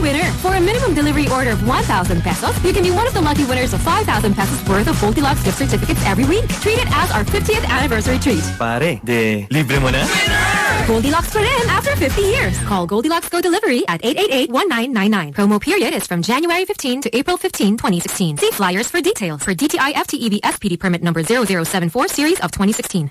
a winner. For a minimum delivery order of 1,000 pesos, you can be one of the lucky winners of 5,000 pesos worth of Goldilocks gift certificates every week. Treat it as our 50th anniversary treat. Pare, de libre mo na? Goldilocks for in after 50 years. Call Goldilocks Go Delivery at 888-1999. Promo period is from January 15 to April 15, 2016. See flyers for details for DTI FTEB SPD permit number 0074 series of 2016.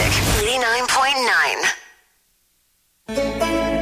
Magic 89.9.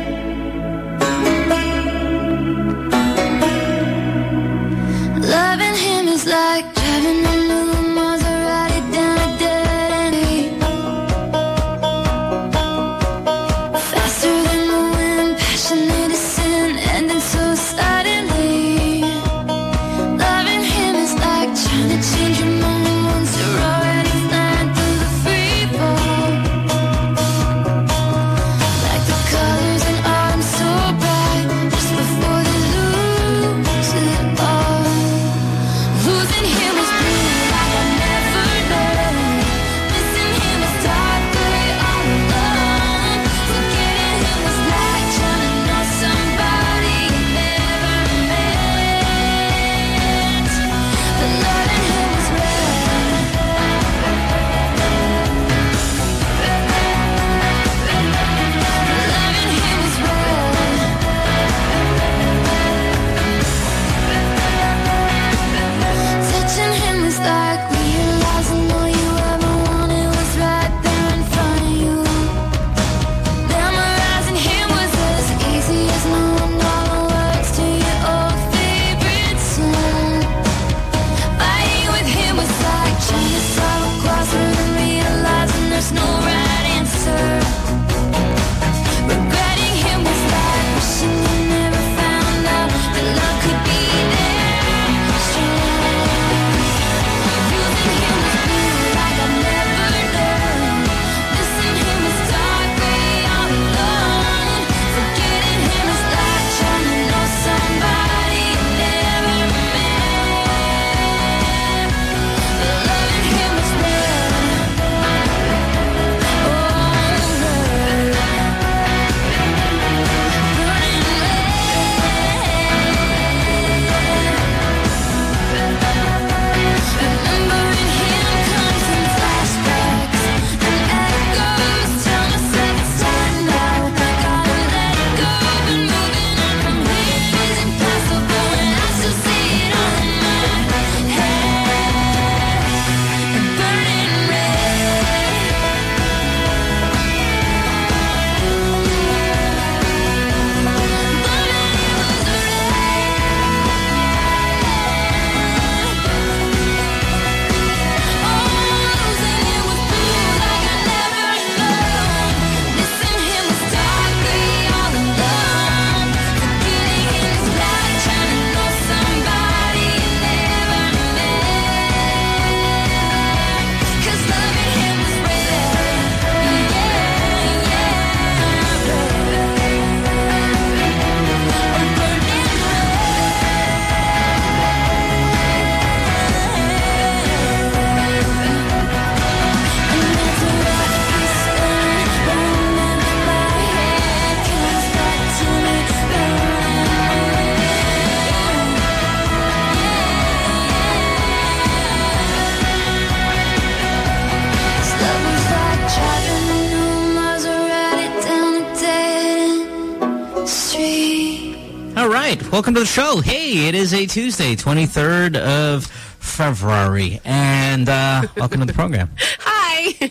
welcome to the show. Hey, it is a Tuesday, 23rd of February, and uh, welcome to the program. Hi. Do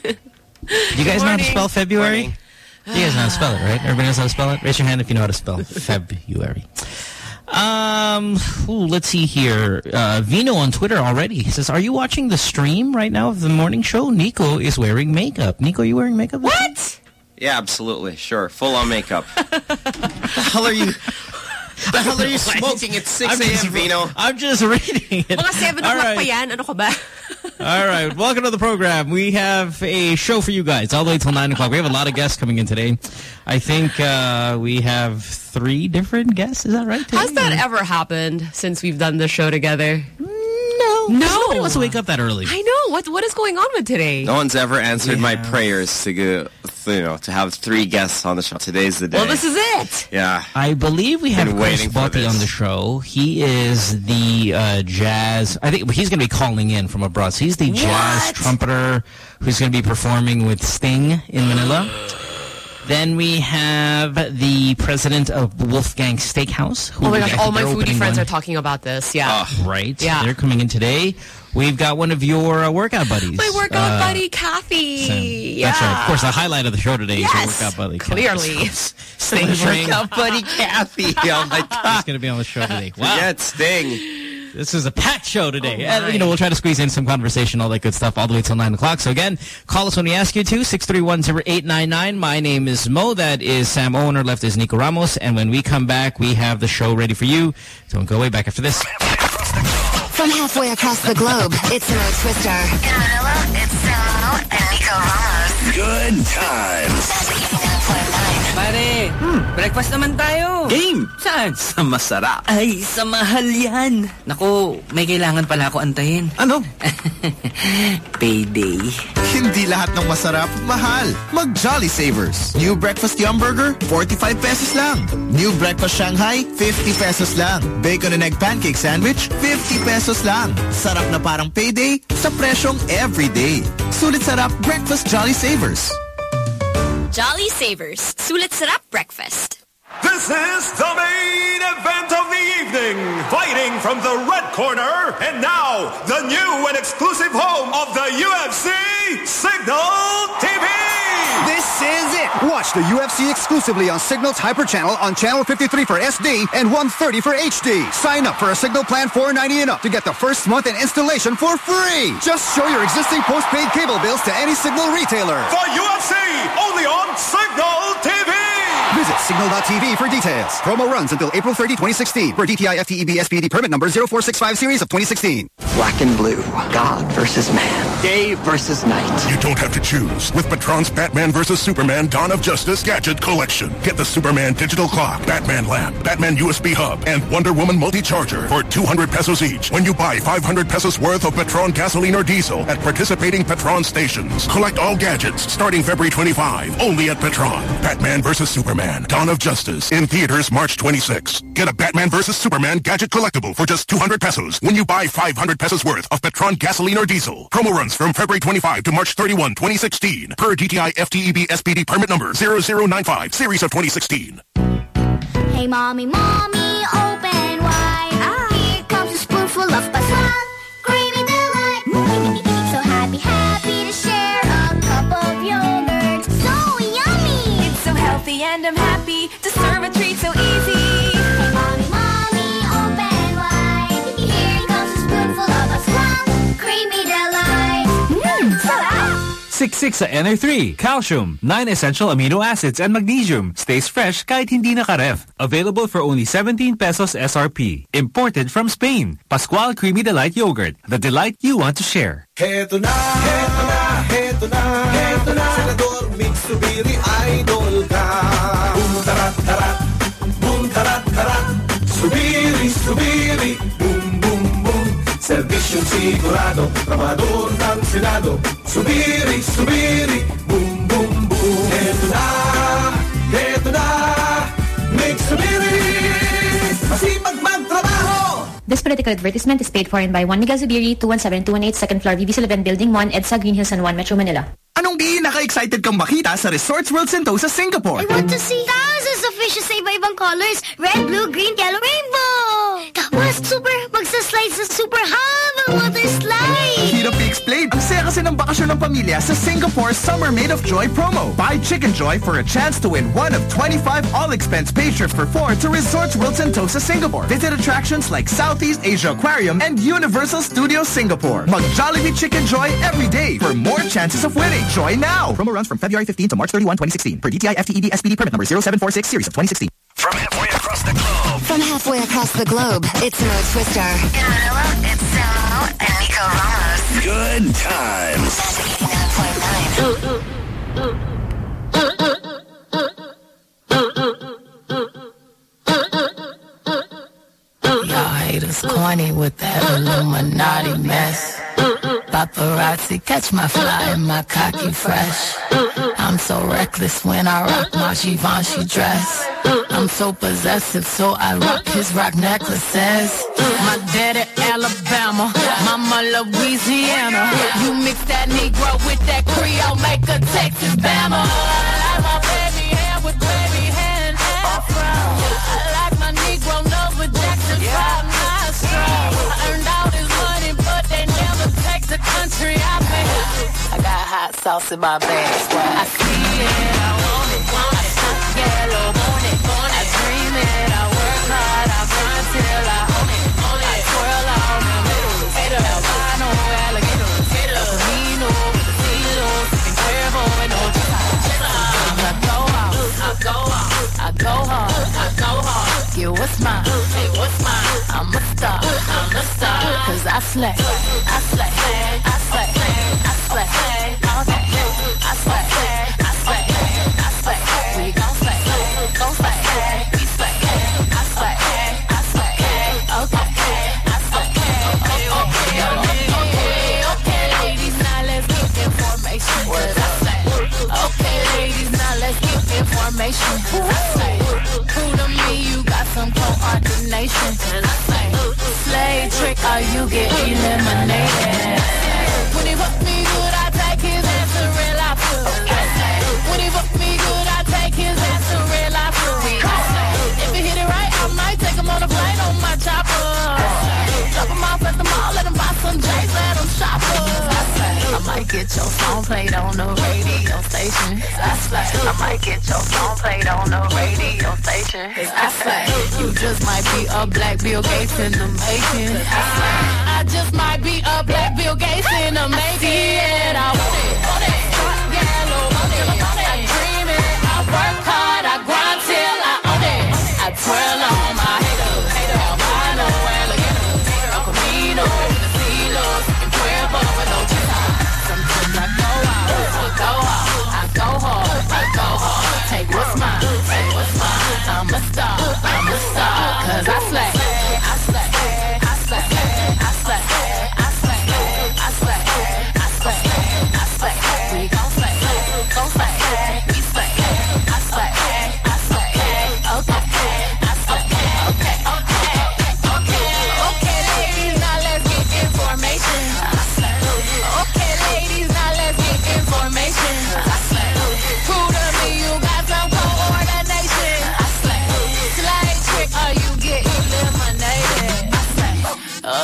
you guys know how to spell February? You guys know how to spell it, right? Everybody knows how to spell it? Raise your hand if you know how to spell February. Um, ooh, let's see here. Uh, Vino on Twitter already he says, "Are you watching the stream right now of the morning show? Nico is wearing makeup. Nico, are you wearing makeup? What? Yeah, absolutely. Sure. Full on makeup. the hell are you... The hell are you smoking at 6 I'm just- a.m., Vino? I'm just reading it. Mga 7 o'clock right. pa yan. Ano ka ba? All right. welcome to the program. We have a show for you guys all the way till 9 o'clock. We have a lot of guests coming in today. I think uh, we have three different guests. Is that right? Has that ever happened since we've done the show together? No. No. Nobody wants to wake up that early. I know. What What is going on with today? No one's ever answered my prayers to go, you know, to have three guests on the show. Today's the day. Well, this is it. yeah. I believe we have Been Chris waiting for Botti this. on the show. He is the uh, jazz. I think he's going to be calling in from abroad. So he's the jazz trumpeter who's going to be performing with Sting in Manila. Then we have the president of Wolfgang Steakhouse. Who Oh my I gosh, all my foodie friends one. are talking about this. Yeah. Right. Yeah. They're coming in today. We've got one of your uh, workout buddies. my workout uh, buddy, Kathy. Sam. Yeah. That's right. Of course, the highlight of the show today is your workout buddy. clearly. Sting Train. Workout buddy Kathy. Oh, my God. He's going to be on the show today. Wow. Forget Sting. This is a packed show today. Oh, and, you know, we'll try to squeeze in some conversation, all that good stuff, all the way till 9 o'clock. So again, call us when we ask you to, 631-0899. My name is Mo. That is Sam Owner. Left is Nico Ramos. And when we come back, we have the show ready for you. Don't go away. Back after this. From halfway across the globe, it's Mo Twister. In Manila, it's Sam and Nico Ramos. Good times. Pare, breakfast naman tayo. Game! Saan? Sa masarap. Ay, sa mahal yan. Naku, may kailangan pala ako antayin. Ano? Payday. Hindi lahat ng masarap, mahal. Mag Jolly Savers. New Breakfast Yum Burger, 45 pesos lang. New Breakfast Shanghai, 50 pesos lang. Bacon and Egg Pancake Sandwich, 50 pesos lang. Sarap na parang payday sa presyong everyday. Sulit sarap Breakfast Jolly Savers. Jolly Savers. Sulit Sarap Breakfast. This is the main event of the evening. Fighting from the red corner, and now the new and exclusive home of the UFC, Signal TV. This is it. Watch the UFC exclusively on Signal's Hyper Channel on Channel 53 for SD and 130 for HD. Sign up for a Signal Plan 490 and up to get the first month and installation for free. Just show your existing postpaid cable bills to any Signal retailer. For UFC, only on Signal TV. Visit signal.tv for details. Promo runs until April 30, 2016 for DTI FTEB SPD permit number 0465 series of 2016. Black and blue. God versus man. Day versus night. You don't have to choose. With Petron's Batman vs. Superman Dawn of Justice Gadget Collection. Get the Superman Digital Clock, Batman Lamp, Batman USB Hub, and Wonder Woman Multi-Charger for 200 pesos each when you buy 500 pesos worth of Petron gasoline or diesel at participating Petron stations. Collect all gadgets starting February 25, only at Petron. Batman vs. Superman Dawn of Justice in theaters March 26. Get a Batman vs. Superman gadget collectible for just 200 pesos when you buy 500 pesos worth of Petron gasoline or diesel. Promo runs from February 25 to March 31, 2016 per DTI FTEB SPD permit number 0095 series of 2016. Hey, mommy, mommy, It's so healthy and I'm happy to serve a treat so easy. Hey, mommy, mommy, open wide. Here comes a spoonful of Pascual, creamy delight. Mmm, sarap. Siksik sa NR3, calcium, 9 essential amino acids and magnesium. Stays fresh kahit hindi nakaref. Available for only 17 pesos SRP. Imported from Spain. Pascual Creamy Delight Yogurt. The delight you want to share. Heto na, heto na, heto na, heto na. Senador Migz idol ka. Servisyong sigurado. Trabador ng Zubiri, zubiri. Boom, boom, boom. Heto na, heto na. Migz Zubiri. Masipag magtrabaho. This political advertisement is paid for in by 1 Miguel Zubiri, 217-218 second floor, VB Sullivan Building 1, EDSA Greenhills, San Juan, Metro Manila. Anong di naka-excited kang makita sa Resorts World Sentosa, Singapore? I want to see thousands of fishes sa iba-ibang colors. Red, blue, green, yellow, rainbow. Tapos, super, magsaslide sa super habang water slide. hirap i-explain. Ang saya kasi ng bakasyon ng pamilya sa Singapore Summer Made of Joy promo. Buy Chicken Joy for a chance to win one of 25 all-expense paid trips for four to Resorts World Sentosa, Singapore. Visit attractions like Southeast Asia Aquarium and Universal Studios Singapore. Mag Jollibee Chicken Joy every day for more chances of winning. Joy now! Promo runs from February 15 to March 31, 2016. Per DTI FTEB SPD permit number 0746 series of 2016. From halfway across the globe. From halfway across the globe, it's Mo Twister. In Manila, it's Samo and Nico Ramos. Good times. Y'all haters corny with that Illuminati mess. Paparazzi catch my fly and my cocky fresh. I'm so reckless when I rock my Givenchy dress. I'm so possessive, so I rock his rock necklaces. My daddy Alabama, mama Louisiana. You mix that Negro with that Creole, make a Texas Bama. I like my baby hair with baby hair afro. I like my Negro the country out me. I got hot sauce in my bag. I see it, I want it, want it. I Yellow, want it, want it. I dream it, I work hard, I grind till I own it, own it. I twirl on them little haters, albino alligators, go hard, I go hard, I go hard. Yeah, what's mine? Hey, what's mine? I'm a star, I'm a star. Cause I slay, I slay, I slay, I slay. Okay, I slay, I slay, I slay. We gon' slay, gon' slay, get information. I slay. True to me, you got some coordination. And I say, slay trick or you get eliminated. When he fuck me good, I take his ass to real life. When he fuck me good, I take his ass to real life. If he hit it right, I might take him on a plane on my chopper. Drop him off at the mall, let him buy some J's, let him I might get your song played on the radio station. I slay. I might get your phone played on the radio station. I slay. You just might be a black Bill Gates in the making. I. I just might be a black Bill Gates in the making. I want it. Want it. Hot yellow. Want it. Want it. I dream it. I work hard. I grind till I own it. I twirl on my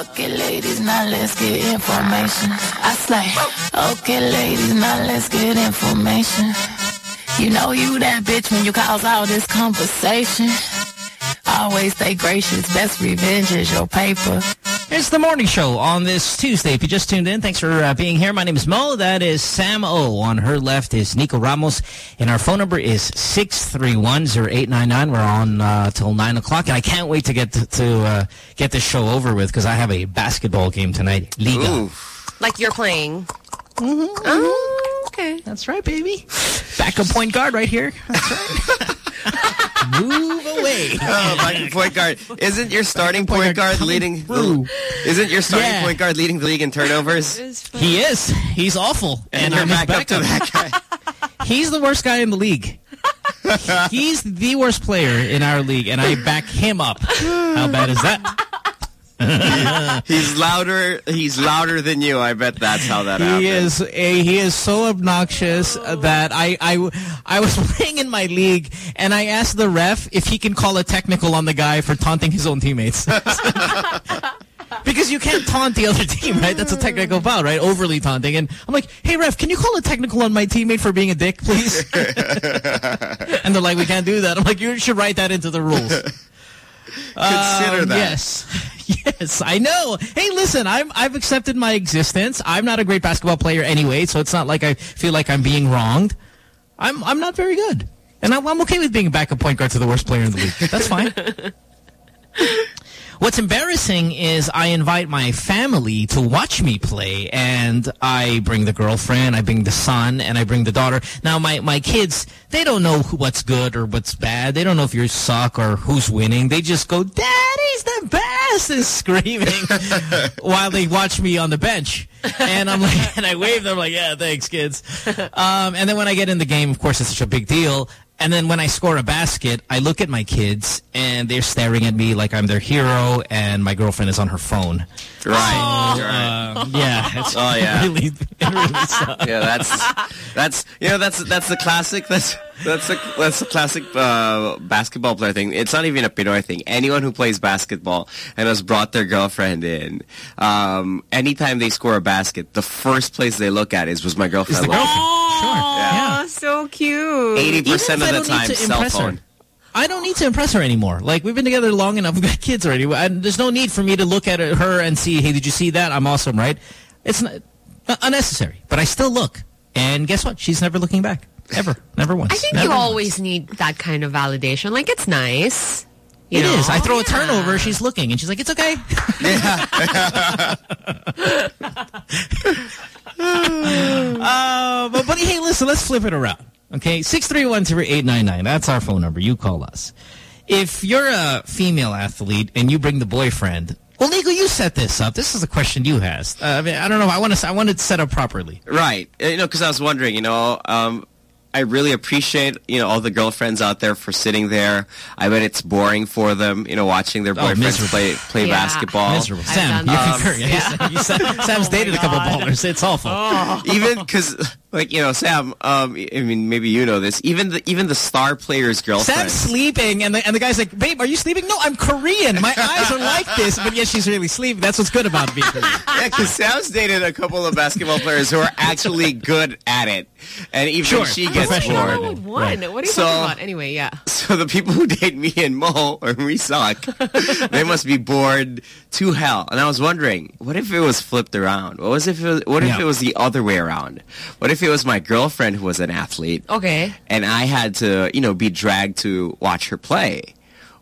Okay, ladies, now let's get information. I slay. Okay, ladies, now let's get information. You know you that bitch when you cause all this conversation. Always stay gracious. Best revenge is your paper. It's the morning show on this Tuesday. If you just tuned in, thanks for uh, being here. My name is Mo. That is Sam O. On her left is Nico Ramos. And our phone number is 631-0899. We're on uh, till 9 o'clock. And I can't wait to get to, to uh, get this show over with because I have a basketball game tonight. Liga. Like you're playing. Mm-hmm. Oh, okay. That's right, baby. Backup point guard right here. That's right. Move away. Oh, my point guard. Isn't your starting point guard leading? The, isn't your starting Yeah. point guard leading the league in turnovers? He is. He's awful. And, I'm you're back up to that guy. He's the worst guy in the league. He's the worst player in our league, and I back him up. How bad is that? He's louder. He's louder than you. I bet that's how that happened. He is a, he is so obnoxious that I, I I was playing in my league and I asked the ref if he can call a technical on the guy for taunting his own teammates. because because you can't taunt the other team, right? That's a technical foul, right? Overly taunting. And I'm like, hey, ref, can you call a technical on my teammate for being a dick, please? and they're like, we can't do that. I'm like, you should write that into the rules. Consider Um, that. Yes. Yes, I know. Hey, listen, I'm, I've accepted my existence. I'm not a great basketball player anyway, so it's not like I feel like I'm being wronged. I'm, I'm not very good. And I'm, I'm okay with being a backup point guard to the worst player in the league. That's fine. What's embarrassing is I invite my family to watch me play, and I bring the girlfriend, I bring the son, and I bring the daughter. Now, my, my kids, they don't know what's good or what's bad. They don't know if you suck or who's winning. They just go, Daddy's the best, and screaming while they watch me on the bench. And I'm like, and I wave them like, yeah, thanks, kids. Um, and then when I get in the game, of course, it's such a big deal. And then when I score a basket, I look at my kids and they're staring at me like I'm their hero and my girlfriend is on her phone. Right. So, right. um, yeah. It's Oh, yeah. Really, it really sucks. yeah, that's that's you know that's that's the classic that's that's a that's a classic uh, basketball player thing. It's not even a Pinoy thing. Anyone who plays basketball and has brought their girlfriend in, um, anytime they score a basket, the first place they look at is was my girlfriend. the alive?" Oh, so cute. Eighty Even percent if of the time, cell impress her. phone. I don't need to impress her anymore. Like, we've been together long enough. We've got kids already. And there's no need for me to look at her and see, hey, did you see that? I'm awesome, right? It's not, not unnecessary. But I still look. And guess what? She's never looking back. Ever. Never once. I think Never you once. always need that kind of validation. Like, it's nice. You It know? is. I throw a turnover. She's looking, and she's like, "It's okay." uh, but, but hey, listen. Let's flip it around. Okay, six three one zero eight nine nine. That's our phone number. You call us. If you're a female athlete and you bring the boyfriend, well, Nico, you set this up. This is a question you asked. Uh, I mean, I don't know. I want to. I want it set up properly. Right. Uh, You know, because I was wondering, you know, um, I really appreciate, you know, all the girlfriends out there for sitting there. I bet it's boring for them, you know, watching their Oh, boyfriends miserable. play play Yeah. basketball. Miserable. Sam, you that. concur. Yeah. you said- Sam's dated a couple ballers. It's awful. even because, like, you know, Sam, um, I mean, maybe you know this. Even the even the star player's girlfriend. Sam's sleeping, and the, and the guy's like, babe, are you sleeping? No, I'm Korean. My eyes are like this. But yes, she's really sleeping. That's what's good about being Korean. Yeah, because Sam's dated a couple of basketball players who are actually good at it, and even Sure. she gets Professional. What's bored. wrong with one? Right. What are you So- talking about? Anyway, yeah. So the people who date me and Mo or we suck, they must be bored to hell. And I was wondering, what if it was flipped around? What was if it was, what if Yeah. it was the other way around? What if it was my girlfriend who was an athlete Okay. and I had to, you know, be dragged to watch her play?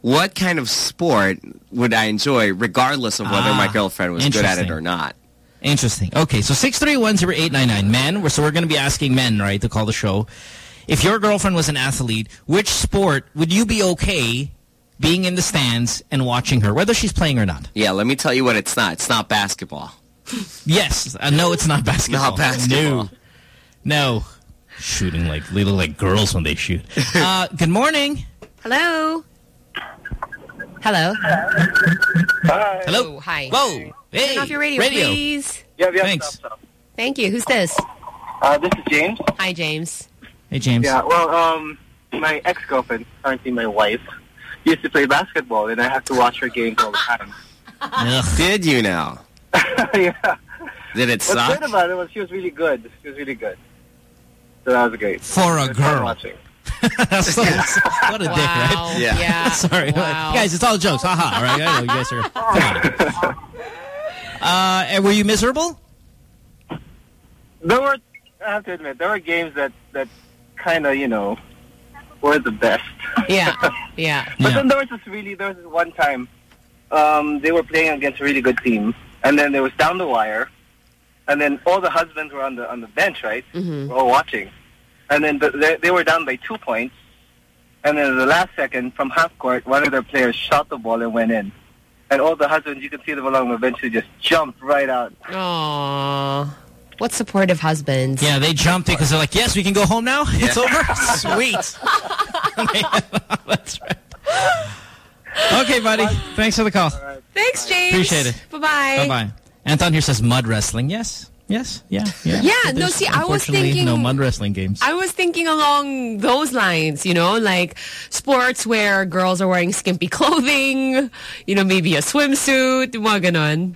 What kind of sport would I enjoy regardless of whether Ah, my girlfriend was good at it or not? Interesting. Okay, so 6310899. Men, we're- so we're going to be asking men, right, to call the show. If your girlfriend was an athlete, which sport would you be okay being in the stands and watching her, whether she's playing or not? Yeah, let me tell you what it's not. It's not basketball. Yes. Uh, no, it's not basketball. Not basketball. No. No. Shooting like little like girls when they shoot. Uh, good morning. Hello. Hello. Hi. Hello. Oh, hi. Whoa. Hey. Turn off your radio, please. Yeah, yeah. Thanks. Stop, stop. Thank you. Who's this? Uh, this is James. Hi, James. Hey, James. Yeah, well, um, my ex-girlfriend, currently my wife, used to play basketball, and I have to watch her games all the time. Ugh. Did you now? yeah. Did it What's suck? good about it was she was really good. She was really good. So that was great. For a It was fun girl. Watching. So- what a dick, right? Yeah. Yeah. Sorry. Wow. Guys, it's all jokes. Haha. All right. I know you guys are. Uh, and were you miserable? There were, I have to admit, there were games that, that kind of, you know, were the best. Yeah. Yeah. But Yeah. then there was this really, there was this one time, um, they were playing against a really good team, and then there was down the wire, and then all the husbands were on the on the bench, right? Mhm. We're all watching, and then the, they, they were down by two points, and then the last second from half court, one of their players shot the ball and went in, and all the husbands, you could see them along the bench, they just jumped right out. Aww. What supportive husbands. Yeah, they jumped it because they're like, yes, we can go home now. It's over. Sweet. That's right. Okay, buddy. Thanks for the call. Thanks, James. Appreciate it. Bye-bye. Bye-bye. Anton here says mud wrestling. Yes. Yes. Yeah. Yeah. Yeah, no, see, I was thinking- No mud wrestling games. I was thinking along those lines, you know, like sports where girls are wearing skimpy clothing, you know, maybe a swimsuit, mga ganon.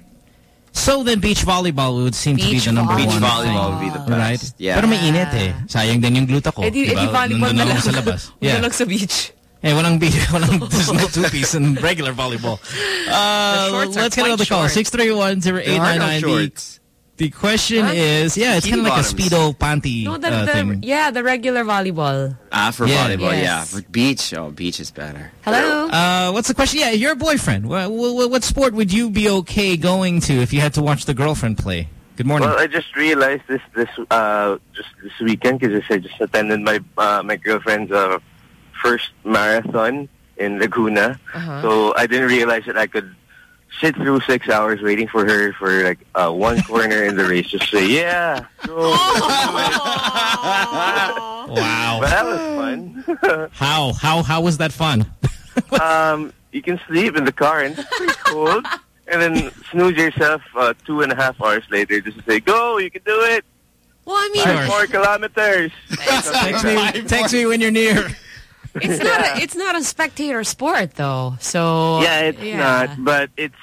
So then beach volleyball would seem to be the number Beach one volleyball thing. would be the best. Right? Yeah. Pero mainit eh. Sayang din yung gluta ko. Eh di, eh di diba? volleyball Nandun na lang. ako sa labas. Doon Yeah. lang sa beach. Hey, walang beach, walang, there's no two-piece in regular volleyball. Uh, shorts let's get quite another call. short. 631-0899. The, the question Huh? is, yeah, it's kind of like a Speedo panty No, the, uh, the, thing. yeah, the regular volleyball. Ah, for Yeah. volleyball, Yes. yeah. For beach, oh, beach is better. Hello? Uh, what's the question? Yeah, your boyfriend. What, what, what sport would you be okay going to if you had to watch the girlfriend play? Good morning. Well, I just realized this this uh just this weekend because I just attended my uh, my girlfriend's uh, first marathon in Laguna. Uh-huh. So I didn't realize that I could sit through six hours waiting for her for like uh, one corner in the race. Just say yeah, go. wow. But that was fun. How? How? How was that fun? um, you can sleep in the car and it's pretty cold. And then snooze yourself uh, two and a half hours later just to say, go, you can do it. Well, I mean, Five more kilometers. text me, text me when you're near. It's not a, it's not a spectator sport though. So Yeah, it's yeah. not, but it's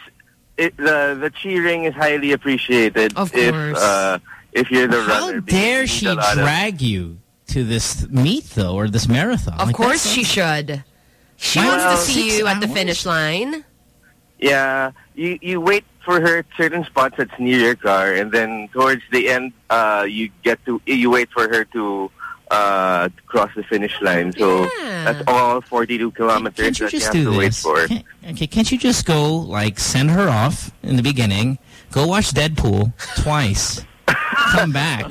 it the the cheering is highly appreciated. Of if course. uh, if you're the How runner. because dare she need a lot of- drag you to this meet though, or this marathon? Of Like, course that's- she should. She Well, wants to see six you at the finish line. Yeah, you you wait for her at certain spots that's near your car, and then towards the end, uh, you get to you wait for her to uh cross the finish line. So Yeah. that's all 42 kilometers Can't you that you just have do to wait this? for. Can't, okay, can't you just go like send her off in the beginning, go watch Deadpool twice, come back,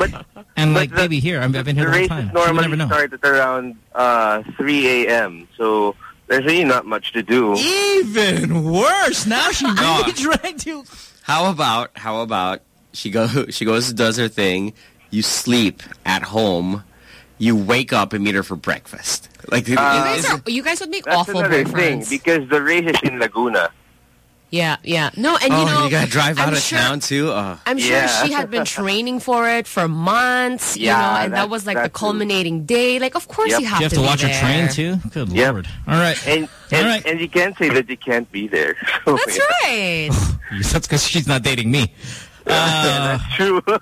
and like the- baby here, I'm, I've been here the the whole races time. She would normally never know. start at around uh 3 a.m. So there's really not much to do. Even worse. Now she No. really dragged you. How about how about she go she goes does her thing, you sleep at home, you wake up and meet her for breakfast. Like uh, you, guys it's- are, you guys would make That's awful another thing because the race is in Laguna. Yeah, yeah. No, and oh, you know, you gotta drive out I'm of sure, town too. Oh. I'm sure Yeah. she had been training for it for months, you Yeah, know, and that that- was like the that too. culminating day. Like, of course Yep. you have you have to, to be watch her there. train too. Good Yep. lord. All right. And and, All right. and you can't say that you can't be there. So, That's yeah. right. That's because she's not dating me. Uh, That's true. all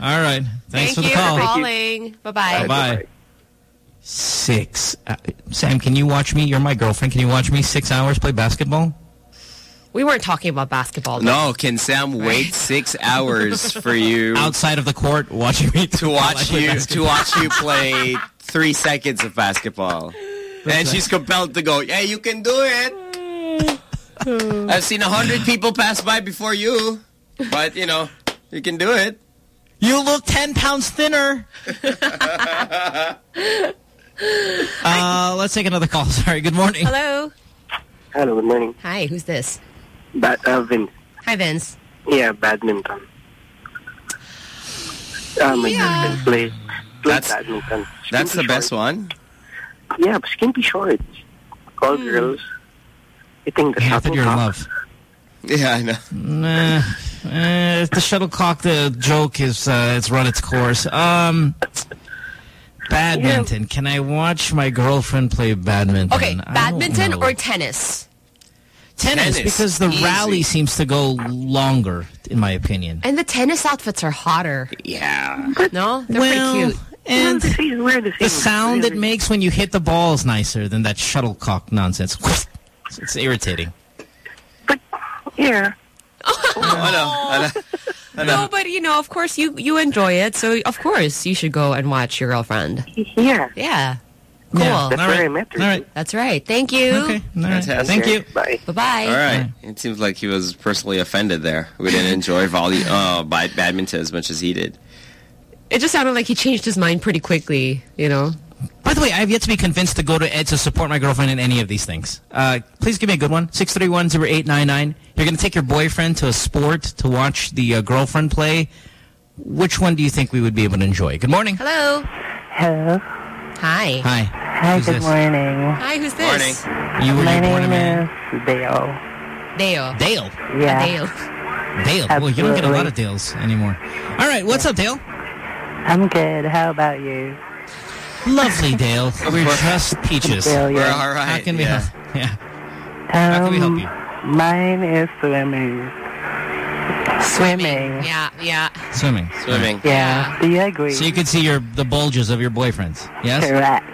right. Thanks Thank for the you call. for calling. Bye-bye. Bye-bye. Six. Uh, Sam, can you watch me? You're my girlfriend. Can you watch me six hours play basketball? We weren't talking about basketball. though. No, can Sam wait six hours for you Outside of the court, watching me to watch you to watch you play three seconds of basketball? and she's compelled to go, yeah, you can do it. I've seen a hundred people pass by before you, but you know, you can do it. You look 10 pounds thinner. uh, let's take another call. Sorry. Good morning. Hello. Hello, good morning. Hi, who's this? Bad, uh, Vince. Hi, Vince. Yeah, badminton. Uh, my Yeah. girlfriend plays, plays That's- badminton. That's the Skimpy best one. Yeah, but skimpy shorts. All girls. I think the Yeah, I thought you were in love. Yeah, I know. Nah, eh, the shuttlecock, the joke is uh, it's run its course. Um, badminton. Can I watch my girlfriend play badminton? Okay, badminton or tennis? tennis? Tennis. Because the Easy. rally seems to go longer, in my opinion. And the tennis outfits are hotter. Yeah. No? They're well, pretty cute. and the same- the the same. sound it makes when you hit the ball is nicer than that shuttlecock nonsense. It's, it's irritating. But, yeah. I know. I know. I know. No, but you know, of course you you enjoy it, so of course you should go and watch your girlfriend. Yeah. Yeah. Cool. Yeah. That's All where right. I met her. All right. That's right. Thank you. Okay. All right. Fantastic. Thank you. Bye. Bye-bye. All right. It seems like he was personally offended there. We didn't enjoy volley, uh, badminton as much as he did. It just sounded like he changed his mind pretty quickly, you know. By the way, I have yet to be convinced to go to Ed to support my girlfriend in any of these things. Uh, please give me a good one. 631-0899. You're going to take your boyfriend to a sport to watch the uh, girlfriend play. Which one do you think we would be able to enjoy? Good morning. Hello. Hello. Hi. Hi. Hi, Who's good this? morning. Hi, who's this? You were My you born a name is Dale. Dale. Dale. Yeah. Dale. Dale. Well, you don't get a lot of Dales anymore. All right. What's up, Dale? I'm good. How about you? Lovely, Dale. We're just peaches. Dale, We're yeah. all right. How can we yeah. help? Yeah. How can we help you? Um, mine is swimming. Swimming. Yeah, yeah. Swimming. Swimming. Yeah. Do you agree? So you could see your the bulges of your boyfriends. Yes. Correct.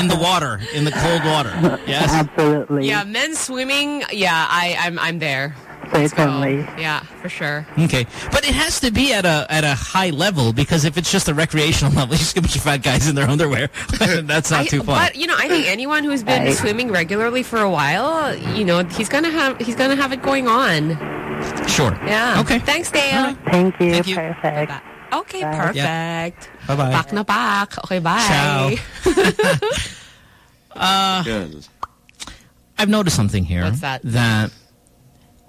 in the water, in the cold water. Yes. Absolutely. Yeah, men swimming. Yeah, I, I'm, I'm there. Certainly. Yeah, for sure. Okay, but it has to be at a at a high level because if it's just a recreational level, you just get a bunch of fat guys in their underwear. That's not I- too fun. But you know, I think anyone who's been Right. swimming regularly for a while, you know, he's gonna have he's gonna have it going on. Sure. Yeah. Okay. Thanks, Dale. Thank you. Thank you. Perfect. Okay, Bye. perfect. Bye bye. Back na back. Okay, bye. Ciao. uh, I've noticed something here. What's that? That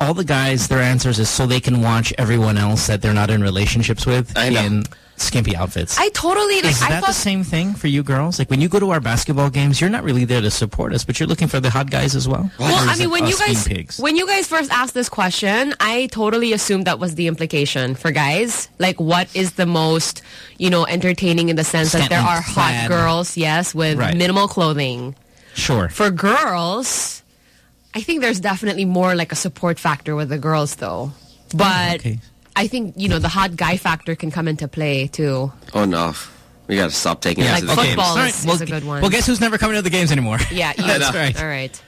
all the guys, their answers is so they can watch everyone else that they're not in relationships with in skimpy outfits. I totally like. is I that thought the same thing for you girls? Like when you go to our basketball games, you're not really there to support us, but you're looking for the hot guys as well? Well, I mean, when you guys pigs? when you guys first asked this question, I totally assumed that was the implication for guys. Like, what is the most, you know, entertaining in the sense that there are hot clad. girls, yes, with Right. minimal clothing. Sure. For girls, I think there's definitely more like a support factor with the girls, though. But I think you know the hot guy factor can come into play too. Oh no, we got to stop taking Yeah, it to the football games. is- is a good one. Well, guess who's never coming to the games anymore? Yeah, you, That's right. All right.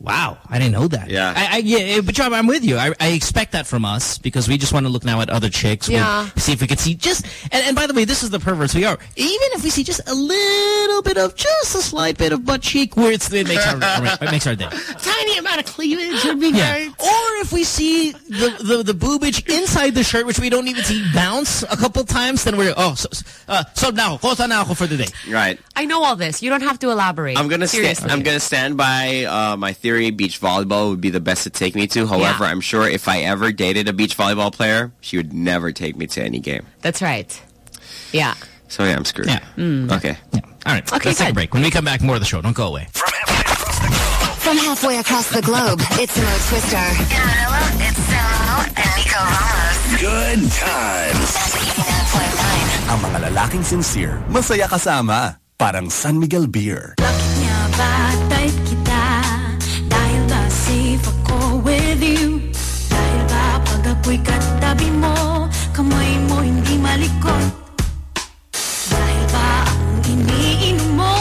Wow, I didn't know that. Yeah. I, I, yeah, but John, I'm with you. I, I expect that from us because we just want to look now at other chicks. We'll Yeah. see if we could see just, and, and by the way, this is the perverts we are. Even if we see just a little bit of, just a slight bit of butt cheek, where it's, it makes our, it makes our day. Tiny amount of cleavage would be Yeah. great. Or if we see the, the, the boobage inside the shirt, which we don't even see bounce a couple times, then we're, oh, so, uh, so now, kosa na ako for the day. Right. I know all this. You don't have to elaborate. I'm gonna stand. I'm gonna stand by uh, my theory. Beach volleyball would be the best to take me to. However, I'm sure if I ever dated a beach volleyball player, she would never take me to any game. That's right. Yeah. So yeah, I'm screwed. Yeah. Mm. Okay. All right. Okay, let's take a break. When we come back, more of the show. Don't go away. From halfway across the globe, it's Mo Twister. In Manila, it's Samo and Nico Ramos. Good times. Ang mga lalaking sincere, masaya kasama. Parang San Miguel Beer. Nga ba ako'y katabi mo, kamay mo hindi malikot? Dahil ba ang iniinom mo,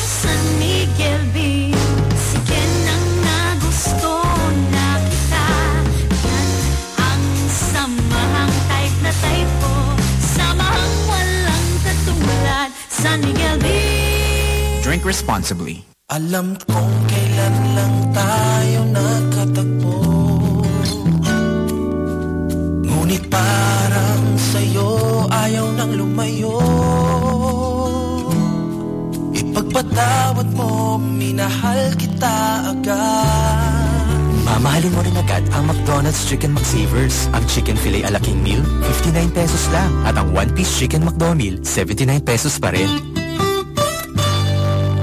San Miguel Beer? Sige nang nagusto na kita. Yan ang samahang type na type ko. Samahang walang katulad, San Miguel Beer. Drink responsibly. Alam kong kailan lang tayo Ngunit parang sa'yo ayaw nang lumayo Ipagpatawad mo, minahal kita agad Mamahalin mo rin agad ang McDonald's Chicken McSavers. Ang Chicken Filet a King Meal, 59 pesos lang. At ang One Piece Chicken McDo Meal, 79 pesos pa rin.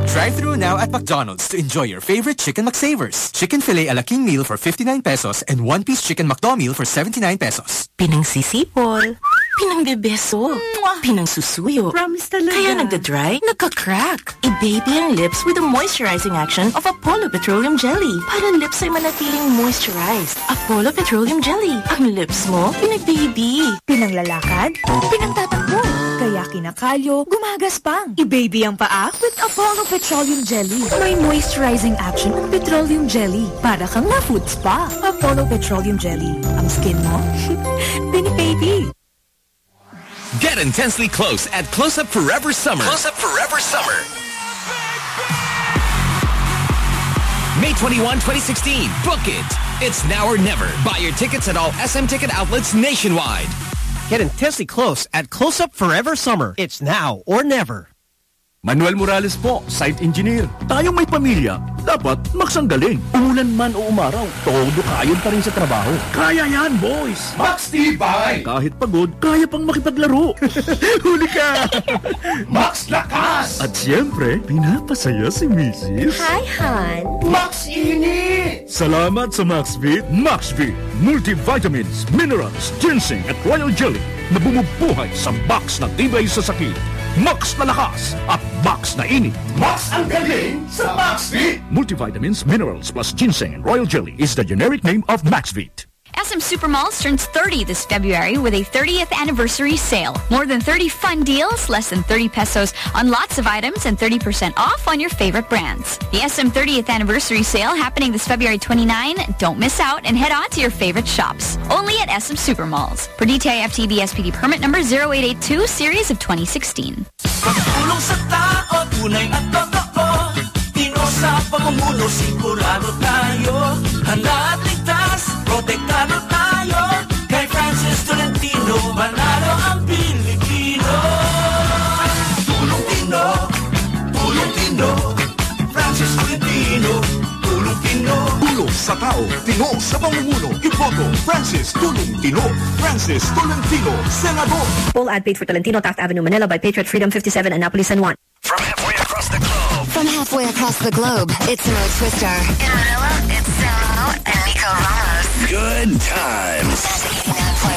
Drive through now at McDonald's to enjoy your favorite Chicken McSavers. Chicken Filet a la King Meal for 59 pesos and One Piece Chicken McDo Meal for 79 pesos. Pinangsisipol. Pinangbebeso. Pinangsusuyo. Promise talaga. Kaya nagda-dry, nagka-crack. I-baby ang lips with the moisturizing action of Apollo Petroleum Jelly. Para lips ay manatiling moisturized. Apollo Petroleum Jelly. Ang lips mo, pinag-baby. Pinanglalakad, pinangtatakbo. Kaya kinakalyo, gumagaspang. I-baby ang paa with Apollo Petroleum Jelly. May moisturizing action ang petroleum jelly. Para kang na-food spa. Apollo Petroleum Jelly. Ang skin mo, bini-baby. Get intensely close at Close Up Forever Summer. Close Up Forever Summer. May 21, 2016. Book it. It's now or never. Buy your tickets at all SM ticket outlets nationwide. Get intensely close at Close Up Forever Summer. It's now or never. Manuel Morales po, site engineer. Tayong may pamilya, dapat magsanggaling. Umulan man o umaraw, todo kayod pa rin sa trabaho. Kaya yan, boys! Max Tibay! Kahit pagod, kaya pang makipaglaro. Huli ka! Max Lakas! At siyempre, pinapasaya si Mrs. Hi, Han. Max Init! Salamat sa MaxVit. MaxVit, multivitamins, minerals, ginseng at royal jelly na bumubuhay sa box na tibay sa sakit. Max na lakas at Max na init. Max ang galing sa MaxVit! Multivitamins, minerals plus ginseng and royal jelly is the generic name of MaxVit. SM Supermalls turns 30 this February with a 30th anniversary sale. More than 30 fun deals, less than 30 pesos on lots of items, and 30% off on your favorite brands. The SM 30th anniversary sale happening this February 29. Don't miss out and head on to your favorite shops. Only at SM Supermalls. Per DTI FTB SPD permit number 0882 series of 2016. Pagtulong Tulong sa tao, tino sa pamumuno. Iboto, Francis Tulong Tino. Francis Tolentino, Senador. Full ad paid for Tolentino, Taft Avenue, Manila by Patriot Freedom 57, Annapolis, San Juan. From halfway across the globe. From halfway across the globe, it's Mo Twister. In Manila, it's Samo and Nico Ramos. Good times.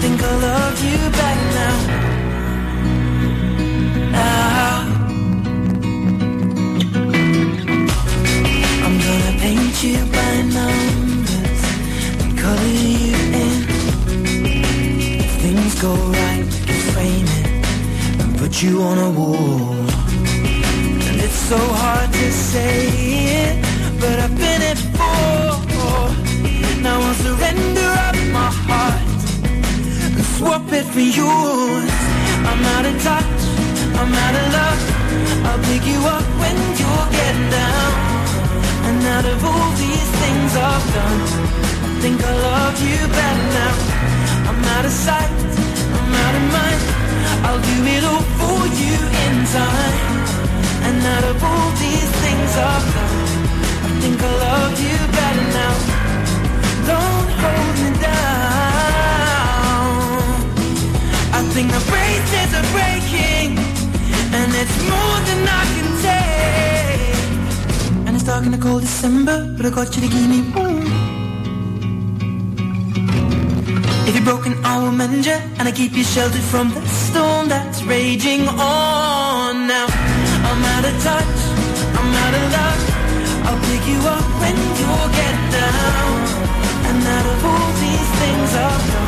think I love you back now now. I'm gonna paint you by numbers and color you in. If things go right, we can frame it and put you on a wall. And it's so hard to say it, but I've been it before. Now I'll surrender up my heart swap it for yours. I'm out of touch, I'm out of love. I'll pick you up when you're getting down. And out of all these things I've done, I think I love you better now. I'm out of sight, I'm out of mind. I'll do it all for you in time. And out of all these things I've done, I think I love you better now. Don't hold me down. I the braces are breaking, and it's more than I can take. And it's dark in the cold December, but I got you to give me warm. If you're broken, I will mend you, and I keep you sheltered from the storm that's raging on. Now I'm out of touch, I'm out of love. I'll pick you up when you're getting down. And out of all these things I've done,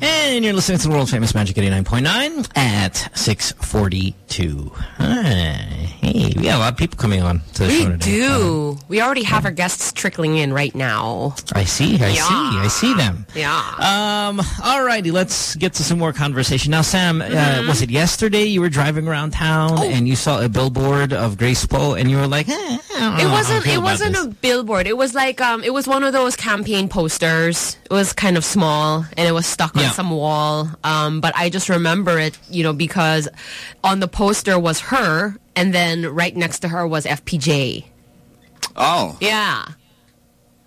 And you're listening to the world famous Magic 89.9 at 642. Hi. Hey, we got a lot of people coming on to the We show today. do. We already have our guests trickling in right now. I see, I Yeah. see, I see them. Yeah. Um, alrighty, let's get to some more conversation. Now, Sam, uh, Mhm. was it yesterday you were driving around town Oh. and you saw a billboard of Grace Poe and you were like, eh, I don't know It wasn't. It wasn't this. a billboard. It was like um. It was one of those campaign posters. It was kind of small and it was stuck on Yeah. some wall. Um, but I just remember it, you know, because on the poster was her, and then right next to her was FPJ. Oh. Yeah.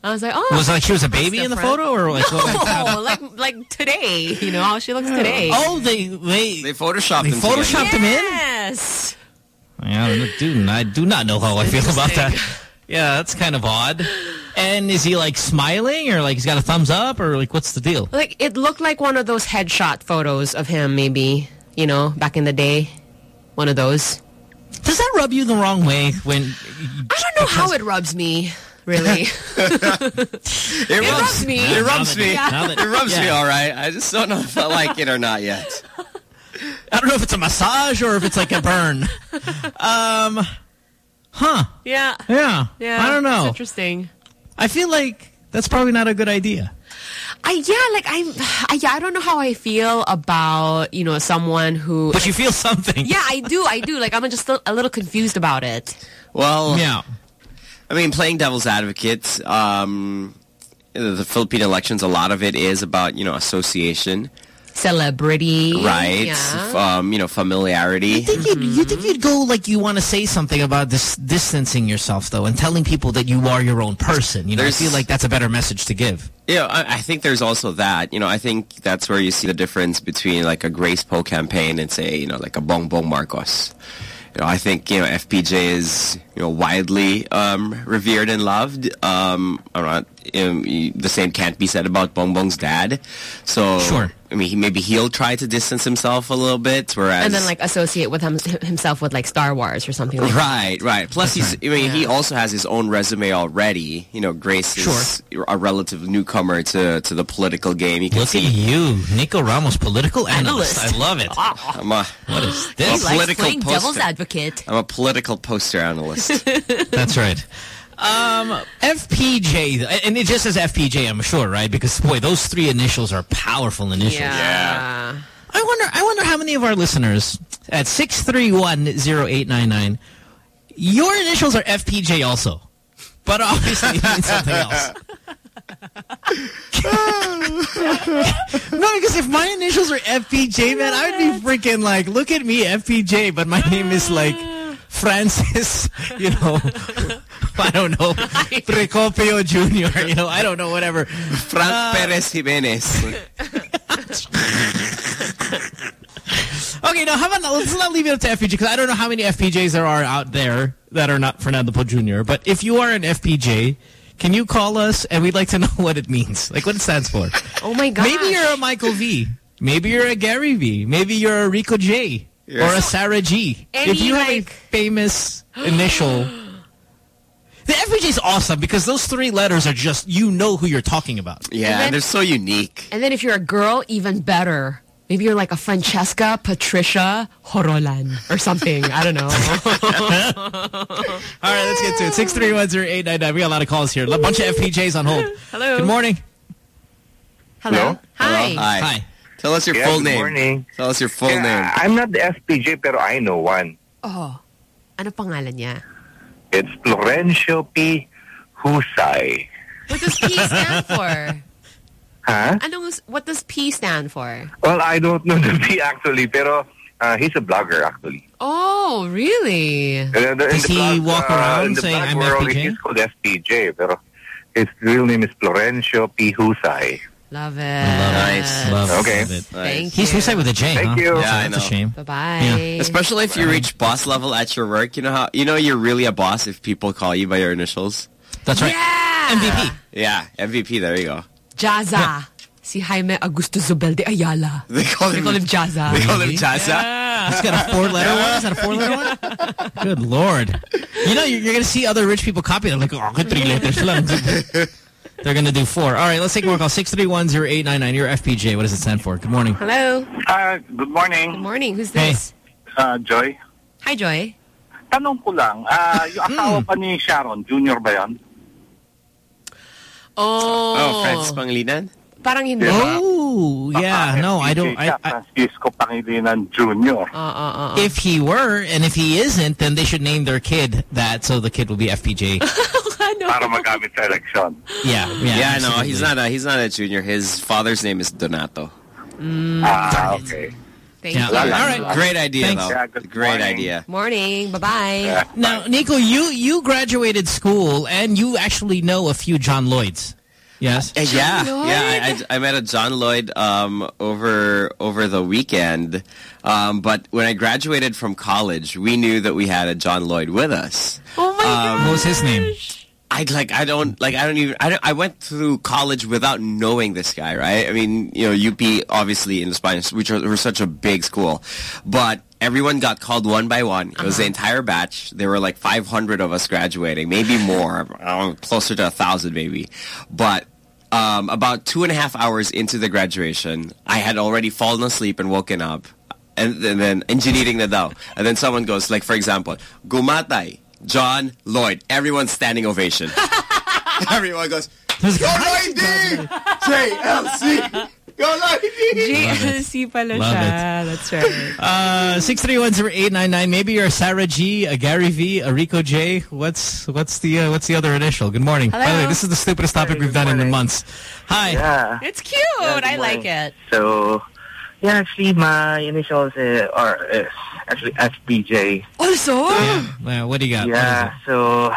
I was like, oh. Was like she was a baby in the different. photo, or like, no, what- like like today. You know how she looks today. Oh, they they they photoshopped they them together. photoshopped them in. Yes. I don't dude. I do not know how I feel about that. Yeah, that's kind of odd. And is he like smiling or like he's got a thumbs up or like what's the deal? Like it looked like one of those headshot photos of him, maybe you know, back in the day. One of those. Does that rub you the wrong way when? I don't know how it rubs me. Really, It, rubs me. It rubs me. Yeah. It rubs me all right. I just don't know if I like it or not yet. I don't know if it's a massage or if it's like a burn. um, huh? yeah, Yeah. yeah. I don't know. It's interesting. I feel like that's probably not a good idea. I yeah, like I'm. I, yeah, I don't know how I feel about you know someone who. But you feel something. Yeah, I do. I do. Like I'm just a, a little confused about it. Well, Yeah. I mean, playing devil's advocate, um, the Philippine elections, a lot of it is about, you know, association, Celebrity, right? Yeah. Um, you know, familiarity. You think you'd, you think you'd go like you want to say something about this distancing yourself though and telling people that you are your own person. You know, There's- I feel like that's a better message to give. Yeah, I, I think there's also that. You know, I think that's where you see the difference between like a Grace Poe campaign and say, you know, like a Bongbong Marcos. You know, I think you know FPJ is you know widely um, revered and loved. Um, I'm not. Um, the same can't be said about Bongbong's dad. So Sure. I mean, he, maybe he'll try to distance himself a little bit, whereas and then like associate with him, himself with like Star Wars or something like that. Right, right. Plus, he's. I mean, he also has his own resume already. You know, Grace is a relative newcomer to to the political game. You can Look see at you, Nico Ramos, political analyst. Analyst. I love it. I'm a What is I'm this? a He likes political playing devil's advocate. I'm a political poster analyst. That's right. Um, FPJ, and it just says FPJ, I'm sure, right? Because boy, those three initials are powerful initials. Yeah. I wonder. I wonder how many of our listeners at six three one zero eight nine nine. Your initials are FPJ also, but obviously it means something else. no, because if my initials are FPJ, man, I would be freaking like, look at me, FPJ, but my name is like Francis, you know, I don't know, Precopio Jr., you know, I don't know, whatever. Frank uh, Perez Jimenez. Okay, now how about now, let's not leave it up to FPJ because I don't know how many FPJs there are out there that are not Fernando Poe Jr. But if you are an FPJ, can you call us and we'd like to know what it means, like what it stands for. Oh my god. Maybe you're a Michael V. Maybe you're a Gary V. Maybe you're a Rico J. Yes. Or a Sarah G. Any, if you have a famous initial... The FPJ is awesome because those three letters are just, you know who you're talking about. Yeah, And then- and they're so unique. And then if you're a girl, even better. Maybe you're like a Francesca Patricia Horolan or something. I don't know. All right, let's get to it. 6310899. We got a lot of calls here. A bunch of FPJs on hold. Hello. Good morning. Hello. Hi. Hello? Hi. Hi. Tell us your Yeah, full good name. morning. Tell us your full Yeah, name. I'm not the FPJ pero I know one. Oh. Ano pangalan niya? It's Florencio P. Jusay. What does P stand for? Huh? Anong, what does P stand for? Well, I don't know the P actually, pero uh, he's a blogger actually. Oh, really? Uh, the- in Does he blog, walk uh, around in the saying, "I'm world, FPJ"? He's called FPJ, pero his real name is Florencio P. Jusay. Love it. Nice. Love it. Okay. Love it. Thank you. He's you. Jusay with a J, Thank huh? you. That's, Yeah, a, I that's a know. shame. Bye-bye. Especially if you reach boss level at your work. You know how you know you're really a boss if people call you by your initials. That's right. Yeah. MVP. Yeah, MVP. There you go. Jaza. Si Jaime Augusto Zobel de Ayala. They call They him. call him Jaza. They call him Jaza. Chaza. He's got a four-letter one? Is that a four-letter one? Good Lord. You know, you're, you're going to see other rich people copy it. Like, oh, three letters lang. They're going to do four. All right, let's take more call. 6310899. You're FPJ. What does it stand for? Good morning. Hello. Uh, good morning, Good morning. Who's this? Hey. this? uh, Joy. Hi, Joy. Tanong ko lang, ah, yung Hmm. asawa pa ni Sharon, junior ba yan? Oh. Oh, Francis Pangilinan. Parang hindi. Diba? Oh, yeah. Baka No, I don't. I, siya, I, Francisco Pangilinan Jr. Uh, uh, uh, uh. if he were, and if he isn't, then they should name their kid that so the kid will be FPJ. Para magamit sa election. yeah, yeah. Yeah, no, he's not a he's not a junior. His father's name is Donato. Ah, okay. Thank Yeah. you. All right. Great idea, Thanks. though. Yeah, Great morning. idea. Morning. Bye-bye. Now, Nico, you you graduated school and you actually know a few John Lloyds. Yes. Uh, yeah, Lloyd? yeah. I, I, I met a John Lloyd um, over over the weekend, um, but when I graduated from college, we knew that we had a John Lloyd with us. Oh um, What was his name? I like I don't like I don't even I don't, I went through college without knowing this guy right? I mean you know UP obviously in the Spanish which are, were such a big school. But everyone got called one by one. It was the entire batch. There were like 500 of us graduating maybe more know, closer to a thousand maybe. But um, about two and a half hours into the graduation I had already fallen asleep and woken up. And, and then engineering na daw and then someone goes like for example gumatay John Lloyd everyone's standing ovation everyone goes Go Lloyd JLC! Go Lloyd JLC pala Love siya. That's right. Uh, six three one zero eight nine nine. Maybe you're Sarah G, a Gary V, a Rico J. What's what's the uh, what's the other initial? Good morning. By the way, Hello. this is the stupidest topic we've done in months. Hi. Yeah. It's cute. I like it. So, yeah, actually, my initials uh, are is actually FBJ. Also? Well, what do you got? Yeah, so,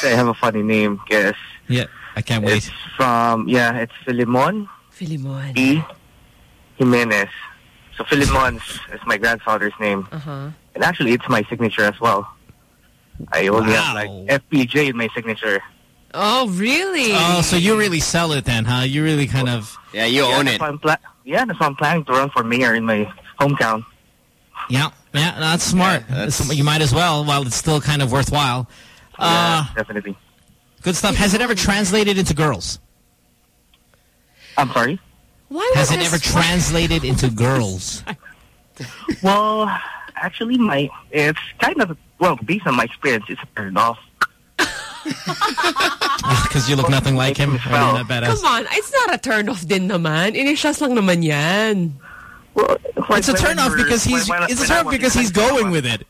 so I have a funny name, guess. Yeah, I can't wait. It's from, yeah, it's Filimon Filimon. E. Jimenez. So Filimon is my grandfather's name. Uh-huh. And actually, it's my signature as well. I only have like FBJ in my signature. Oh, really? Oh, so you really sell it then, huh? You really kind of yeah, you yeah, that's why yeah, that's why I'm planning to run for mayor in my hometown. Yeah, yeah, that's smart. That's- you might as well while it's still kind of worthwhile. Uh, definitely. Good stuff. Has it ever translated into girls? I'm sorry? Why Has it ever this- translated into girls? Well, actually, my it's kind of well based on my experience, it's a turn off. Because you look nothing like him. Or you're not badass. Come on, it's not a turn off din naman. Initials lang naman yan. Well, It's a turn off because he's when- when- it's a when turn I off was in because he's going was- with it.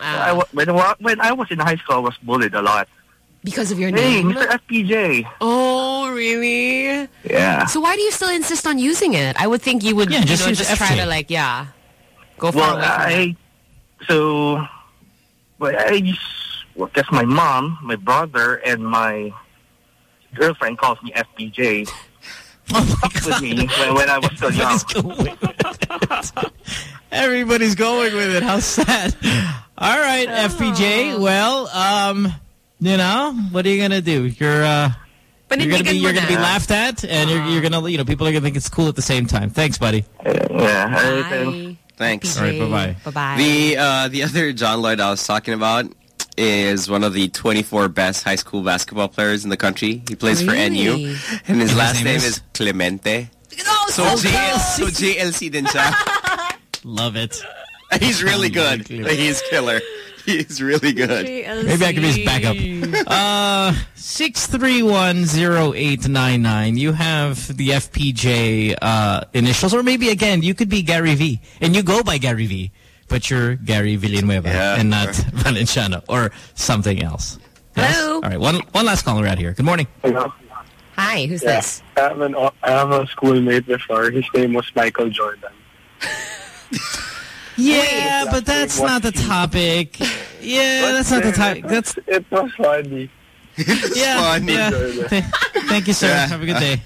I wa- when, I- when I was in high school, I was bullied a lot. Because of your Hey, name? Mr. FPJ. Oh, really? Yeah. So why do you still insist on using it? I would think you would Yeah, you just know, use just try to like, yeah, go far well, away from I so, but I just well, guess my mom, my brother, and my girlfriend calls me FPJ. Stuck with me when, when I was still young. Everybody's going with it. How sad. All right, FPJ. Well, um, you know, what are you gonna do? You're uh, you're gonna be you're gonna be laughed at, and you're you're gonna you know people are gonna think it's cool at the same time. Thanks, buddy. Yeah. Bye. Thanks. All right, bye-bye. Bye-bye. The uh, the other John Lloyd I was talking about is one of the 24 best high school basketball players in the country. He plays for NU, and his His last name name is? is Clemente. so So, JL, so JLC din siya. Love it. He's really good. He's killer. He's really good. Maybe I can be his backup. Uh, six three one zero eight nine nine. You have the FPJ uh, initials, or maybe again you could be Gary V, and you go by Gary V, but you're Gary Villanueva and not Valenciano or something else. Yes? Hello. All right. One one last caller out here. Good morning. Hello. Hi, who's Yeah. this? I have, an, I have a schoolmate before. His name was Michael Jordan. Yeah, but that's not the topic. Yeah, that's not the topic. That's it was funny. yeah. funny. yeah. Th- Thank you, sir. Yeah. Have a good day.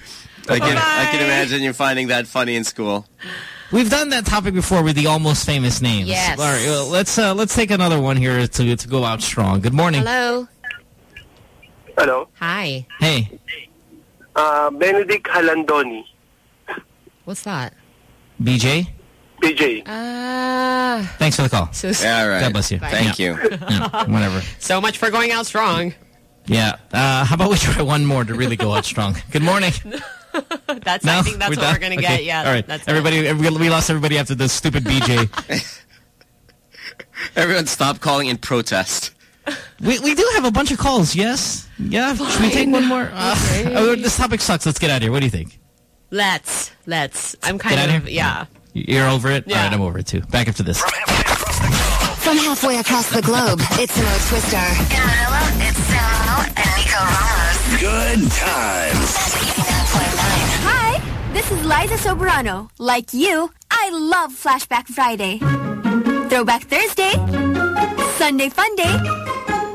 I can, I can imagine you finding that funny in school. We've done that topic before with the almost famous names. Yes. All right, well, let's uh, let's take another one here to to go out strong. Good morning. Hello. Hello. Hi. Hey, Uh, Benedict Halandoni. What's that? BJ. BJ. Ah. Thanks for the call. So Yeah, all right. God bless you. Thank Yeah. you. Yeah, whatever. So much for going out strong. Yeah. Uh, how about we try one more to really go out strong? Good morning. That's No, I think that's what done? we're gonna Okay. get. Yeah. All right. That's everybody, everybody, we lost everybody after the stupid BJ. Everyone stop calling in protest. we we do have a bunch of calls. Yes. Yeah. Should we take one more? Uh, Okay. oh, this topic sucks. Let's get out of here. What do you think? Let's let's. I'm kind out of of yeah. You're over it. Yeah. All right, I'm over it too. Back after this. From halfway across the globe, it's Mo Twister. In Manila, it's Samo and Nico Ramos. Good times. Hi, this is Liza Soberano. Like you, I love Flashback Friday. Throwback Thursday. Sunday Fun Funday.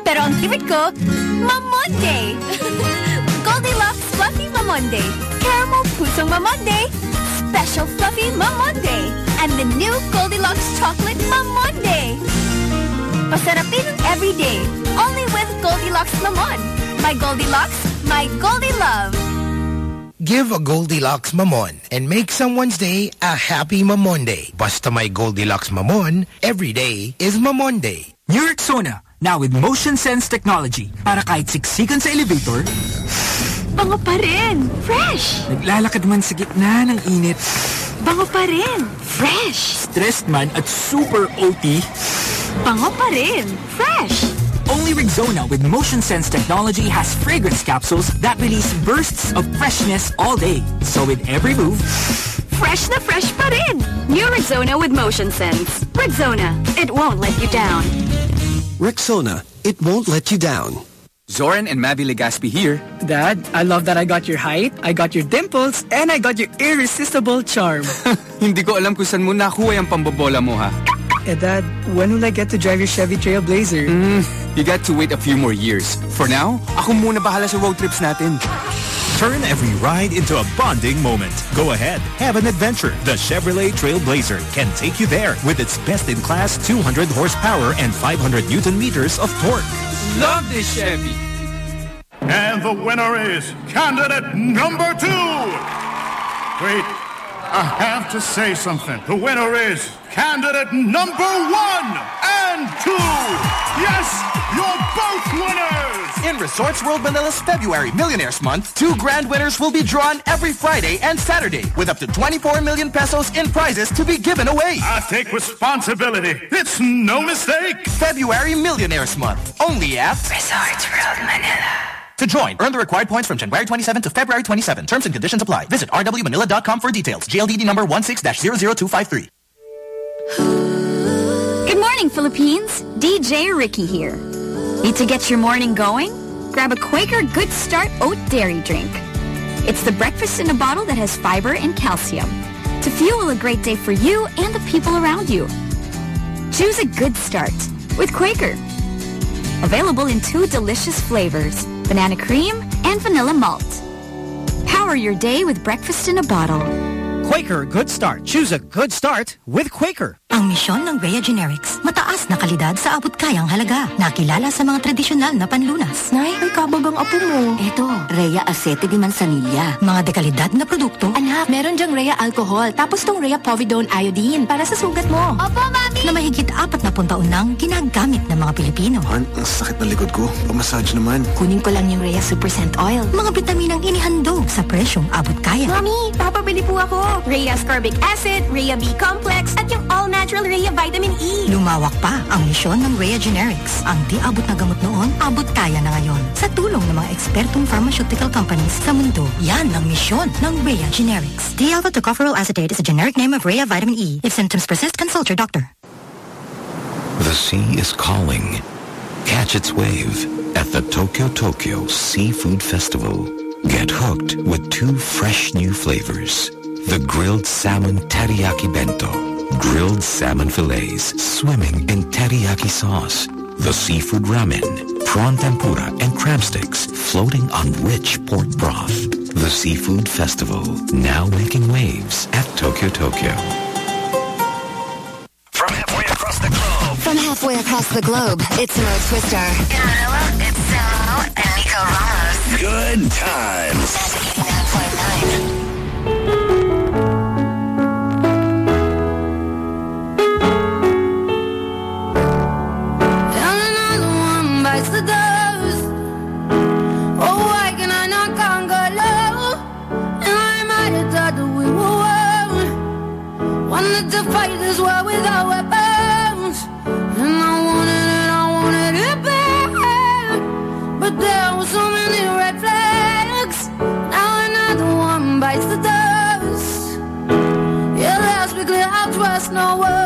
Pero ang favorite ko, Mamonday. Goldilocks Fluffy Mamonday. Caramel Pusong Mamonday. Special Fluffy Mamonday. And the new Goldilocks Chocolate Mamonday. Pasarapin every day. Only with Goldilocks Mamon. My Goldilocks, my Goldie Love. Give a Goldilocks Mamon and make someone's day a happy Mamon Day. Basta my Goldilocks Mamon, every day is Mamon Day. New Rexona, now with motion sense technology. Para kahit siksikan sa elevator, Bango pa rin. Fresh. naglalakad man sa gitna ng init, Bango pa rin. Fresh. stressed man at super OT, Bango pa rin. Fresh. Only Rexona with motion sense technology has fragrance capsules that release bursts of freshness all day. So with every move, Fresh na fresh pa rin. New Rexona with Motion Sense. Rexona. It won't let you down. Rexona, it won't let you down. Zoren and Mavy Legaspi here. Dad, I love that I got your height, I got your dimples, and I got your irresistible charm. Hindi ko alam kung saan mo nakuha yung pambobola mo ha. eh Dad, when will I get to drive your Chevy Trailblazer? Mm, you got to wait a few more years. For now, ako muna bahala sa road trips natin. Turn every ride into a bonding moment. Go ahead, have an adventure. The Chevrolet Trailblazer can take you there with its best-in-class 200 horsepower and 500 newton meters of torque. Love this Chevy. And the winner is candidate number two. Wait, I have to say something. The winner is candidate number one and two. Yes, you're both winners. In Resorts World Manila's February Millionaires Month, two grand winners will be drawn every Friday and Saturday with up to 24 million pesos in prizes to be given away. I take responsibility. It's no mistake. February Millionaires Month, only at Resorts World Manila. To join, earn the required points from January 27 to February 27. Terms and conditions apply. Visit rwmanila.com for details. GLDD number 16-00253. Good morning, Philippines. DJ Ricky here. Need to get your morning going? Grab a Quaker Good Start Oat Dairy Drink. It's the breakfast in a bottle that has fiber and calcium to fuel a great day for you and the people around you. Choose a good start with Quaker. Available in two delicious flavors, banana cream and vanilla malt. Power your day with breakfast in a bottle. Quaker Good Start. Choose a good start with Quaker. Ang misyon ng Rhea Generics, mataas na kalidad sa abot kayang halaga. Nakilala sa mga tradisyonal na panlunas. Nay, may kabagang apo mo. Eto, Rhea Acete de Manzanilla. Mga dekalidad na produkto. Anak, meron dyang Rhea Alcohol, tapos tong Rhea Povidone Iodine para sa sugat mo. Opo, Mami! Na mahigit apat na taon nang ginagamit ng mga Pilipino. Han, ang sakit ng likod ko. Pamassage naman. Kunin ko lang yung Rhea Super Scent Oil. Mga bitaminang inihandog sa presyong abot kaya. Mami, papabili po ako. Rhea Ascorbic Acid, Rhea B Complex, at yung all-natural Rhea Vitamin E. Lumawak pa ang misyon ng Rhea Generics. Ang di abot na gamot noon, abot kaya na ngayon. Sa tulong ng mga ekspertong pharmaceutical companies sa mundo, yan ang misyon ng Rhea Generics. D-alpha tocopherol acetate is a generic name of Rhea Vitamin E. If symptoms persist, consult your doctor. The sea is calling. Catch its wave at the Tokyo Tokyo Seafood Festival. Get hooked with two fresh new flavors. The grilled salmon teriyaki bento. Grilled salmon fillets swimming in teriyaki sauce. The seafood ramen, prawn tempura, and crab sticks floating on rich pork broth. The Seafood Festival, now making waves at Tokyo Tokyo. From halfway across the globe. From halfway across the globe, it's Mo Twister. In Manila, it's Samo and Nico Ramos. Good times. 89.9. to fight this war without weapons. And I wanted it, I wanted it bad. But there were so many red flags. Now another one bites the dust. Yeah, let's be clear, I'll trust no one.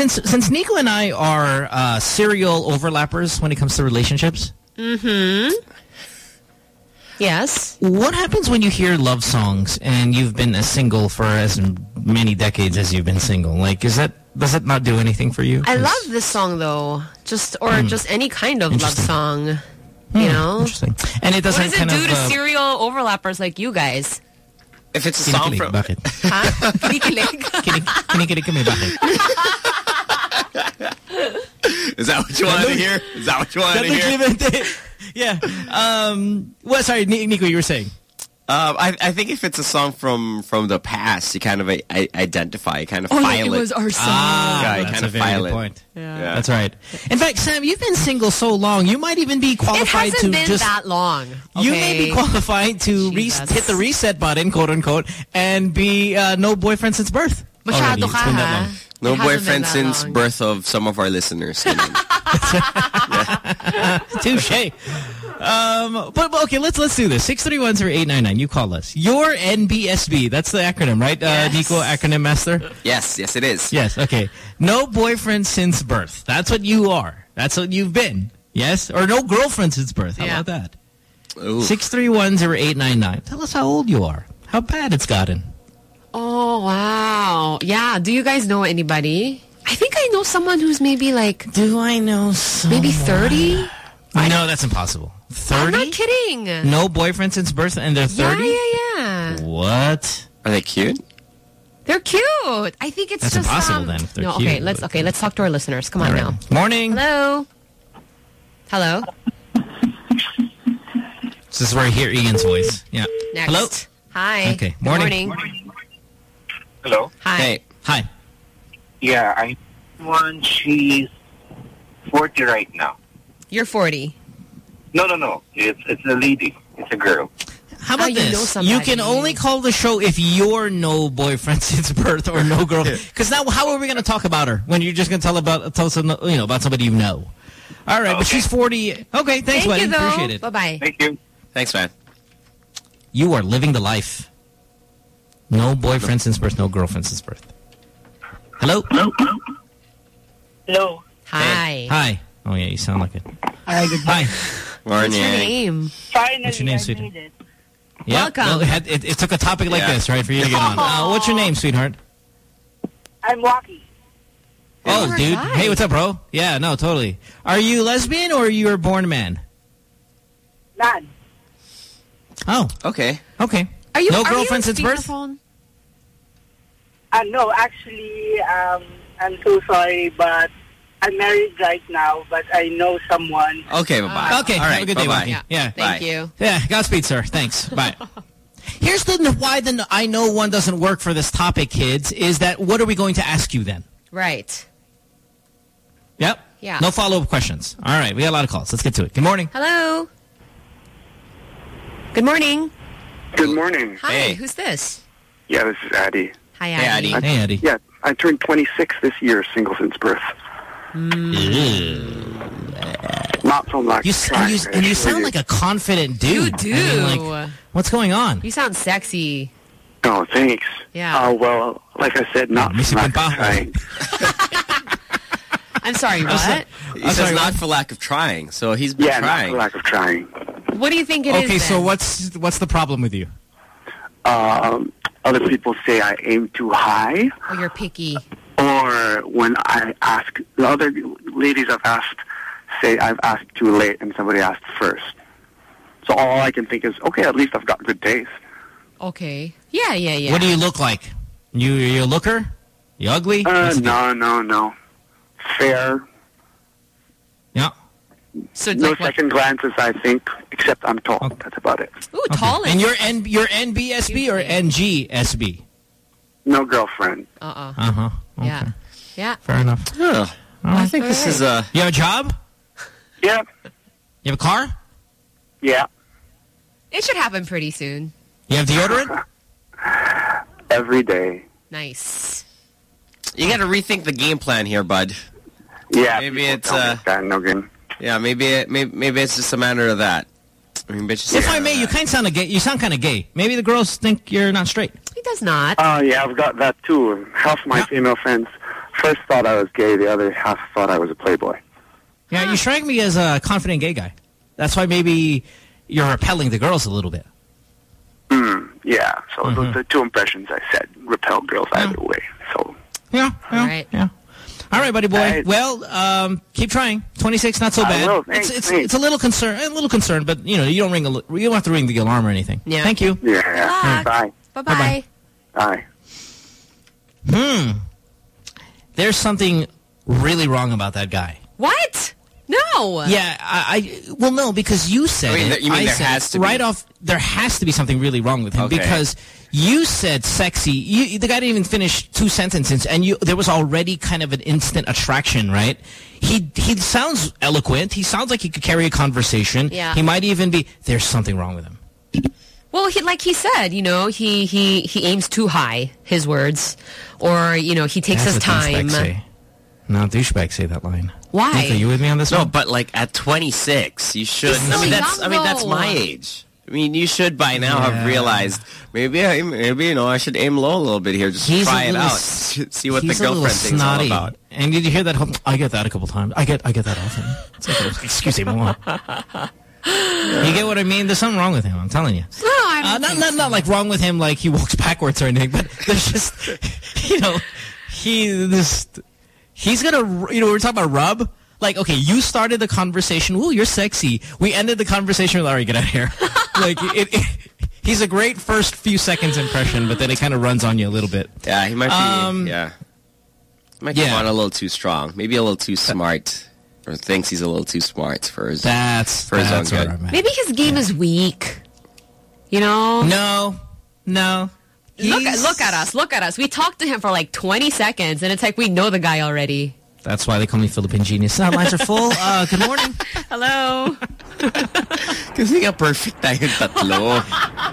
Since since Nico and I are uh, serial overlappers when it comes to relationships. Mm-hmm. Yes. What happens when you hear love songs and you've been a single for as many decades as you've been single? Like, is that does it not do anything for you? I love this song though, just or Hmm. just any kind of love Interesting. song. You Hmm, know, interesting. And it doesn't What does it kind do of, to uh, serial overlappers like you guys? If it's a song from... bakit? Huh? Kinikilig. Kinikilig kami, bakit? Is that what you wanted to hear? Is that what you wanted to hear? Clemente. yeah. Um, well, sorry, Ni- Nico, you were saying. Um, I, I think if it's a song from from the past, you kind of I, I identify, you kind of Oh, file like it it. was our song. Ah, yeah, that's kind a of very file good point. Yeah. That's right. In fact, Sam, you've been single so long, you might even be It qualified hasn't to been just... that long. You may be qualified to re hit the reset button, quote unquote, and be uh, no boyfriend since birth. Masyado Already. It's ka, been that ha? Long. No It hasn't been boyfriend since long. birth of some of our listeners. you know. Touche. Um, but, but okay, let's let's do this. Six three one zero eight nine nine. You call us. Your NBSB. That's the acronym, right? Uh, Nico, acronym master. yes, yes, it is. Yes. Okay. No boyfriend since birth. That's what you are. That's what you've been. Yes. Or no girlfriend since birth. How Yeah. about that? Ooh. Six three one zero eight nine nine. Tell us how old you are. How bad it's gotten. Oh wow, yeah. Do you guys know anybody? I think I know someone who's maybe like Do I know someone? maybe thirty. No, that's impossible. 30? I'm not kidding. No boyfriend since birth, and they're thirty. yeah, yeah. yeah. What? Are they cute? They're cute. I think it's That's just impossible um, then, if they're no, cute, okay. Let's okay. Let's talk to our listeners. Come on All now. Morning. Hello. Hello. This is where I hear Ian's voice. Yeah. Next. Hello. Hi. Okay, Good morning. Hello. Hi. Hey. Hi. Yeah, I one. She's forty right now. You're 40. No, no, no. It's it's a lady. It's a girl. How about How you know this? somebody. You can only call the show if you're no boyfriend since birth or no girl. Because now, how are we going to talk about her when you're just going to tell about tell us you know about somebody you know? All right, but she's 40. Okay, thanks, Thank buddy. you. Appreciate it. Bye bye. Thank you. Thanks, man. You are living the life. No boyfriend since birth, no girlfriend since birth. Hello. Hello. Hello. Hi. Hi. Oh yeah, you sound like it. Hi. Good Hi. What's your name? Finally, What's your name, I sweetie? made it. Yeah. Welcome. Well, it, had, it, it took a topic like Yeah. this, right, for you to get on. Uh, what's your name, sweetheart? I'm Walkie. Oh, You're dude. guy. Hey, what's up, bro? Yeah, no, totally. Are you lesbian or you were born a man? Man. Oh, Okay. okay. Are you no are girlfriend you since birth? Uh, no, actually, um, I'm so sorry, but I'm married right now, but I know someone. Okay, bye-bye. Okay, All have a good day, bye-bye. Yeah. Yeah. Thank Bye. you. Yeah, Godspeed, sir. Thanks. Bye. Here's the why the I know one doesn't work for this topic, kids, is that what are we going to ask you then? Right. Yep. Yeah. No follow-up questions. All right, we got a lot of calls. Let's get to it. Good morning. Hello. Good morning. Good morning. Hi. Hey. Who's this? Yeah, this is Addie. Hi, Hey, Addie. Addie. Hey, Eddie. Yeah, I turned 26 this year, single since birth. Not from lack You, of s- trying, and you, and you sound like a confident dude. You I mean, do. like, what's going on? You sound sexy. Oh, thanks. Yeah. Uh, well, like I said, not Missy from lack of trying. I'm sorry, what? He I'm says sorry, not what? for lack of trying, so he's been Yeah, not trying. for lack of trying. What do you think it is? Okay, so then? what's what's the problem with you? Um, other people say I aim too high, Oh, you're picky. or when I ask, the other ladies I've asked say I've asked too late and somebody asked first. So all I can think is, okay, at least I've got good taste. Okay. Yeah, yeah, yeah. What do you look like? You you a looker? You ugly? Uh, What's no, no, no. Fair. Yeah. So No like what? second glances, I think, except I'm tall. That's about it. Ooh, tall And you're N you're NBSB or NGSB? No girlfriend. Uh-uh. Uh huh. Yeah. Yeah. Fair enough. Huh. I think this is uh You have a job? Yeah. You have a car? Yeah. It should happen pretty soon. You have deodorant? Every day. Nice. You got to rethink the game plan here, bud. Yeah. Maybe it's, tell uh, no good. Yeah, maybe it, maybe maybe it's just a matter of that. I mean, bitches. If I may, you kind of sound gay. You sound kind of gay. Maybe the girls think you're not straight. He does not. Oh, yeah, I've got that too. Half my female friends first thought I was gay, the other half thought I was a playboy. Yeah, you strike me as a confident gay guy. That's why maybe you're repelling the girls a little bit. Mm, yeah. So Mm-hmm. the, the two impressions I said repel girls either way. So Yeah. All right. Yeah. All right, buddy boy. Well, um, keep trying. 26, not so I bad. will. It's Thanks, it's thanks. it's a little concern, a little concern, but you know, you don't ring a, you don't have to ring the alarm or anything. Yeah. Thank you. yeah. yeah. Bye. Bye-bye. Bye. Hmm. There's something really wrong about that guy. What? No. Yeah, I, I well no because you said I mean, it. you mean I there said has it. to be. right off. There has to be something really wrong with him Okay. because you said sexy. You, the guy didn't even finish two sentences, and you there was already kind of an instant attraction, right? He he sounds eloquent. He sounds like he could carry a conversation. Yeah. He might even be. There's something wrong with him. Well, he, like he said, you know, he, he, he aims too high, his words. Or, you know, he takes That's his time. Say. No, douchebags say that line. Why? Nick, are you with me on this No, one? but like at 26, you should. He's I so mean, that's. I mean, that's my age. I mean, you should by now Yeah. have realized maybe, I, maybe you know, I should aim low a little bit here, just He's try it out, see what the He's a little girlfriend thing's all snotty. about. And did you hear that? whole- I get that a couple times. I get I get that often. It's like, excuse me, more. You get what I mean? There's something wrong with him. I'm telling you. No, I don't Uh, not not so. not like wrong with him, like he walks backwards or anything. But there's just, you know, he this he's gonna you know we're talking about rub. Like okay, you started the conversation. Ooh, you're sexy. We ended the conversation with, all right, get out of here. like it, it, he's a great first few seconds impression, but then it kind of runs on you a little bit. Yeah, he might be. Um, yeah, might yeah. on a little too strong, maybe a little too smart, or thinks he's a little too smart for his. That's For his that's own good. Maybe his game is weak. You know? No, no. Look at, look at us. Look at us. We talked to him for like 20 seconds, and it's like we know the guy already. That's why they call me Philippine genius. Uh, lines are full. Uh, good morning. Hello. Because Kasi nga perfect tayo tatlo.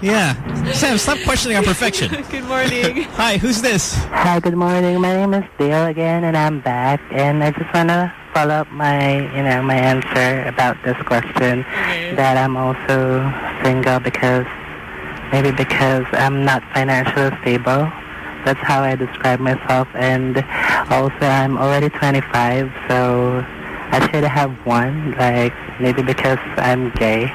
Yeah. Sam, stop questioning our perfection. Good morning. Hi, who's this? Hi, good morning. My name is Dale again, and I'm back. And I just want to follow up my, you know, my answer about this question that I'm also single because maybe because I'm not financially stable. That's how I describe myself. And also, I'm already 25, so I should have one. Like maybe because I'm gay.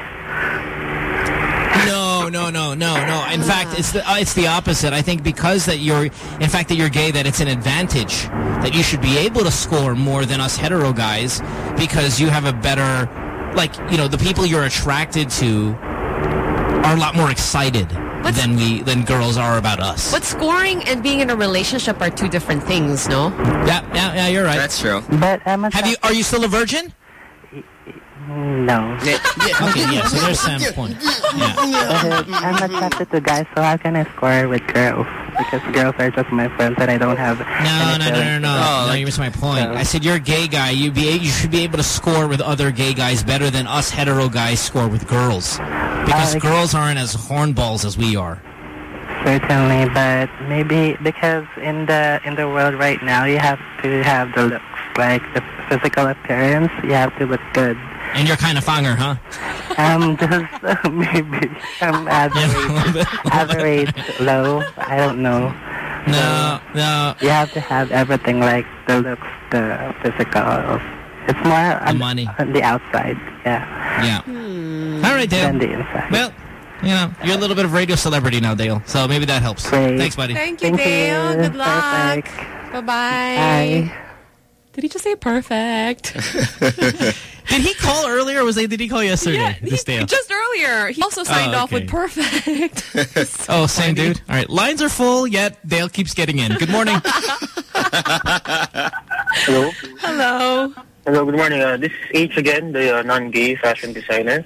No, no, no, no, no. In fact, it's the uh, it's the opposite. I think because that you're, in fact, that you're gay, that it's an advantage that you should be able to score more than us hetero guys because you have a better, like you know, the people you're attracted to are a lot more excited than we than girls are about us. But scoring and being in a relationship are two different things, no? Yeah, yeah, yeah. You're right. That's true. But I'm Have you? Are you still a virgin? No. Okay, yeah. So there's Sam's point. Yeah. I'm attracted to guys, so how can I score with girls? Because girls are just my friends, and I don't have. No, any no, no, no, no. for them. no, you missed my point. I said you're a gay guy. You be you should be able to score with other gay guys better than us hetero guys score with girls, because Uh, girls aren't as hornballs as we are. Certainly, but maybe because in the in the world right now, you have to have the looks, like the physical appearance. You have to look good. And you're kind of fanger, huh? Um, just maybe I'm average, average low. I don't know. No, no. You have to have everything, like the looks, the physical. It's more on, money. on the outside. Yeah. Yeah. Hmm. All right, Dale. Than the inside. Well, you know, you're a little bit of radio celebrity now, Dale. So maybe that helps. Great. Thanks, buddy. Thank you, Thank Dale. you. Good luck. Perfect. Bye-bye. Bye. Did he just say perfect? Did he call earlier, or was they, did he call yesterday? this Dale. Just earlier. He also signed Oh, off with okay. perfect. oh, same dude. All right, lines are full. Yet Dale keeps getting in. Good morning. Hello. Hello. Hello, good morning. Uh, this is H again, the uh, non-gay fashion designer.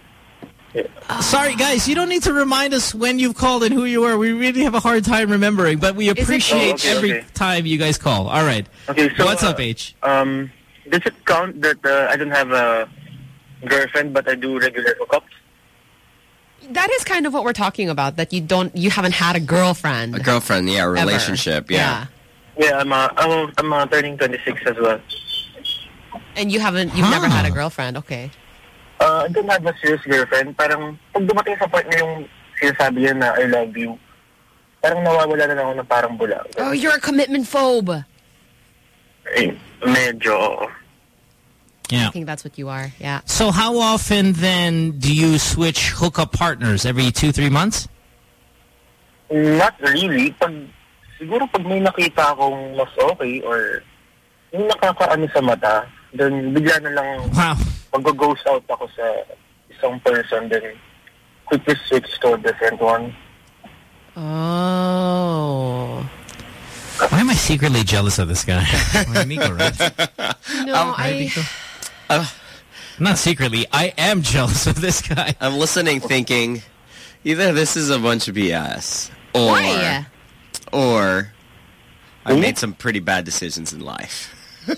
Sorry, guys, you don't need to remind us when you've called and who you are. We really have a hard time remembering, but we appreciate Oh, okay, every okay. time you guys call. All right. Okay, so What's uh, up, H? Um, does it count that uh, I don't have a girlfriend, but I do regular hookups? That is kind of what we're talking about, that you don't, you haven't had a girlfriend. A girlfriend, yeah, a Ever. relationship, yeah. Yeah, I'm uh, I'm, I'm uh, turning 26 as well. And you haven't, you've never had a girlfriend. Okay. Uh, I don't have a serious girlfriend. Parang pag dumating sa point na yung sinasabi niya na I love you, parang nawawala na lang ako ng parang bula. Oh, you're a commitment phobe. Eh, medyo, Yeah. I think that's what you are. Yeah. So how often then do you switch hookup partners? Every two, three months? not really. Pag, siguro pag may nakita akong mas okay or yung nakakaano sa mata, then bigla na lang wow. Mag-ghost out ako sa isang person, then quickly switch to a different one. Oh. Why am I secretly jealous of this guy? Nico, right? No, Um, I... Not secretly. I am jealous of this guy. I'm listening thinking either this is a bunch of BS or Why? or I made some pretty bad decisions in life. Yeah,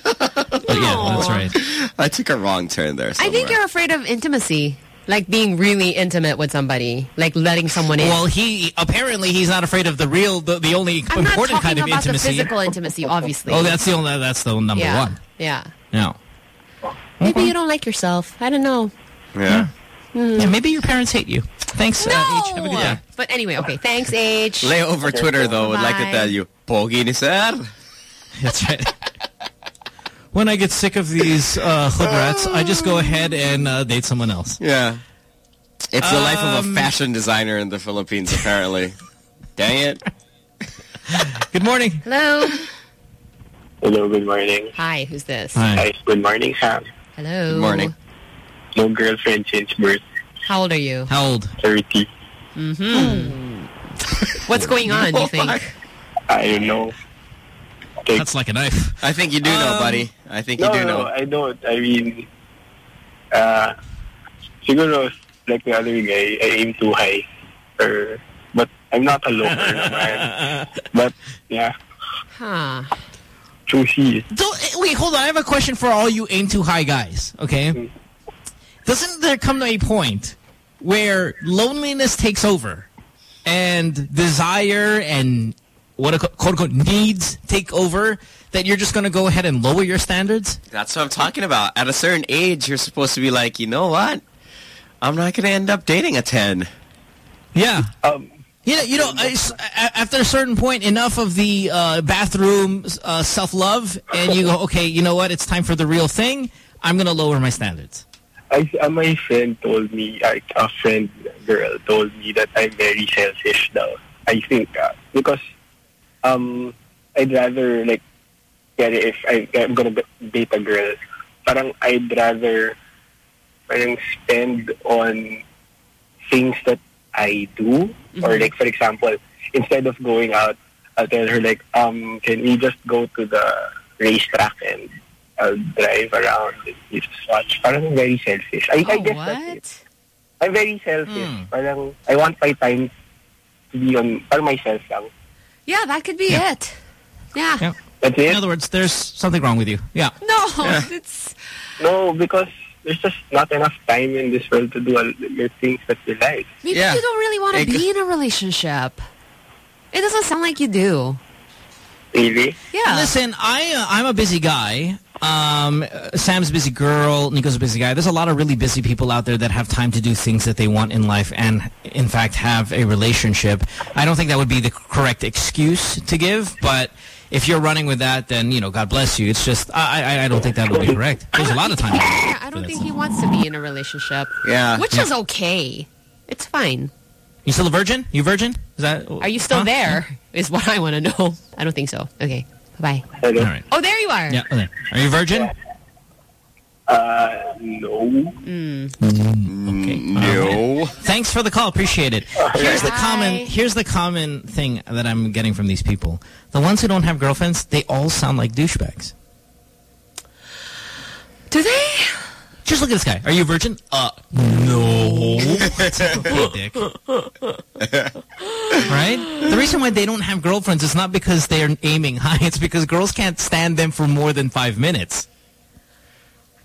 that's right. I took a wrong turn there I think you're afraid of intimacy. Like being really intimate with somebody. Like letting someone in. Well, he apparently he's not afraid of the real, the, the only I'm important kind of about the intimacy. physical intimacy, obviously. Oh, that's the only. That's the number yeah. one. Yeah. No. Maybe you don't like yourself. I don't know. Yeah. Yeah, maybe your parents hate you. Thanks, uh, H. Have a good day. But anyway, okay. Thanks, H. Lay over Twitter though would like to tell you, Pogi ni sir. That's right. When I get sick of these uh, hood rats, I just go ahead and uh, date someone else. Yeah. It's the life of Um, a fashion designer in the Philippines, apparently. Dang it. Good morning. Hello. Hello, good morning. Hi, who's this? Hi, good morning, Sam. Hello. Good morning. No girlfriend since birth, How old are you? How old? 30. Mm-hmm. What's going on, do you think? I don't know. That's like a knife. I think you do know, Um, buddy. I think no, you do no, know. I don't. I mean, uh, siguro, like the other guy, I aim too high. Or, but I'm not a lower naman. But, yeah, Huh. choosy. Don't, wait, hold on. I have a question for all you aim too high guys. Okay. Doesn't there come to a point where loneliness takes over and desire and what a quote unquote needs take over that you're just going to go ahead and lower your standards? That's what I'm talking about. At a certain age, you're supposed to be like, you know what? I'm not going to end up dating a 10. Yeah. Um, You know, you know, I s- a- after a certain point, enough of the uh, bathroom uh, self-love, and you go, okay, you know what? It's time for the real thing. I'm going to lower my standards. I, uh, my friend told me, like, a friend girl told me that I'm very selfish now. I think, uh, because um, I'd rather, like, get it if I, I'm gonna date a girl, parang I'd rather parang spend on things that I do. Or, like, for example, instead of going out, I'll tell her, like, um, can we just go to the racetrack and I'll drive around and you just watch. Parang very selfish. I, I Oh, guess that's it. I'm very selfish. Parang I want my time to be on for myself lang. Yeah, that could be it. Yeah. Yeah. That's it? In other words, there's something wrong with you. Yeah. No, it's No, because there's just not enough time in this world to do all the things that you like. maybe you don't really want to be in a relationship. It doesn't sound like you do. Really? Yeah. Listen, I uh, I'm a busy guy. Um, Sam's a busy girl. Nico's a busy guy. There's a lot of really busy people out there that have time to do things that they want in life and, in fact, have a relationship. I don't think that would be the correct excuse to give, but if you're running with that, then, you know, God bless you. It's just, I, I, I don't think that would be correct. There's a lot of time. Yeah, I don't think he wants to be in a relationship. Yeah. Which Yeah. is okay. It's fine. You still a virgin? You virgin? Is that? Are you still Huh? there? Is what I want to know. I don't think so. Okay. Bye-bye. All right. Oh, there you are. Yeah. Okay. Are you virgin? Uh, no. Mm. Okay. No. Thanks for the call. Appreciate it. Here's the common. Here's the common thing that I'm getting from these people. The ones who don't have girlfriends, they all sound like douchebags. Do they? Just look at this guy. Are you a virgin? Uh, no. dick. Right? The reason why they don't have girlfriends is not because they're aiming high. It's because girls can't stand them for more than five minutes.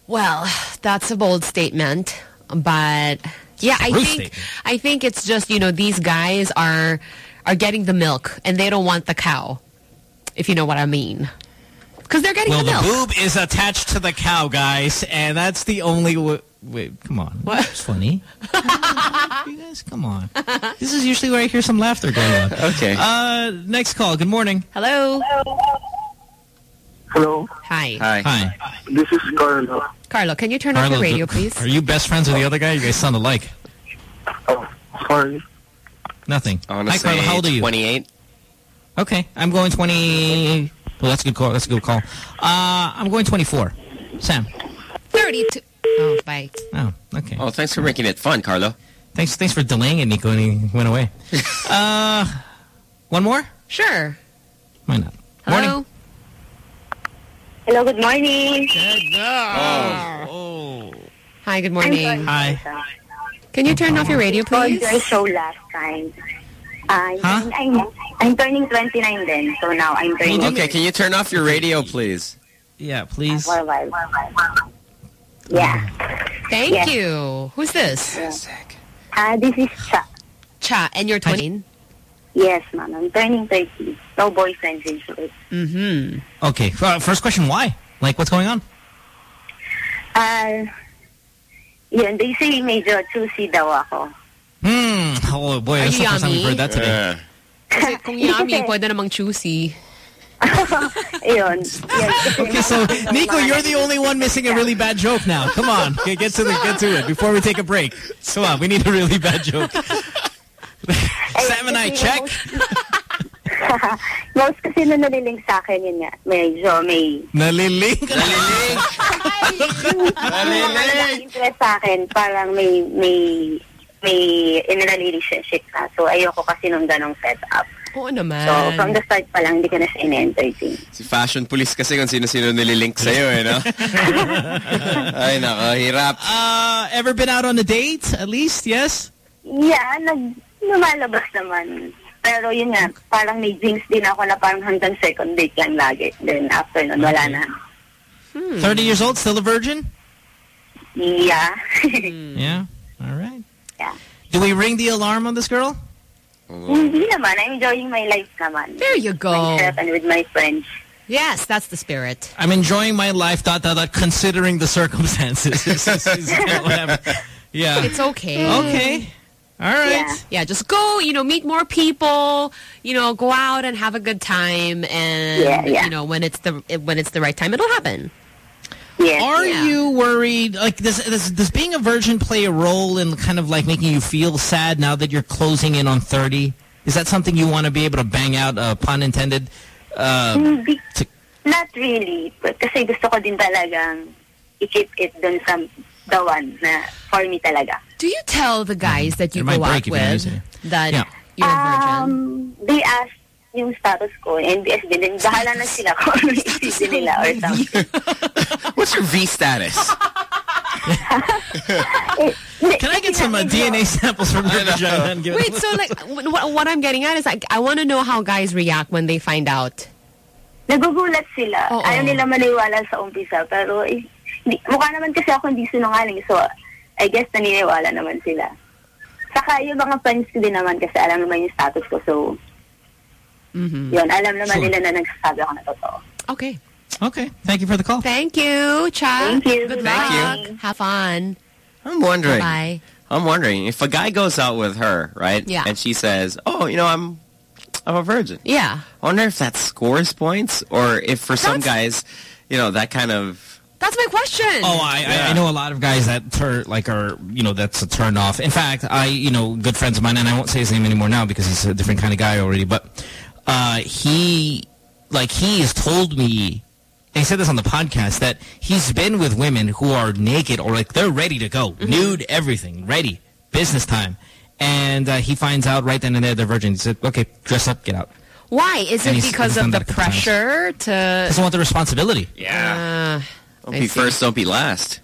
Well, that's a bold statement, but yeah, I think statement. I think it's just you know these guys are are getting the milk and they don't want the cow, if you know what I mean, because they're getting Well, the the boob is attached to the cow, guys, and that's the only. W wait, come on. What? It's funny. you guys, come on. This is usually where I hear some laughter going on. Okay. Uh, next call. Good morning. Hello. Hello. Hi. Hi. Hi. This is Carlo. Carlo, can you turn off the radio, please? Are you best friends with the other guy? You guys sound alike. Oh, sorry. Nothing. I want to Hi, say Carlo. How old are you? 28. Okay, I'm going 20. Well, that's a good call. That's a good call. Uh, I'm going 24. Sam. 32. Oh, bye. Oh, okay. Oh, thanks for making it fun, Carlo. Thanks, thanks for delaying it, Nico, and he went away. uh, one more? Sure. Why not? Hello. Hello, good morning. Oh. Hi, good morning. Hi. Can you turn off your radio, Called please? your show last time. Uh, Huh? I'm, I'm turning 29 then, so now I'm turning... Okay, can you turn off your radio, please? Yeah, please. For a while. Yeah. Thank Yeah. you. Who's this? Uh, this is Cha. Cha, and you're 20? Yes, ma'am. I'm turning 30. No boyfriend usually. Mm-hmm. Okay, uh, first question, why? Like, what's going on? Uh, yun, they say medyo choosy daw ako. Hmm. Oh, boy, Are that's you the first time we've heard that today. Kasi kung yummy, pwede namang choosy. Ayun. Okay, so Nico, you're the only one missing a really bad joke now. Come on, get, get to the get to it before we take a break. Come on, uh, we need a really bad joke. Sam and I check. Most kasi na nalilink sa akin yun nga. Medyo may... Nalilink. Nalilink. interest sa akin, parang may... may may in a relationship ka. So, ayoko kasi nung ganong setup. Oo naman. So, from the start pa lang, hindi ka na siya in-entertain. Si fashion police kasi kung sino-sino nililink sa'yo, eh, no? Ay, nako, hirap. Uh, ever been out on a date? At least, yes. Yeah, nag, lumalabas naman. Pero yun nga, parang may jinx din ako na parang hanggang second date lang lagi. Then after nun, wala na. Hmm. 30 years old, still a virgin? Yeah. Yeah. All right. Yeah. Do we ring the alarm on this girl? Mm-hmm, Hindi naman. I'm enjoying my life naman. There you go. Myself and with my friends. Yes, that's the spirit. I'm enjoying my life, dot, dot, dot, considering the circumstances. Yeah. It's okay. Okay. All right. Yeah. Yeah, just go, you know, meet more people, you know, go out and have a good time and Yeah, yeah. you know, when it's the when it's the right time it'll happen. Yes. Are Yeah. you worried? Like, does, does does being a virgin play a role in kind of like making you feel sad now that you're closing in on 30? Is that something you want to be able to bang out, uh, pun intended? Uh, Hindi. to- Not really. But kasi gusto ko din talagang i-keep it dun sa the one na for me talaga. Do you tell the guys that you go out break if you with that Yeah. you're a virgin? Um, they asked yung status ko, NBS din. Then, bahala na sila kung ano isipin nila or something. What's your V status? Can I get some uh, DNA samples from your vagina Wait, so like what, what I'm getting at is like I want to know how guys react when they find out. Nagugulat sila. Oo. Ayaw nila maniwala sa umpisa. Pero, eh, hindi, mukha naman kasi ako hindi sinungaling. So, I guess naniniwala naman sila. Saka yung mga friends ko din naman kasi alam naman yung status ko. So, Mm-hmm. yun, alam naman Sure. nila na nagsasabi ako na totoo. Okay. Okay. Thank you for the call. Thank you, Cha. Thank you. Good Thank luck. you. Have fun. I'm wondering. Bye. I'm wondering if a guy goes out with her, right? Yeah. And she says, "Oh, you know, I'm, I'm a virgin." Yeah. I wonder if that scores points, or if for some guys, you know, that kind of. That's my question. Oh, I, I, I know a lot of guys that turn like are you know that's a turn off. In fact, I you know good friends of mine, and I won't say his name anymore now because he's a different kind of guy already. But uh, he like he has told me. And he said this on the podcast that he's been with women who are naked or like they're ready to go, nude, everything, ready, business time, and uh, he finds out right then and there they're virgin. He said, "Okay, dress up, get out." Why? Is And it because of the that times. pressure to Doesn't want the responsibility. Yeah. Don't be first, don't be last.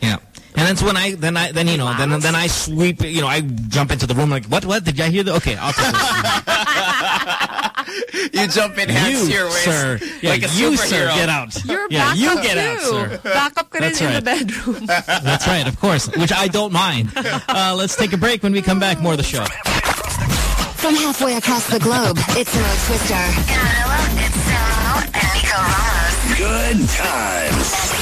Yeah. And that's when I then I then you know then then I sweep you know I jump into the room like what what did I hear the okay I'll take You jump in hands you to your waist sir yeah like a you sir superhero. get out You're yeah back you up get too. out sir Back up ka rin That's in the bedroom. that's right of course which I don't mind uh, let's take a break when we come back more of the show From halfway across the globe, it's Mo Twister. In Manila, it's Samo and Nico Ramos. Good times.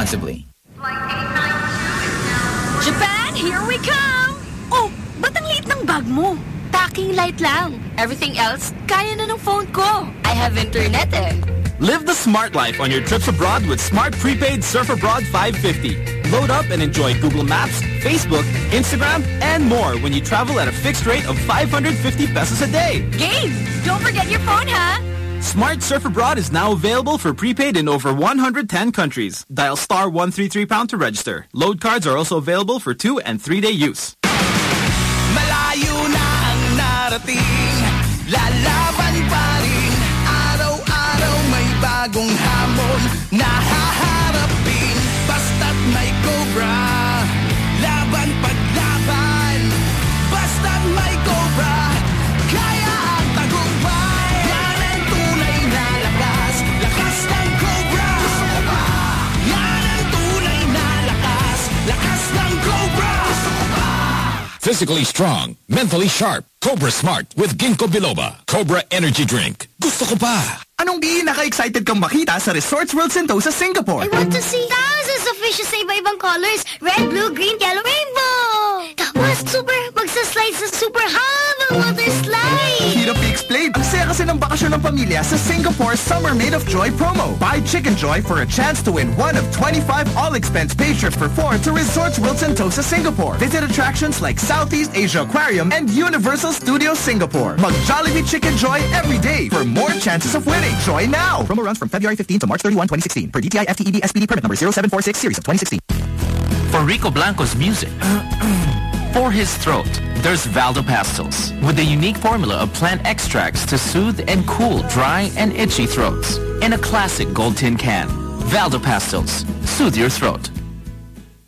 Japan, here we come! Oh, ba't ang liit ng bag mo? Packing light lang. Everything else, kaya na ng phone ko. I have internet eh. Live the smart life on your trips abroad with Smart Prepaid Surf Abroad 550. Load up and enjoy Google Maps, Facebook, Instagram, and more when you travel at a fixed rate of 550 pesos a day. Game! Don't forget your phone, ha? Smart Surf Abroad is now available for prepaid in over 110 countries. Dial star 133 pound to register. Load cards are also available for two and three day use. Malayo na ang narating Lalaban pa rin Araw-araw may bagong hamon Physically strong, mentally sharp. Cobra Smart with Ginkgo Biloba. Cobra Energy Drink. Gusto ko pa. Anong pinaka-excited kang makita sa Resorts World Sentosa, Singapore? I want to see thousands of fishes sa iba-ibang colors. Red, blue, green, yellow, rainbow. Tapos, super, magsaslide sa super habang water slide. Hirap i-explain. Saya kasi ng bakasyon ng pamilya sa Singapore Summer Made of Joy promo. Buy Chicken Joy for a chance to win one of 25 all-expense paid trips for four to Resorts World Sentosa, Singapore. Visit attractions like Southeast Asia Aquarium and Universal Studios Singapore. Mag Jollibee Chicken Joy every day for more chances of winning. Joy now! Promo runs from February 15 to March 31, 2016 per DTI FTEB SPD permit number 0746 series of 2016. For Rico Blanco's music, for his throat, there's Valda Pastilles with a unique formula of plant extracts to soothe and cool dry and itchy throats. In a classic gold tin can, Valda Pastilles, soothe your throat.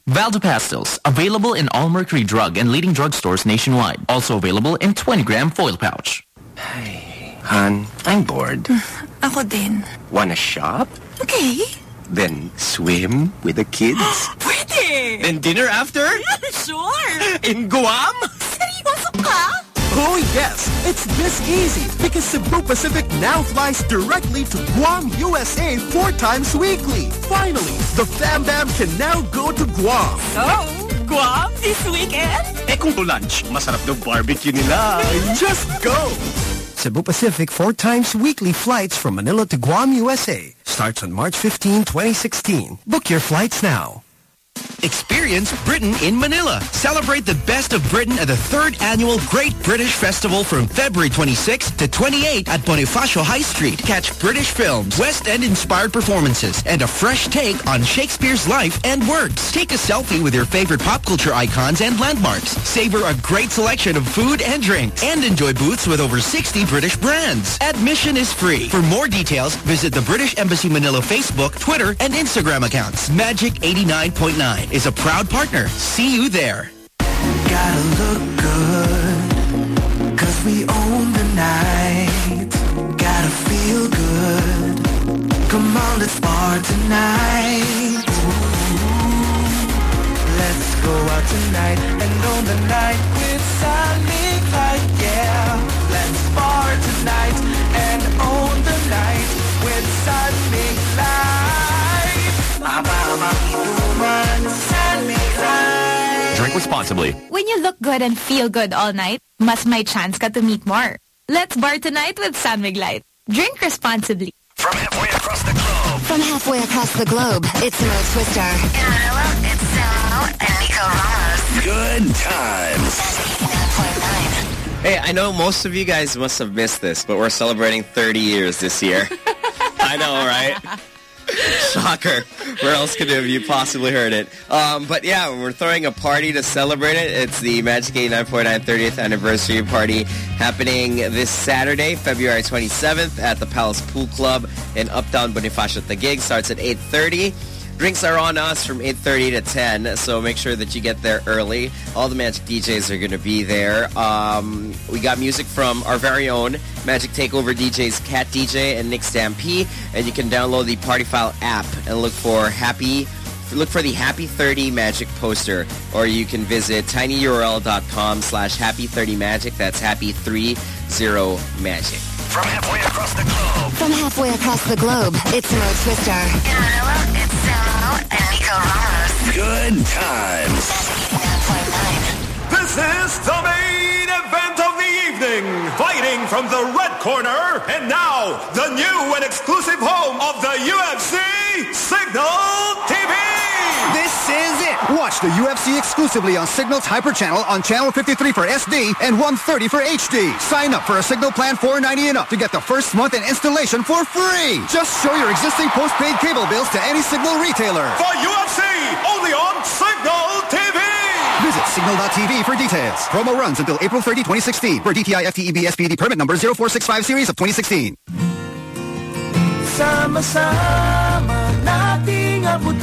Valda Pastilles, available in all Mercury Drug and leading drugstores nationwide. Also available in 20-gram foil pouch. Hey, Han, I'm bored. Mm, ako din. Wanna shop? Okay. Then swim with the kids? Pwede! then dinner after? sure! In Guam? Seryoso? Oh yes, it's this easy because Cebu Pacific now flies directly to Guam, USA four times weekly. Finally, the Fam Bam can now go to Guam. So, Guam this weekend? Eh kung lunch, masarap daw barbecue nila. Just go! Cebu Pacific four times weekly flights from Manila to Guam, USA. Starts on March 15, 2016. Book your flights now. Experience Britain in Manila. Celebrate the best of Britain at the third annual Great British Festival from February 26 to 28 at Bonifacio High Street. Catch British films, West End inspired performances, and a fresh take on Shakespeare's life and works. Take a selfie with your favorite pop culture icons and landmarks. Savor a great selection of food and drinks, and enjoy booths with over 60 British brands. Admission is free. For more details, visit the British Embassy Manila Facebook, Twitter, and Instagram accounts. Magic 89.9 is a proud partner. See you there. Gotta look good, cause we own the night. Gotta feel good. Come on, let's bar tonight. Let's go out tonight and own the night with San Mig Light, yeah. Let's bar tonight responsibly. When you look good and feel good all night, mas may chance ka to meet more. Let's bar tonight with San Mig Light. Drink responsibly. From halfway across the globe, it's Mo Twister. In Manila, it's Samo and Nico Ramos. Good times. Hey, I know most of you guys must have missed this, but we're celebrating 30 years this year. I know, right? Shocker. Where else could have you possibly heard it? Um, but yeah, we're throwing a party to celebrate it. It's the Magic 89.9 30th anniversary party happening this Saturday, February 27th at the Palace Pool Club in Uptown Bonifacio. The gig starts at 8.30. Drinks are on us from 8.30 to 10, so make sure that you get there early. All the Magic DJs are going to be there. Um, we got music from our very own Magic Takeover DJs Cat DJ and Nick Stampy, and you can download the Party File app and look for Happy look for the Happy 30 Magic poster, or you can visit tinyurl.com slash happy30magic. That's happy30 magic. From halfway across the globe. From halfway across the globe, it's Mo Twister. In Manila, it's Samo and Nico Ramos. Good times. This is the main event of the evening. Fighting from the red corner. And now, the new and exclusive home of the UFC, Cignal TV. This is it. Watch the UFC exclusively on Cignal's Hyper Channel on Channel 53 for SD and 130 for HD. Sign up for a Cignal plan 490 and up to get the first month and installation for free. Just show your existing postpaid cable bills to any Cignal retailer. For UFC, only on Cignal TV. Visit cignal.tv for details. Promo runs until April 30, 2016 for DTI FTEB SPD permit number 0465 series of 2016. Sama-sama nating abutin Tila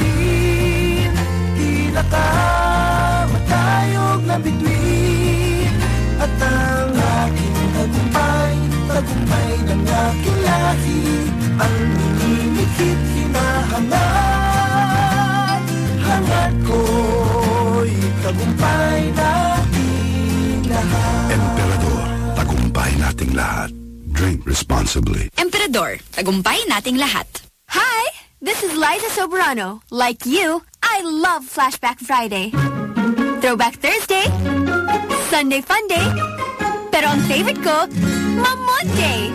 ka matayog na bituin At ang aking tagumpay Tagumpay ng aking lahi Ang minimikit hinahangat Hangat ko'y tagumpay nating lahat Emperador, tagumpay nating lahat. Drink responsibly. Emperador, tagumpay nating lahat. Hi, this is Liza Soberano. Like you, I love Flashback Friday. Throwback Thursday. Sunday Fun Day. Pero ang favorite ko, Mamonday.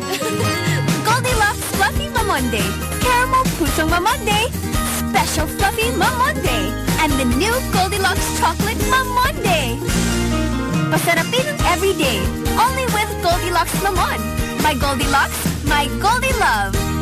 Goldilocks Fluffy Mamonday. Caramel Pusong Mamonday. Special Fluffy Mamonday. And the new Goldilocks Chocolate Mamonday. Pasarapin every day. Only with Goldilocks Mamon. My Goldilocks, my Goldie Love.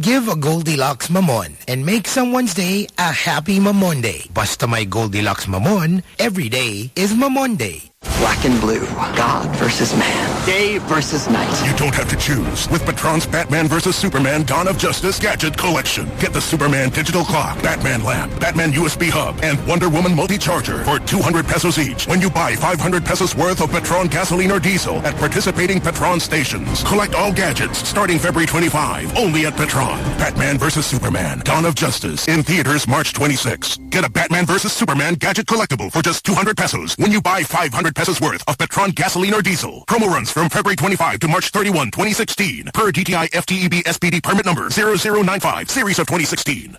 Give a Goldilocks Mamon and make someone's day a happy Mamonday. Basta my Goldilocks Mamon, every day is Mamonday. Black and blue. God versus man. Day versus night. You don't have to choose. With Petron's Batman vs. Superman Dawn of Justice Gadget Collection. Get the Superman Digital Clock, Batman Lamp, Batman USB Hub, and Wonder Woman Multi-Charger for 200 pesos each when you buy 500 pesos worth of Petron gasoline or diesel at participating Petron stations. Collect all gadgets starting February 25, only at Petron. Batman vs. Superman Dawn of Justice in theaters March 26. Get a Batman vs. Superman gadget collectible for just 200 pesos when you buy 500 pesos worth of Petron gasoline or diesel. Promo runs from February 25 to March 31, 2016 per DTI FTEB SPD permit number 0095 series of 2016.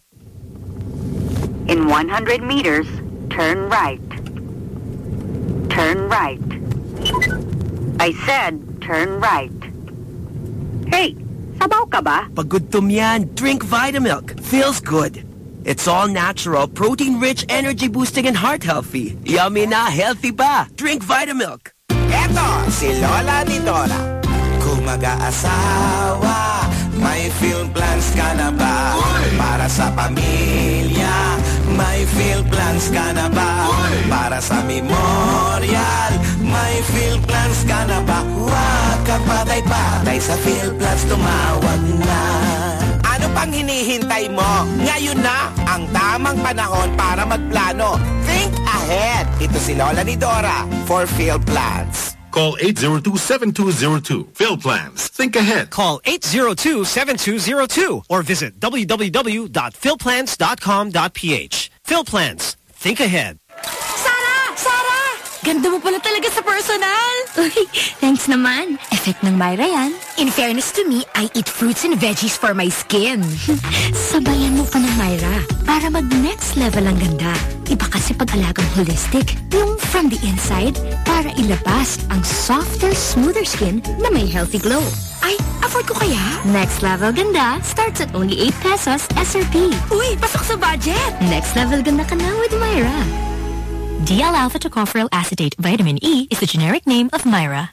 In 100 meters, turn right. Turn right. I said turn right. Hey, sabaw ka ba? Pag gutom yan, drink Vitamilk. Feels good. It's all natural, protein-rich, energy-boosting, and heart-healthy. Yummy na, healthy pa. Drink Vitamilk. Eto, si Lola ni Dora. Kung mag-aasawa, may Phil Plans ka na ba? Para sa pamilya, may Phil Plans ka na ba? Para sa memorial, may Phil Plans ka na ba? Huwag kang patay-patay sa Phil Plans, tumawag na. Pang hinihintay mo? Ngayon na ang tamang panahon para magplano. Think ahead. Ito si Lola ni Dora for Field Plans. Call 802-7202. Phil Plans. Think ahead. Call 802-7202 or visit www.philplans.com.ph. Phil Plans. Think ahead. Ganda mo pala talaga sa personal. Uy, thanks naman. Effect ng Myra yan. In fairness to me, I eat fruits and veggies for my skin. Sabayan mo pa ng Myra para mag-next level ang ganda. Iba kasi pag-alagang holistic. Yung from the inside para ilabas ang softer, smoother skin na may healthy glow. Ay, afford ko kaya? Next level ganda starts at only 8 pesos SRP. Uy, pasok sa budget! Next level ganda ka na with Myra. DL-alpha tocopherol acetate vitamin E is the generic name of Myra.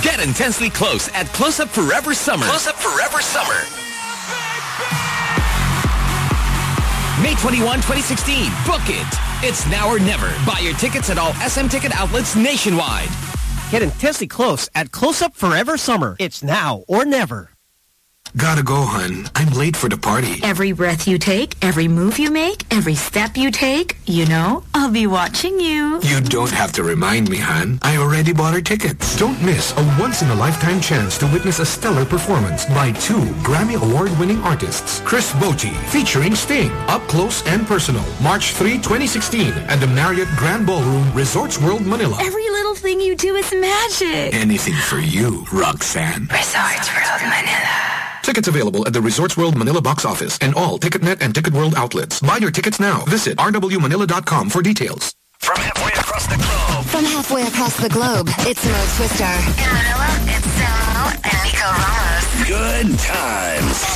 Get intensely close at Close Up Forever Summer. Close Up Forever Summer. May 21, 2016. Book it. It's now or never. Buy your tickets at all SM ticket outlets nationwide. Get intensely close at Close Up Forever Summer. It's now or never. Gotta go, hun. I'm late for the party. Every breath you take, every move you make, every step you take, you know, I'll be watching you. You don't have to remind me, hun. I already bought her tickets. Don't miss a once-in-a-lifetime chance to witness a stellar performance by two Grammy Award-winning artists. Chris Botti, featuring Sting, up close and personal. March 3, 2016, at the Marriott Grand Ballroom, Resorts World, Manila. Every little thing you do is magic. Anything for you, Roxanne. Resorts World Manila. Tickets available at the Resorts World Manila box office and all TicketNet and Ticket World outlets. Buy your tickets now. Visit rwmanila.com for details. From halfway across the globe. From halfway across the globe, it's Mo Twister. In Manila, it's Samo and Nico Ramos. Good times.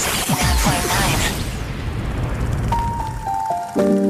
89.9.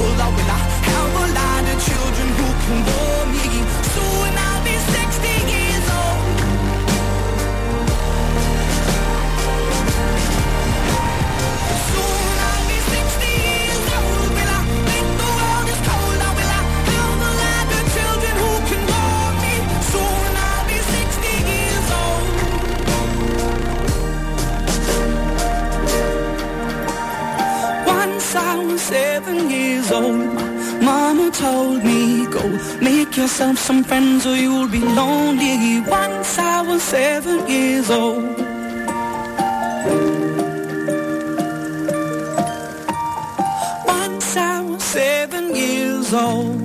world is will I have a lot of children who can bore me? Soon years old, mama told me, go make yourself some friends or you'll be lonely. Once I was seven years old. Once I was seven years old.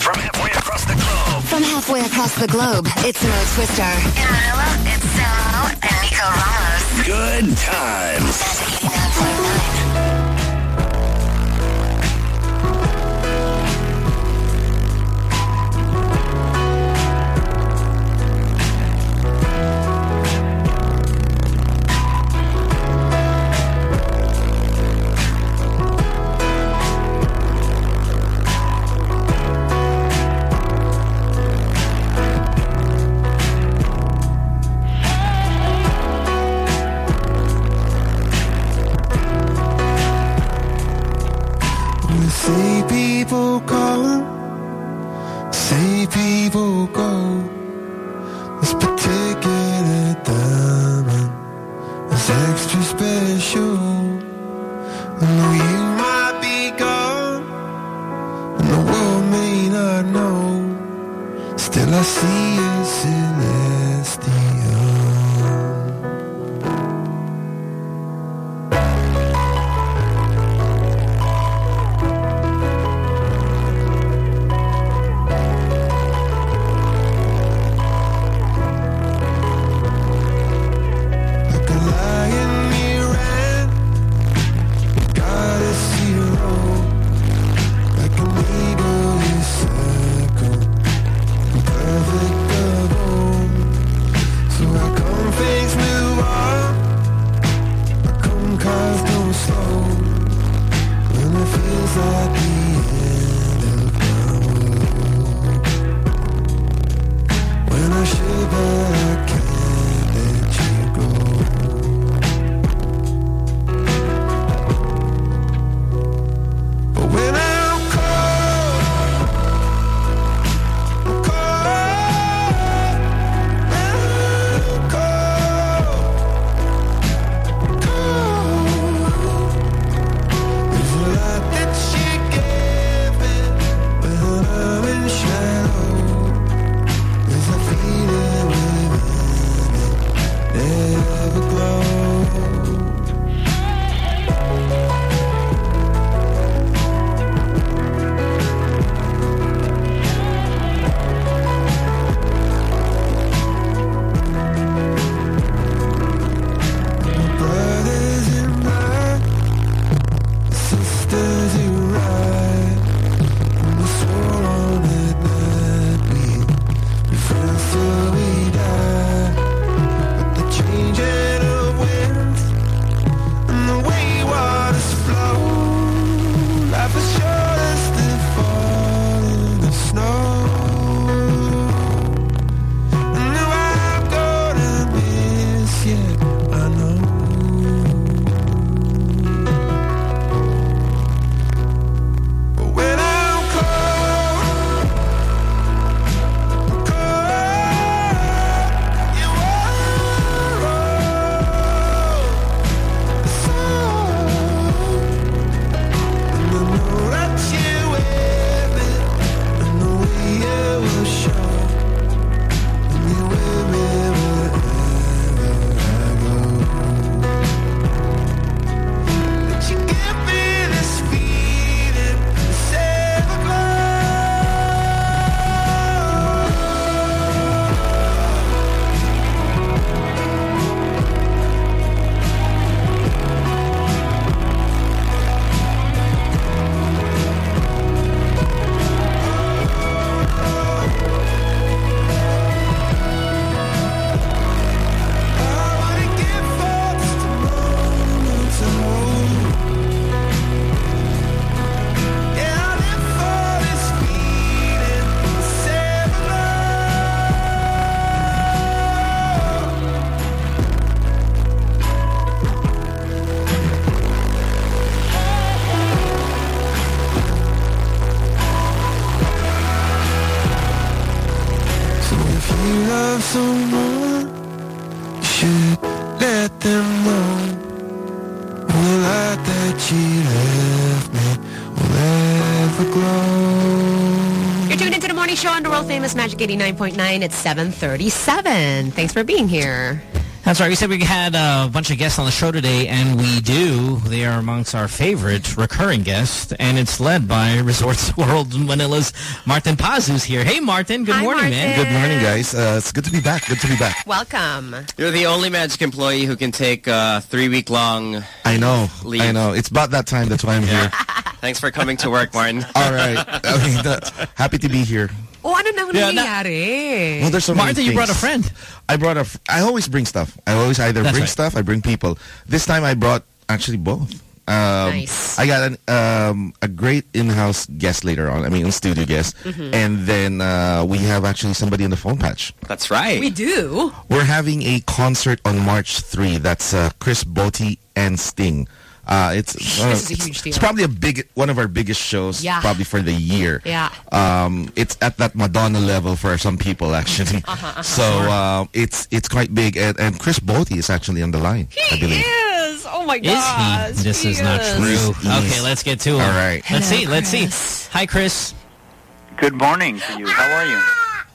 From halfway across the globe. From halfway across the globe, it's Mo Twister. In Manila, it's Samo and Nico Ramos. Good times. Show on the world famous Magic 89.9. at 737. Thanks for being here. That's right. We said we had a bunch of guests on the show today, and we do. They are amongst our favorite recurring guests, and it's led by Resorts World Manila's Martin Paz, who's here. Hey, Martin. Good Hi, morning, man. Good morning, guys. Uh, it's good to be back. Good to be back. Welcome. You're the only Magic employee who can take a three-week-long I know. leave. I know. It's about that time. That's why I'm here. Thanks for coming to work, Martin. All right. I mean, happy to be here. Yeah, na- nangyayari? Well, there's so Martin, many you brought a friend. I brought a. F- I always bring stuff. I always either That's bring right. stuff. I bring people. This time I brought actually both. Um, Nice. I got an, um, a great in-house guest later on. I mean, a studio guest, Mhm. and then uh, we have actually somebody in the phone patch. That's right. We do. We're having a concert on March 3. That's uh, Chris Botti and Sting. Uh, it's uh, This is a huge it's, deal. it's probably a big one of our biggest shows Yeah. probably for the year. Yeah. Um, it's at that Madonna level for some people actually. Uh-huh, uh-huh. So uh, it's it's quite big, and, and Chris Botti is actually on the line. I believe. Is oh my Is gosh. he? This is not true. Is. Okay, let's get to him. All right. Let's Hello, see. Let's see. Hi, Chris. Good morning to you. How are you?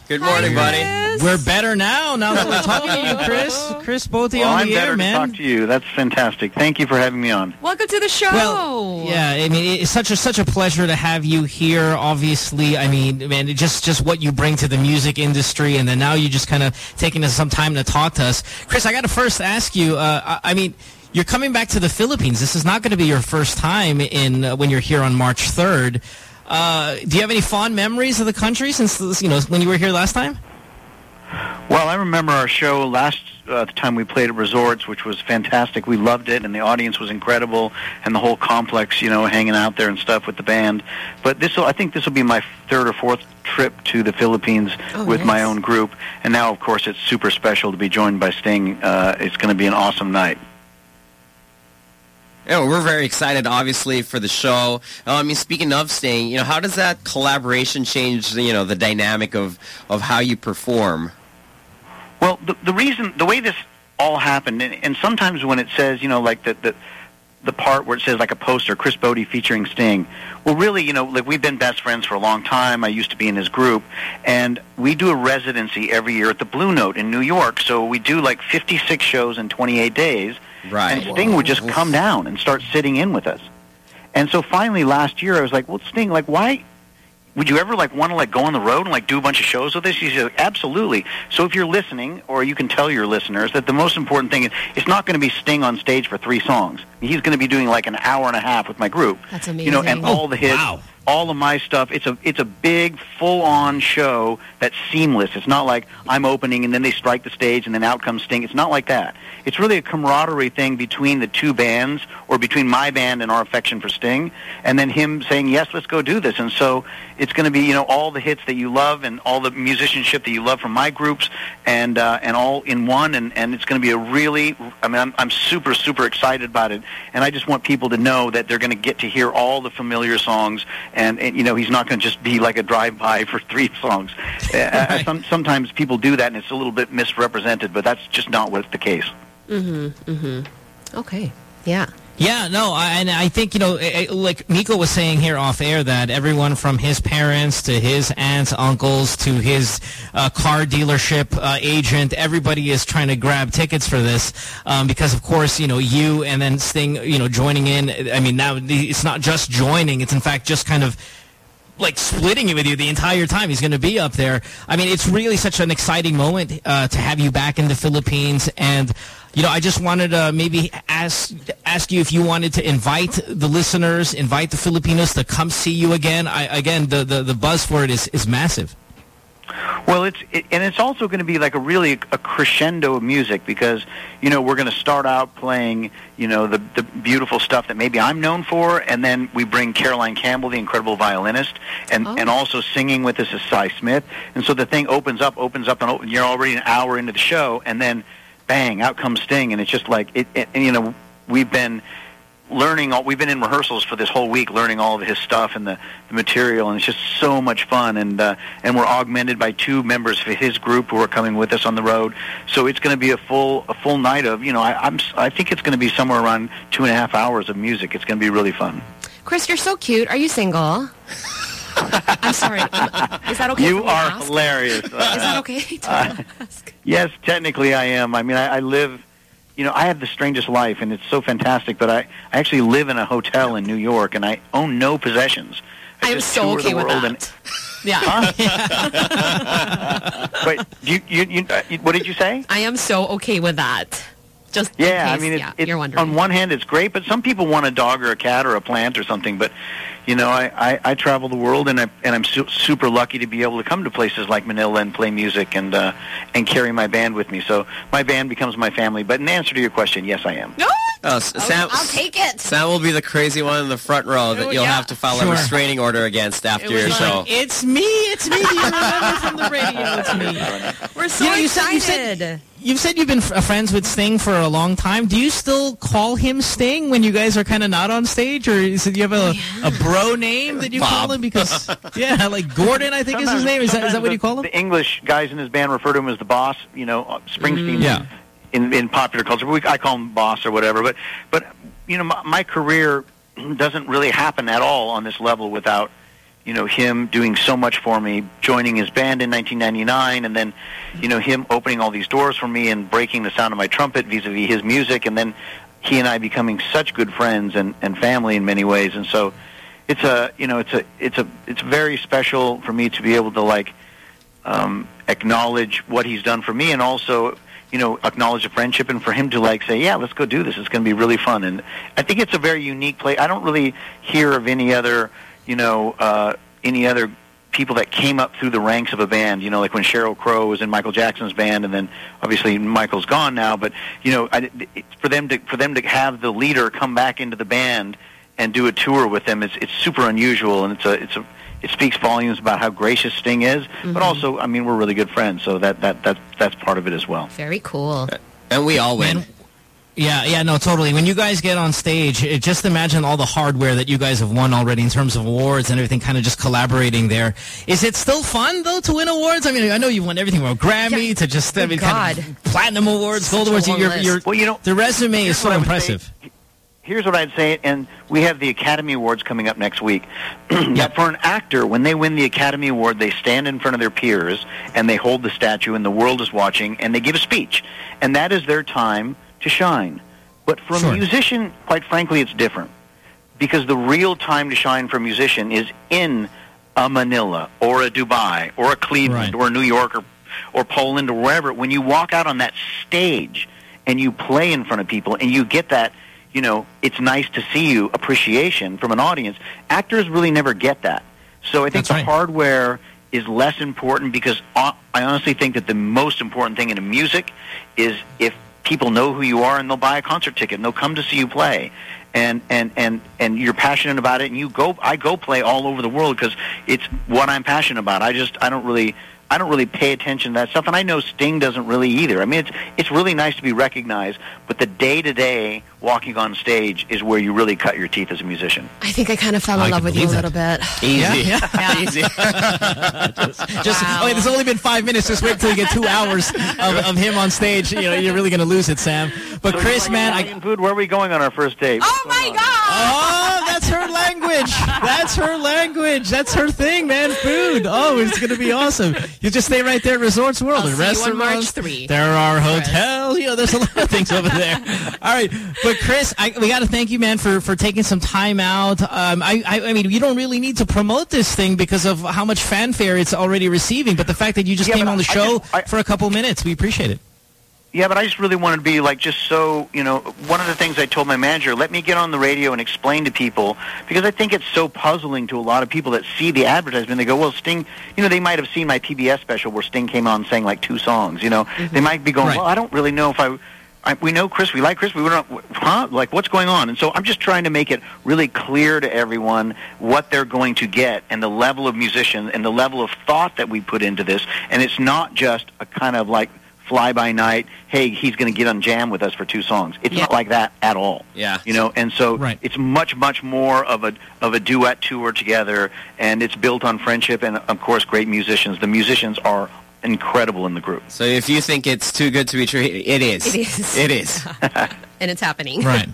Good morning, buddy. We're better now. Now that we're talking to you, Chris. Chris Botti Well, on I'm the better air, to man. talk to you. That's fantastic. Thank you for having me on. Welcome to the show. Well, yeah, I mean, it's such a such a pleasure to have you here. Obviously, I mean, man, it just just what you bring to the music industry, and then now you just kind of taking us some time to talk to us, Chris. I got to first ask you. Uh, I, I mean, you're coming back to the Philippines. This is not going to be your first time in uh, when you're here on March 3rd. Uh, do you have any fond memories of the country since this- you know when you were here last time? Well, I remember our show last uh, the time we played at resorts, which was fantastic. We loved it, and the audience was incredible, and the whole complex, you know, hanging out there and stuff with the band. But this, I think, this will be my third or fourth trip to the Philippines Oh, with my own group, and now, of course, it's super special to be joined by Sting. Uh, it's going to be an awesome night. Well, we're very excited, obviously, for the show. Uh, I mean, speaking of Sting, you know, how does that collaboration change, you know, the dynamic of, of how you perform? Well, the, the reason, the way this all happened, and, and sometimes when it says, you know, like the, the the part where it says like a poster, Chris Botti featuring Sting. Well, really, you know, like we've been best friends for a long time. I used to be in his group, and we do a residency every year at the Blue Note in New York. So we do like 56 shows in 28 days. Right. And Sting would just come down and start sitting in with us. And so finally last year, I was like, well, Sting, like, why? Would you ever like want to like go on the road and like do a bunch of shows with us? He said, absolutely. So if you're listening, or you can tell your listeners that the most important thing is it's not going to be Sting on stage for three songs. He's going to be doing like an hour and a half with my group. That's amazing. You know, and amazing. all the hits, all of my stuff. It's a it's a big full on show that's seamless. It's not like I'm opening and then they strike the stage and then out comes Sting. It's not like that. It's really a camaraderie thing between the two bands or between my band and our affection for Sting and then him saying, "Yes, let's go do this." And so it's going to be, you know, all the hits that you love and all the musicianship that you love from my groups and uh, and all in one and and it's going to be a really I mean I'm I'm super super excited about it and I just want people to know that they're going to get to hear all the familiar songs and, and you know he's not going to just be like a drive by for three songs. Uh, some, sometimes people do that and it's a little bit misrepresented, but that's just not what's the case. Mm-hmm. Mm-hmm. Okay. Yeah. Yeah, no, I, and I think, you know, eh, eh, like Miko was saying here off air that everyone from his parents to his aunts, uncles to his uh, car dealership uh, agent, everybody is trying to grab tickets for this um, because, of course, you know, you and then Sting, you know, joining in. I mean, now it's not just joining. It's, in fact, just kind of like splitting it with you the entire time. He's going to be up there. I mean, it's really such an exciting moment uh, to have you back in the Philippines. And, you know, I just wanted to maybe ask ask you if you wanted to invite the listeners, invite the Filipinos to come see you again. I, again, the, the, the buzz for it is, is massive. Well, it's it, and it's also going to be like a really a crescendo of music because you know we're going to start out playing you know the the beautiful stuff that maybe I'm known for, and then we bring Caroline Campbell, the incredible violinist, and oh. and also singing with us is Sy Smith, and so the thing opens up, opens up, and you're already an hour into the show, and then bang, out comes Sting, and it's just like it, it and, you know we've been learning all we've been in rehearsals for this whole week learning all of his stuff and the, the material and it's just so much fun and uh, and we're augmented by two members of his group who are coming with us on the road so it's going to be a full a full night of you know I, I'm s- I think it's going to be somewhere around two and a half hours of music it's going to be really fun Chris, you're so cute. Are you single? I'm sorry. I'm- is that okay? you for me to are hilarious Is that okay? to Uh, yes technically I am I mean I, I live you know, I have the strangest life, and it's so fantastic. But I, I actually live in a hotel in New York, and I own no possessions. I I'm so okay with that. Yeah. Wait, you, you, you, uh, what did you say? I am so okay with that. Just Yeah, I mean, it's, yeah, it's, you're wondering. on one hand, it's great, but some people want a dog or a cat or a plant or something. But you know, I, I, I travel the world, and I and I'm su- super lucky to be able to come to places like Manila and play music and uh, and carry my band with me. So my band becomes my family. But in answer to your question, yes, I am. No, Oh, Sam, I'll take it. Sam will be the crazy one in the front row that Oh, you'll yeah. have to file Sure. a restraining order against after It your was show. it's me, it's me. Do you remember from the radio? It's me. We're so You know, you said- you excited. said- You've said you've been f- friends with Sting for a long time. Do you still call him Sting when you guys are kind of not on stage? Or is it, you have a, a bro name that you call him? Because, yeah, like Gordon, I think is his name. Is that, is that what you call him? The English guys in his band refer to him as the boss. You know, uh, Springsteen. Mm, yeah. In in popular culture, we, I call him boss or whatever. But but you know, my, my career doesn't really happen at all on this level without you know him doing so much for me, joining his band in 1999, and then you know him opening all these doors for me and breaking the sound of my trumpet vis-a-vis his music, and then he and I becoming such good friends and and family in many ways, and so it's a you know it's a it's a it's very special for me to be able to like um, acknowledge what he's done for me and also you know acknowledge the friendship and for him to like say yeah let's go do this. It's going to be really fun. And I think it's a very unique play I don't really hear of any other you know uh, any other people that came up through the ranks of a band you know like when Sheryl Crow was in Michael Jackson's band and then obviously Michael's gone now but you know I, it's for them to for them to have the leader come back into the band and do a tour with them it's it's super unusual and it's a it's a it speaks volumes about how gracious Sting is, Mhm. but also, I mean, we're really good friends, so that that that that's part of it as well. Very cool. And we all win. Yeah, yeah, no, totally. When you guys get on stage, it, just imagine all the hardware that you guys have won already in terms of awards and everything, kind of just collaborating there. Is it still fun though to win awards? I mean, I know you won everything from Grammy to just I Good mean, kind of platinum awards, gold Such a awards. long Your, list. your, Well, you know, the resume is so what I would say. impressive. Here's what I'd say, and we have the Academy Awards coming up next week. that for an actor, when they win the Academy Award, they stand in front of their peers and they hold the statue, and the world is watching, and they give a speech, and that is their time to shine. But for Sure. a musician, quite frankly, it's different because the real time to shine for a musician is in a Manila or a Dubai or a Cleveland or a New York or, or Poland or wherever. When you walk out on that stage and you play in front of people and you get that, you know, it's nice to see you appreciation from an audience. Actors really never get that. So I think That's the right. hardware is less important because uh, I honestly think that the most important thing in a music is if people know who you are and they'll buy a concert ticket and they'll come to see you play and and and and you're passionate about it and you go I go play all over the world because it's what I'm passionate about. I just I don't really I don't really pay attention to that stuff and I know Sting doesn't really either. I mean it's it's really nice to be recognized, but the day to day walking on stage is where you really cut your teeth as a musician. I think I kind of fell I in love with you a believe little bit. Easy. Yeah, yeah. Easy. Just oh, wait, it's only been five minutes. Just wait till you get two hours of, of him on stage. You know, you're really going to lose it, Sam. But So Chris, like man, I food. where are we going on our first date? Oh my God! Oh, that's her language. That's her language. That's her thing, man. Food. Oh, it's going to be awesome. You just stay right there at Resorts World. I'll The see you on March restaurants, 3. There are hotels. You know, there's a lot of things over there. All right. But Chris, I, we got to thank you, man, for, for taking some time out. Um, I, I, I mean, you don't really need to promote this thing because of how much fanfare it's already receiving. But the fact that you just Yeah, came on the I show just- I- for a couple minutes, we appreciate it. Yeah, but I just really wanted to be like just so, you know, one of the things I told my manager, let me get on the radio and explain to people because I think it's so puzzling to a lot of people that see the advertisement. They go, well, Sting, you know, they might have seen my PBS special where Sting came on and sang like two songs, you know. Mm-hmm. They might be going, Right. well, I don't really know if I, I we know Chris, we like Chris, we not, huh? Like, what's going on? And so I'm just trying to make it really clear to everyone what they're going to get and the level of musician and the level of thought that we put into this. And it's not just a kind of like fly by night. Hey, he's going to get on jam with us for two songs. It's not like that at all. Yeah. You know, and so Right. it's much, much more of a of a duet tour together, and it's built on friendship and of course great musicians. The musicians are incredible in the group. So if you think it's too good to be true, it is. It is. It is. And it's happening. Right.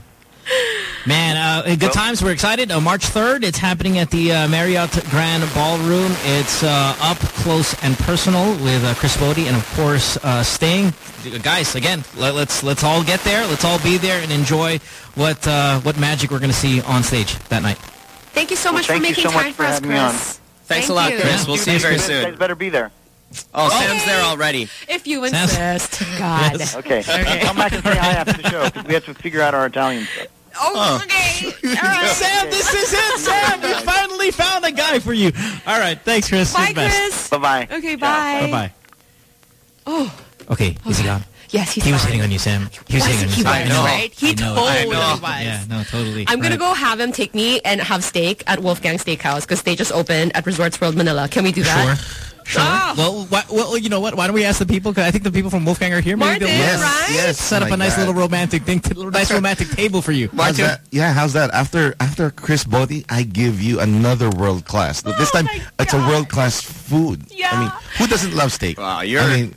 Man, uh, good Well- times. We're excited. Uh, March 3rd, it's happening at the uh, Marriott Grand Ballroom. It's uh, up close and personal with uh, Chris Botti and, of course, uh, Sting. Guys, again, let, let's let's all get there. Let's all be there and enjoy what uh, what magic we're going to see on stage that night. Thank you so Well, much for making so much time for for us, having me on. Chris. Thanks Thank a lot, you. Chris. We'll see you very You guys soon. better be there. Oh, Sam's there already. If you Sounds- insist. God. Yes. Okay. Come back and say hi after the show because we have to figure out our Italian stuff. Oh, oh. okay. All right. Sam, this is it, Sam. We finally found a guy for you. All right. Thanks, Chris. Bye, You're the best. Chris. Bye bye. Okay, bye. Bye-bye. Oh, Okay, is he gone? Yes, he's He was fine. hitting on you, Sam. He was Was hitting on you. he Sam. was, right? He I know. totally I know. was. Yeah, no, totally. I'm gonna go have him take me and have steak at Wolfgang Steakhouse because they just opened at Resorts World Manila. Can we do that? Sure. Ah. Well, why, well, you know what? Why don't we ask the people? Because I think the people from Wolfgang are here. Maybe Martin, they'll Yes, right? yes. set up a nice God. little romantic thing, a little nice romantic table for you. How's that? Yeah, how's that? After after Chris Botti, I give you another world class. This time, it's a world class food. Yeah. I mean, who doesn't love steak? Wow, you're- I mean,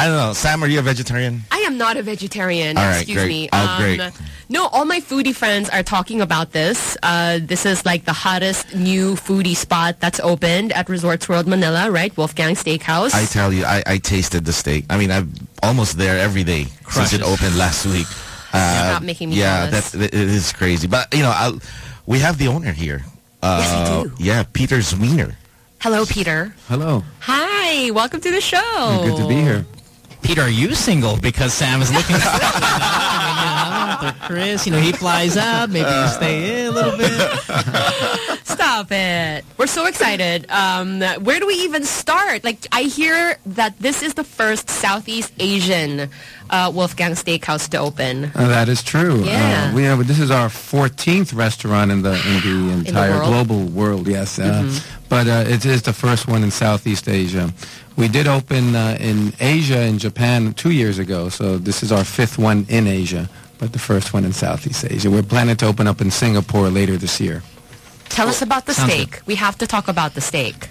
I don't know. Sam, are you a vegetarian? I am not a vegetarian. All right, excuse great. me. Um, Oh, great. No, all my foodie friends are talking about this. Uh, this is like the hottest new foodie spot that's opened at Resorts World Manila, right? Wolfgang Steakhouse. I tell you, I, I tasted the steak. I mean, I'm almost there every day since it opened last week. Uh, Stop making me yeah, jealous. that, it is crazy. But you know, I'll, we have the owner here. Uh, Yes, we do. Yeah, Peter Zwiener. Hello, Peter. Hello. Hi, welcome to the show. Good to be here. Peter, are you single? Because Sam is looking. I you Chris, you know, he flies out. Maybe you stay in a little bit. Stop it. We're so excited. Um, where do we even start? Like, I hear that this is the first Southeast Asian uh, Wolfgang Steakhouse to open. Uh, that is true. Yeah. Uh, we have, this is our 14th restaurant in the in the entire world? global world. Yes, uh, Mhm. but uh, it is the first one in Southeast Asia. We did open uh, in Asia and Japan two years ago, so this is our fifth one in Asia, but the first one in Southeast Asia. We're planning to open up in Singapore later this year. Tell us about the Sounds steak. We have to talk about the steak.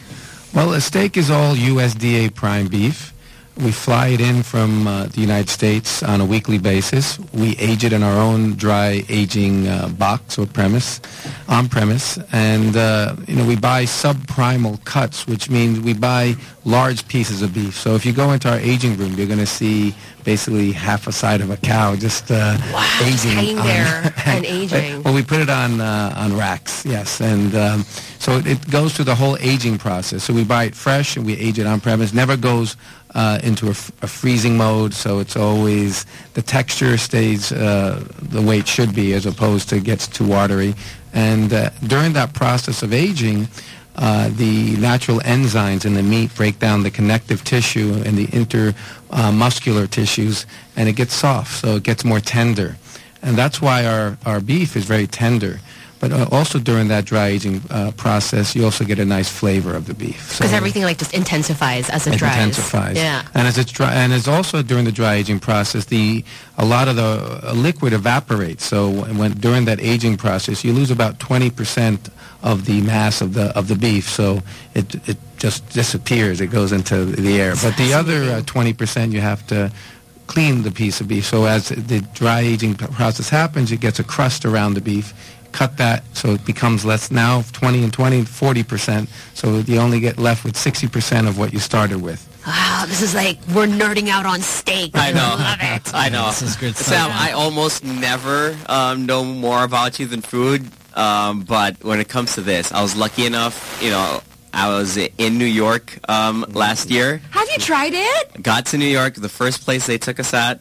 Well, a steak is all USDA prime beef. We fly it in from uh, the United States on a weekly basis. We age it in our own dry aging uh, box or premise, on premise, and uh, you know we buy subprimal cuts, which means we buy large pieces of beef. So if you go into our aging room, you're going to see basically half a side of a cow just uh, aging. just hanging on- there and aging. well, we put it on uh, on racks, yes, and um, so it, it goes through the whole aging process. So we buy it fresh and we age it on premise. Never goes uh, into a, freezing mode, so it's always the texture stays uh, the way it should be, as opposed to gets too watery. And uh, during that process of aging. Uh, the natural enzymes in the meat break down the connective tissue and the intermuscular tissues, and it gets soft, so it gets more tender. And that's why our, our beef is very tender. But uh, also during that dry aging uh, process, you also get a nice flavor of the beef. So Because everything like just intensifies as it, it dries. intensifies. Yeah. And as it's dry, and it's also during the dry aging process, the a lot of the uh, liquid evaporates. So when during that aging process, you lose about 20% of the mass of the of the beef. So it it just disappears. It goes into the air. But the other uh, 20% you have to clean the piece of beef. So as the dry aging process happens, it gets a crust around the beef. Cut that so it becomes less now 20 and 20, 40%. So you only get left with 60% of what you started with. Wow, this is like we're nerding out on steak. I know. Love it. I know. This is good stuff. Sam, I almost never um, know more about you than food. Um, but when it comes to this, I was lucky enough, you know, I was in New York um, last year. Have you tried it? Got to New York. The first place they took us at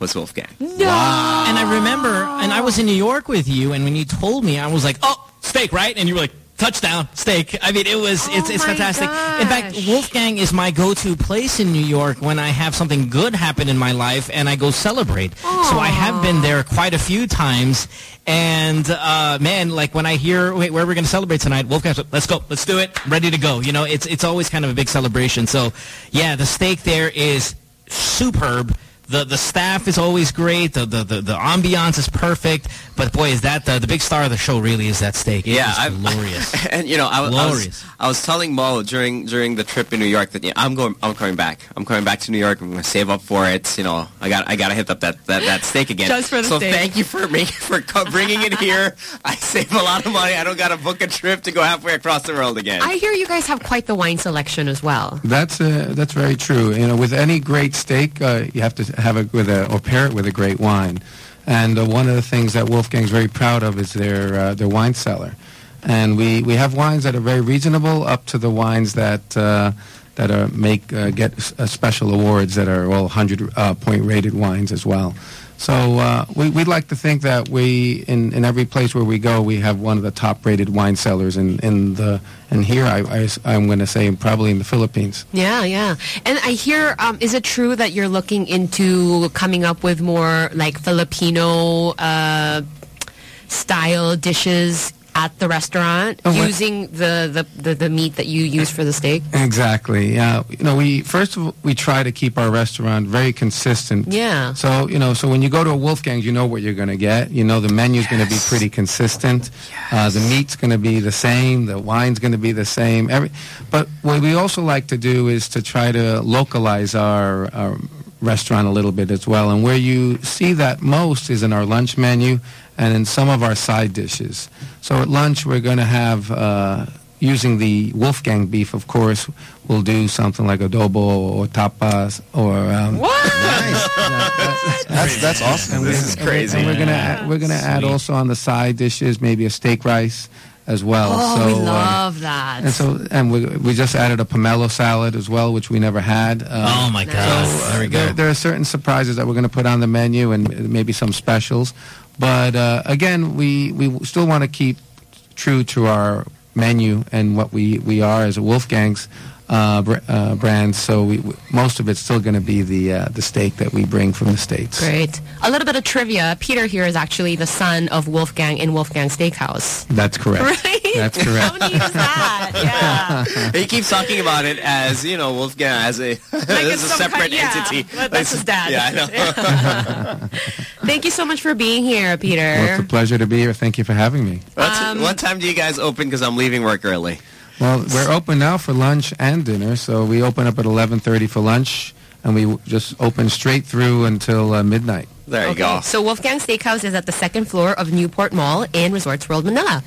was Wolfgang. Wow. And I remember, and I was in New York with you, and when you told me, I was like, oh, steak, right? And you were like, touchdown, steak. I mean, it was, it's, it's Oh my fantastic. In fact, Wolfgang is my go-to place in New York when I have something good happen in my life and I go celebrate. So I have been there quite a few times. And, uh, man, like when I hear, wait, where are we going to celebrate tonight? Wolfgang, let's go. Let's do it. Ready to go. You know, it's, it's always kind of a big celebration. So yeah, the steak there is superb. The the staff is always great. The the the, the ambiance is perfect. But boy, is that the, the big star of the show? Really, is that steak? It Yeah, is I've- glorious. and you know, I, was- I was I was telling Mo during during the trip in New York that you know, I'm going I'm coming back. I'm coming back to New York. I'm going to save up for it. You know, I got I got to hit up that, that, that steak again. Just for the so steak. thank you for me for bringing it here. I save a lot of money. I don't got to book a trip to go halfway across the world again. I hear you guys have quite the wine selection as well. That's uh, that's very true. You know, with any great steak, uh, you have to have it with a or pair it with a great wine. And uh, one of the things that Wolfgang's very proud of is their uh, their wine cellar. And we, we have wines that are very reasonable, up to the wines that uh, that are make uh, get uh, special awards that are all hundred uh, point rated wines as well. So uh, we, we'd like to think that we, in, in every place where we go, we have one of the top-rated wine cellars in, in the, and here I, I, am going to say probably in the Philippines. Yeah, yeah. And I hear, um, is it true that you're looking into coming up with more like Filipino uh, style dishes at the restaurant Oh, using the, the, the, the meat that you use for the steak? Exactly. Yeah. You know, we first of all we try to keep our restaurant very consistent. Yeah. So you know, so when you go to a Wolfgang's, you know what you're going to get. You know the menu's going to be pretty consistent. Uh, the meat's going to be the same. The wine's going to be the same. Every, but what we also like to do is to try to localize our. our restaurant a little bit as well and where you see that most is in our lunch menu and in some of our side dishes so at lunch we're going to have uh, using the Wolfgang beef, of course, we'll do something like adobo or tapas or. Um, That's that's awesome. And This we- is crazy. And we're gonna add, we're gonna add also on the side dishes maybe a steak rice as well. Oh, so, we uh, love that. and so, and we, we just added a pomelo salad as well, which we never had. Uh, Oh, my God. so, There we go. There, there are certain surprises that we're going to put on the menu and maybe some specials. But uh, again, we, we still want to keep true to our menu and what we, we are as a Wolfgang's uh, br- uh, brand. So we, we- most of it's still going to be the uh, the steak that we bring from the states. Great. A little bit of trivia. Peter here is actually the son of Wolfgang in Wolfgang Steakhouse. That's correct. Right? That's correct. How neat is that? Yeah. he keeps talking about it as, you know, Wolfgang as a, as a separate kind- yeah, entity. but that's his dad. Yeah, I know. Thank you so much for being here, Peter. Well, it's a pleasure to be here. Thank you for having me. What's- Um, what time do you guys open? Because I'm leaving work early. Well, we're open now for lunch and dinner. So we open up at 11:30 for lunch, and we just open straight through until uh, midnight. There you Okay, so Wolfgang Steakhouse is at the second floor of Newport Mall in Resorts World Manila.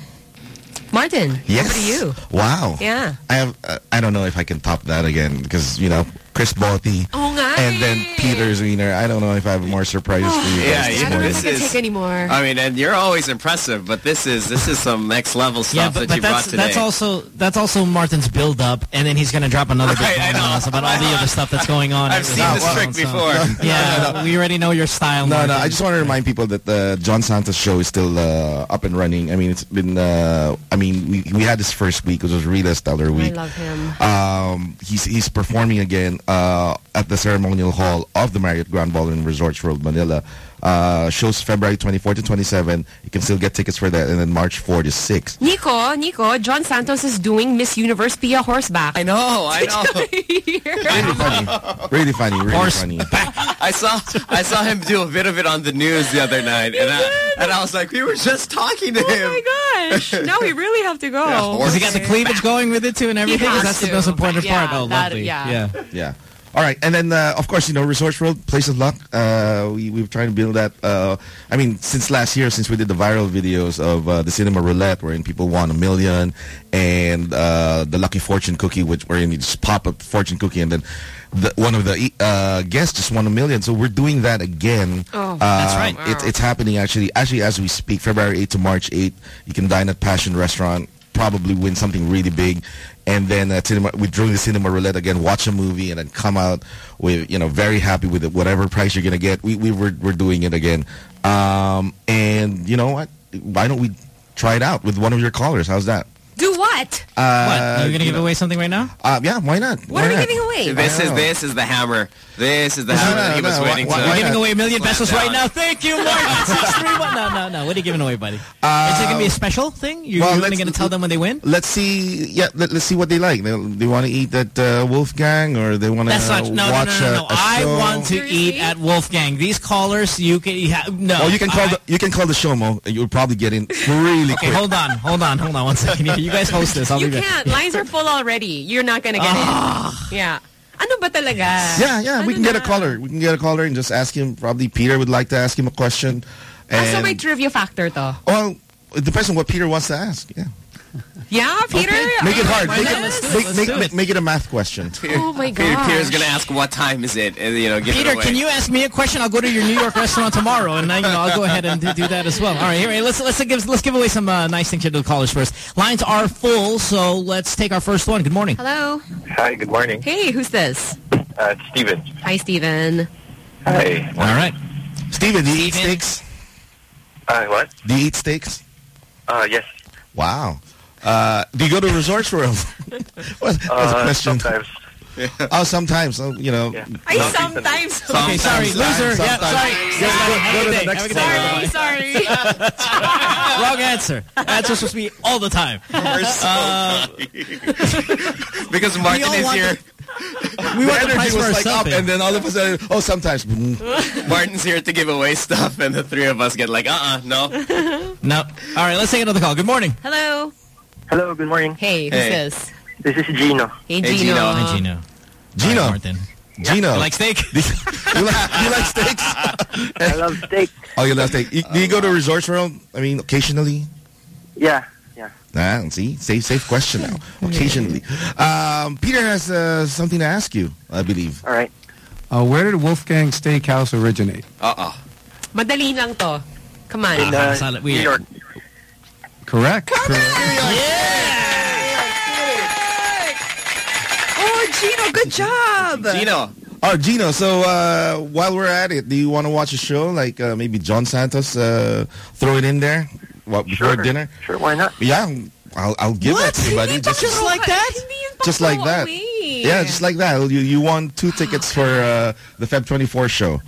Martin, Yes. over to you. Wow. Yeah. I have. Uh, I don't know if I can top that again because you know Chris Botti Oh, and then Peter Zwiener. I don't know if I have more surprises for you. Yeah, guys you this know, morning. this Can't is. take anymore. I mean, and you're always impressive, but this is this is some next level Yeah, stuff but, that but you brought that's today. that's also that's also Martin's build up, and then he's going to drop another big Right, I bomb on us about all the other stuff that's going on. I've seen this Resorts trick World, so- before. Yeah, we already know your style. No, Martin. no. I just want to remind people that the John Santos show is still uh, up and running. I mean, it's been. Uh, I mean, we, we had this first week, which was really a stellar week. I love him. Um, he's he's performing again uh, at the ceremonial hall of the Marriott Grand Ballroom Resorts World Manila. Uh, shows February 24 to 27. You can still get tickets for that, and then March 4 to 6. Nico, Nico, John Santos is doing Miss Universe via horseback. I know, I know. Really funny, really funny, really Horse funny. I saw I saw him do a bit of it on the news the other night, and I and I was like, we were just talking to him. Oh my gosh. now we really have to go. Has he got the cleavage going with it too and everything? 'Cause has That's the most important but part. Oh, that- lovely. yeah. yeah. Yeah. All right, and then uh, of course you know Resorts World, place of luck. Uh, we we've trying to build that. Uh, I mean, since last year, since we did the viral videos of uh, the cinema roulette, wherein people won a million, and uh, the lucky fortune cookie, which wherein you just pop a fortune cookie, and then the, one of the uh, guests just won a million. So we're doing that again. Oh, that's right. It's it's happening actually. Actually, as we speak, February 8 to March 8, you can dine at Passion Restaurant. Probably win something really big, and then uh, cinema, we're doing the cinema roulette again. Watch a movie and then come out with you know very happy with it, whatever price you're gonna get. We we were we're doing it again, um, and you know what? Why don't we try it out with one of your callers? How's that? Do what? Uh, What? You're going to give away something right now? Uh, yeah, why not? What Why are we not? giving away? This is know. this is the hammer. This is the No, hammer no, that he was no, waiting why- to. why We're giving not? away a million Slam pesos down. right now. Thank you, Martin. Six three one. No, no, no. What are you giving away, buddy? Is it going to be a special thing? You're, well, you're only going to tell them when they win? Let's see. Yeah, let, us see what they like. They, they want to eat at uh, Wolfgang, or they want to That's not. No, no, watch no, no, no. a, a I show? want to eat at Wolfgang. These callers, you can. You have, no. Oh, you can call I- the you can call the show, Mo. You'll probably get in really Okay, quick. hold on, hold on, hold on one second. here. You guys host this. I'll You be can't. Lines are full already. You're not gonna get Ah. in. Yeah. Ano ba talaga? Yeah, yeah. Ano we can get a caller. We can get a caller and just ask him. Probably Peter would like to ask him a question. Ah, so And, may trivia factor to. well, it depends on what Peter wants to ask. Yeah. Yeah, Peter? Make it hard. Make not? it, it, make, make, do make, make it a math question. Oh my Peter, god. Peter's gonna ask what time is it, and you know, give Peter, it away. can you ask me a question? I'll go to your New York restaurant tomorrow, and I, you know, I'll go ahead and do, do that as well. All right, here, let's let's give let's give away some uh, nice things to the callers first. Lines are full, so let's take our first one. Good morning. Hello. Hi, good morning. Hey, who's this? Uh, it's Steven. Hi, Steven. Hi. All right. Steven, do you eat steaks? Uh, what? Do you eat steaks? Uh, yes. Wow. Uh, do you go to Resorts World? What- That's a Uh, question. sometimes. Oh, sometimes. Oh, you know. I sometimes. Okay, sorry, loser. Yeah, Sometimes. sorry. Go- go- go. Sorry, sorry. Wrong answer. Answer's supposed to be all the time. We're so Uh, because Martin all is want here. We the want the price energy was like up, and then all of a sudden, oh, sometimes. Martin's here to give away stuff, and the three of us get like, uh-uh, no. No. All right, let's take another call. Good morning. Hello. Hello, good morning. Hey, who's Hey. this? This is Gino. Hey, Hey, Gino. Gino. Hi, Gino. Gino. Hi, Martin. Gino. You like steak? you, like, you like steaks? I love steak. Oh, you love steak. You- Do you go to Resorts World? I mean, occasionally? Yeah, yeah. Ah, see? Safe, safe question now. Occasionally. Um, Peter has uh, something to ask you, I believe. All right. Uh, where did Wolfgang Steakhouse originate? Uh-uh. Madali lang to. Come on. In Ah, uh. New York. Correct. Correct. Yeah. Oh, Gino, good job. Gino. Oh, Gino, so uh, while we're at it, do you want to watch a show like uh, maybe John Santos uh, throw it in there what, before Sure. dinner? Sure, why not? Yeah, I'll, I'll give that to you, buddy. Just, Just like that? just like that. Yeah, just like that. You, you won two tickets for uh, the Feb 24 show.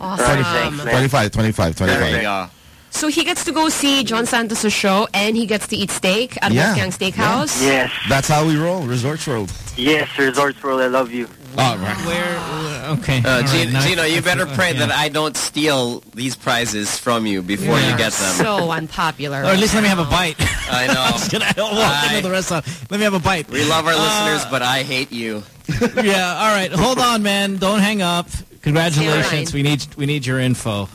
Awesome. 25, 25, 25. There we go. So he gets to go see John Santos' show and he gets to eat steak at Yeah. Wolfgang Steakhouse. Yes. That's how we roll, Resorts World. Yes, Resorts World, I love you. Oh, right. Where? uh, Okay. Uh, All right, Gino, now I- Gino, you I- better uh, pray yeah. that I don't steal these prizes from you before you get them. So unpopular. Or at least let me have a bite. I know. Can I walk into the restaurant? Let me have a bite. We love our Uh, listeners, but I hate you. yeah. All right. Hold on, man. Don't hang up. Congratulations. We need we need your info.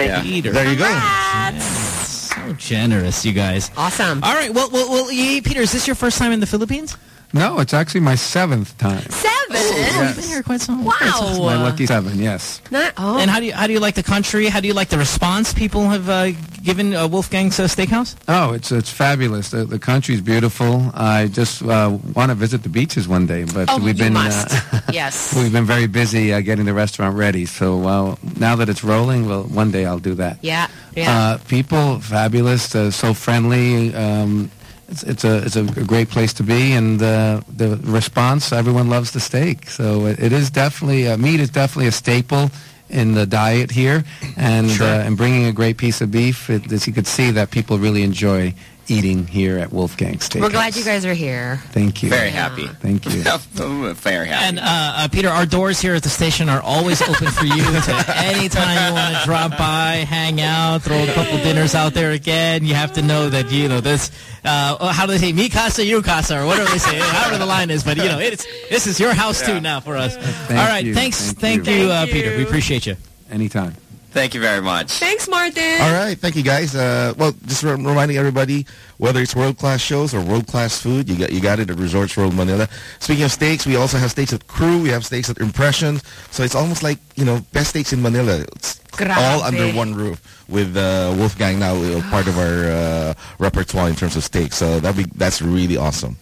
Thank Yeah. you. Eater. There you go. So generous, you guys. Awesome. All right. Well, well, well yeah, Peter, is this your first time in the Philippines? No, it's actually my seventh time. Seven. You've been here quite some. quite some- Wow. My lucky seven, yes. Not, oh. And how do you how do you like the country? How do you like the response people have uh, given uh, Wolfgang's uh, Steakhouse? Oh, it's it's fabulous. The, the country's beautiful. I just uh, want to visit the beaches one day, but oh, we've you been must. Uh, yes. we've been very busy uh, getting the restaurant ready. So well, now that it's rolling, well, one day I'll do that. Yeah. Yeah. Uh, people fabulous, uh, so friendly. Um, it's, it's a it's a great place to be, and uh, the response everyone loves the steak. So it, it is definitely uh, meat is definitely a staple in the diet here, and uh, and bringing a great piece of beef, it, as you could see that people really enjoy eating here at Wolfgang Steak. We're glad you guys are here. Thank you. Very happy. Thank you. Very happy. And uh, uh, Peter, our doors here at the station are always open for you. to anytime you want to drop by, hang out, throw a couple dinners out there again. You have to know that you know this. Uh, how do they say? Me casa, you casa, or whatever they say. however the line is, but you know, it's this is your house too now for us. All right, you. thanks, Thank thank, you. you, uh, Thank Peter. We appreciate you. Anytime. Thank you very much. Thanks, Martin. All right, thank you guys. Uh, well, just re- reminding everybody, whether it's world-class shows or world-class food, you got you got it at Resorts World Manila. Speaking of steaks, we also have steaks at Crew. We have steaks at Impressions. So it's almost like you know best steaks in Manila. It's all under one roof with uh, Wolfgang now part of our uh, repertoire in terms of steaks. So that be that's really awesome.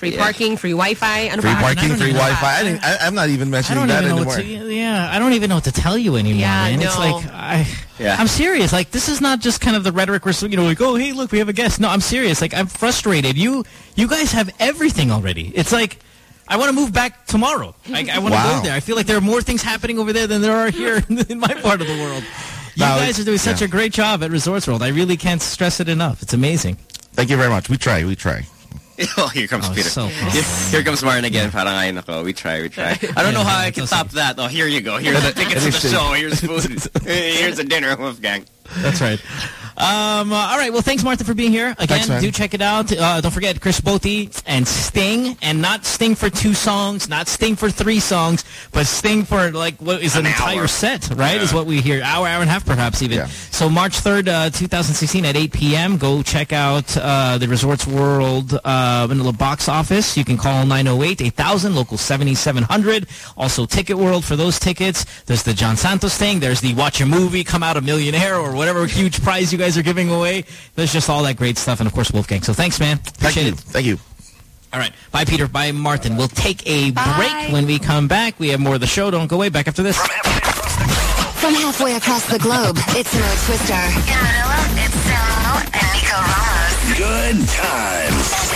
Free parking, free Wi-Fi. Ano Free parking, free Wi-Fi. I didn't, I, I'm not even mentioning that even anymore. to, yeah, I don't even know what to tell you anymore, Yeah, man. It's like I, Yeah. I'm serious. Like this is not just kind of the rhetoric where you know, like, oh, hey, look, we have a guest. No, I'm serious. Like I'm frustrated. You, you guys have everything already. It's like I want to move back tomorrow. Like I want to Wow. go there. I feel like there are more things happening over there than there are here in my part of the world. You No, guys are doing such yeah. a great job at Resorts World. I really can't stress it enough. It's amazing. Thank you very much. We try. We try. oh, here comes Oh, Peter. so here, here comes Martin again. Parang ay nako, we try, we try. I don't know how I can top that. Oh, here you go. Here's the tickets to the show. Here's food. Here's a dinner, Wolfgang. That's right. Um, uh, all right. Well, thanks, Martha, for being here. Again, Thanks, do check it out. Uh, don't forget Chris Botti and Sting, and not Sting for two songs, not Sting for three songs, but Sting for like what is an, An entire hour. set, right? Is what we hear. Hour, hour and a half, perhaps even. Yeah. So March 3rd, uh, 2016 at 8 p.m. Go check out uh, the Resorts World uh, Manila box office. You can call 908-8000, local 7700. Also Ticket World for those tickets. There's the John Santos thing. There's the watch a movie, come out a millionaire, or whatever huge prize you guys are giving away. There's just all that great stuff. And of course, Wolfgang. So thanks, man. Thank you. it. Thank you. All right. Bye, Peter. Bye, Martin. We'll take a Bye. break when we come back. We have more of the show. Don't go away. Back after this. From halfway across the globe, it's Mo Twister. In Manila, it's Samo and Nico Ramos. Good times.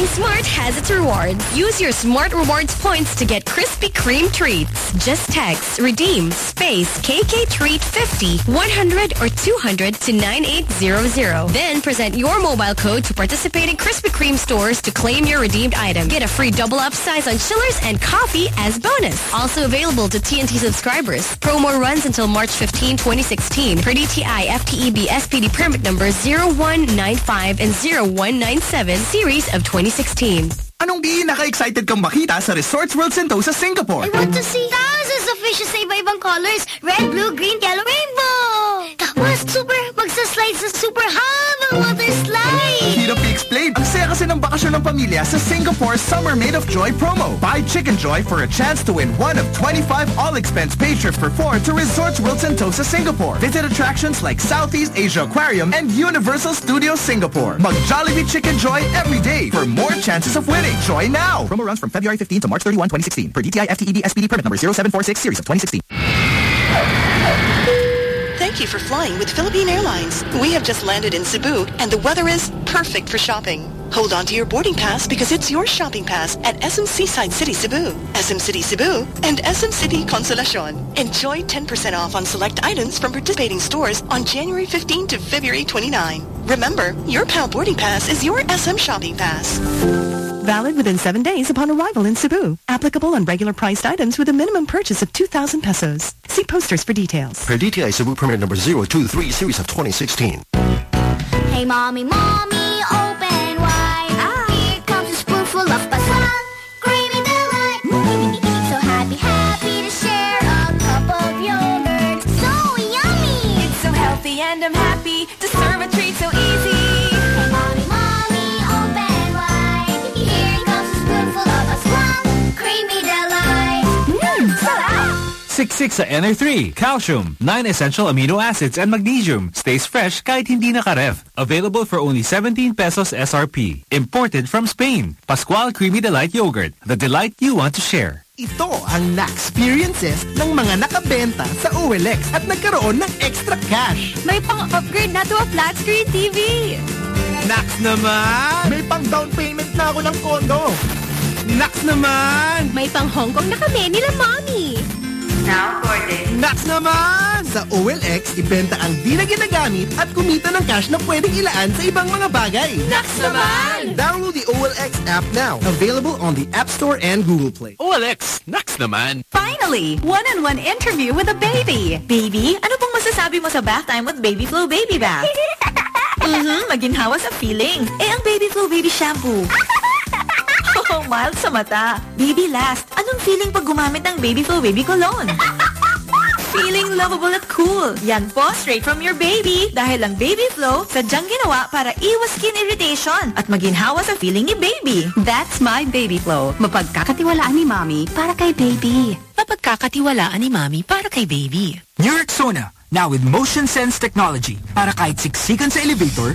Being smart has its rewards. Use your Smart Rewards points to get Krispy Kreme treats. Just text redeem space KK treat 50 100 or 200 to 9800. Then present your mobile code to participating Krispy Kreme stores to claim your redeemed item. Get a free double up size on chillers and coffee as bonus. Also available to TNT subscribers. Promo runs until March 15, 2016 for DTI FTEB SPD permit number 0195 and 0197 series of 2016. Anong pinaka-excited kang makita sa Resorts World Sentosa, Singapore? I want to see thousands of fishes sa iba-ibang colors. Red, blue, green, yellow, rainbow. Tapos, super, magsaslide sa super habang water slide. Hirap i-explain. Ang saya kasi ng bakasyon ng pamilya sa Singapore Summer Made of Joy promo. Buy Chickenjoy for a chance to win one of 25 all-expense paid trips for four to Resorts World Sentosa, Singapore. Visit attractions like Southeast Asia Aquarium and Universal Studios Singapore. Mag Jollibee Chickenjoy every day for more chances of winning. Joy now! Promo runs from February 15 to March 31, 2016 per DTI FTEB SPD permit number 0746 series of 2016. Thank you for flying with Philippine Airlines. We have just landed in Cebu and the weather is perfect for shopping. Hold on to your boarding pass because it's your shopping pass at SM Seaside City Cebu, SM City Cebu, and SM City Consolacion. Enjoy 10% off on select items from participating stores on January 15 to February 29. Remember, your PAL boarding pass is your SM shopping pass. Valid within seven days upon arrival in Cebu. Applicable on regular priced items with a minimum purchase of 2,000 pesos. See posters for details. Per DTI Cebu permit number 023 series of 2016. Hey, mommy, mommy, and I'm happy to serve a treat so easy. Hey, mommy, mommy, open wide. Here comes a spoonful of Pascual. Creamy delight. Mmm, sarap. Siksik sa NR3, calcium, 9 essential amino acids and magnesium. Stays fresh kahit hindi naka-ref. Available for only 17 pesos SRP. Imported from Spain. Pascual Creamy Delight Yogurt. The delight you want to share. Ito ang na-experiences ng mga nakabenta sa OLX at nagkaroon ng extra cash. May pang-upgrade na to a flat screen TV. Nax naman! May pang down payment na ako ng kondo. Nax naman! May pang Hong Kong na kami nila mommy. Now Nax naman! Sa OLX, ibenta ang di na ginagamit at kumita ng cash na pwedeng ilaan sa ibang mga bagay. Nax naman! Download the OLX app now. Available on the App Store and Google Play. OLX, Nax naman. Finally, one-on-one interview with a baby. Baby, ano pong masasabi mo sa bath time with Babyflo Baby Bath? mm-hmm, maginhawa sa feeling. Eh, ang Babyflo Baby Shampoo. Oh, mild sa mata. Baby last, anong feeling pag gumamit ng Babyflo Baby Cologne? Feeling lovable at cool. Yan po, straight from your baby. Dahil ang Babyflo, sadyang ginawa para iwas skin irritation at maginhawa sa feeling ni baby. That's my Babyflo. Mapagkakatiwalaan ni Mommy para kay baby. Mapagkakatiwalaan ni Mommy para kay baby. New Rexona, now with motion sense technology. Para kahit siksikan sa elevator,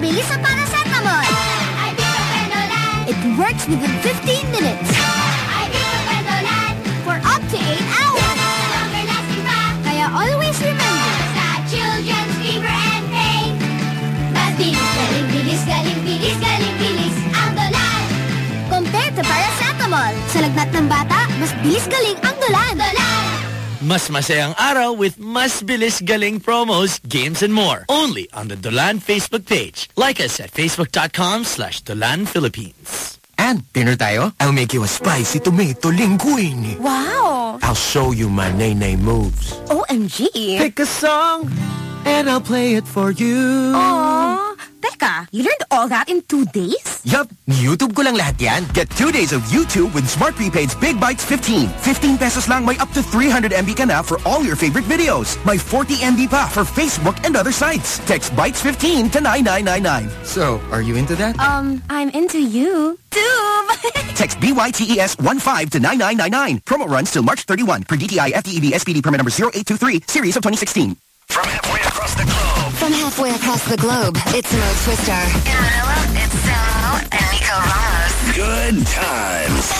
Mabilis sa paracetamol. It works within 15 minutes. For up to 8 hours. Kaya always remember. Fever and pain. Bilis, galing, bilis, galing, bilis. Ang dolan. Compared to paracetamol. Sa lagnat ng bata, mas bilis galing ang dolan. Dolan. Mas masayang araw with Mas Bilis Galing promos, games, and more. Only on the Dolan Facebook page. Like us at facebook.com slash Dolan Philippines. And dinner tayo? I'll make you a spicy tomato linguine. Wow. I'll show you my nay-nay moves. OMG. Pick a song and I'll play it for you. Aww. Teka Teka, you learned all that in two days? Yup, YouTube ko lang lahat yan. Get two days of YouTube with Smart Prepaid's Big Bytes 15. 15 pesos lang may up to 300 MB ka na for all your favorite videos. May 40 MB pa for Facebook and other sites. Text Bytes 15 to 9999. So, are you into that? Um, I'm into you. Too. Text BYTES 15 to 9999. Promo runs till March 31 per DTI FTEB SPD permit number 0823 series of 2016. From halfway across the globe. From halfway across the globe, it's Mo Twister. In Manila, it's Samo and Nico Ramos. Good times.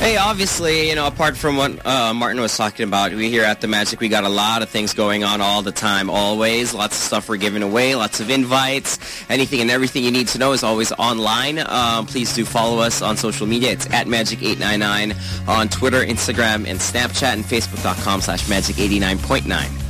Hey, obviously, you know, apart from what uh, Martin was talking about, we here at the Magic, we got a lot of things going on all the time, always. Lots of stuff we're giving away, lots of invites. Anything and everything you need to know is always online. Um, please do follow us on social media. It's at Magic899 on Twitter, Instagram, and Snapchat, and Facebook.com slash Magic89.9.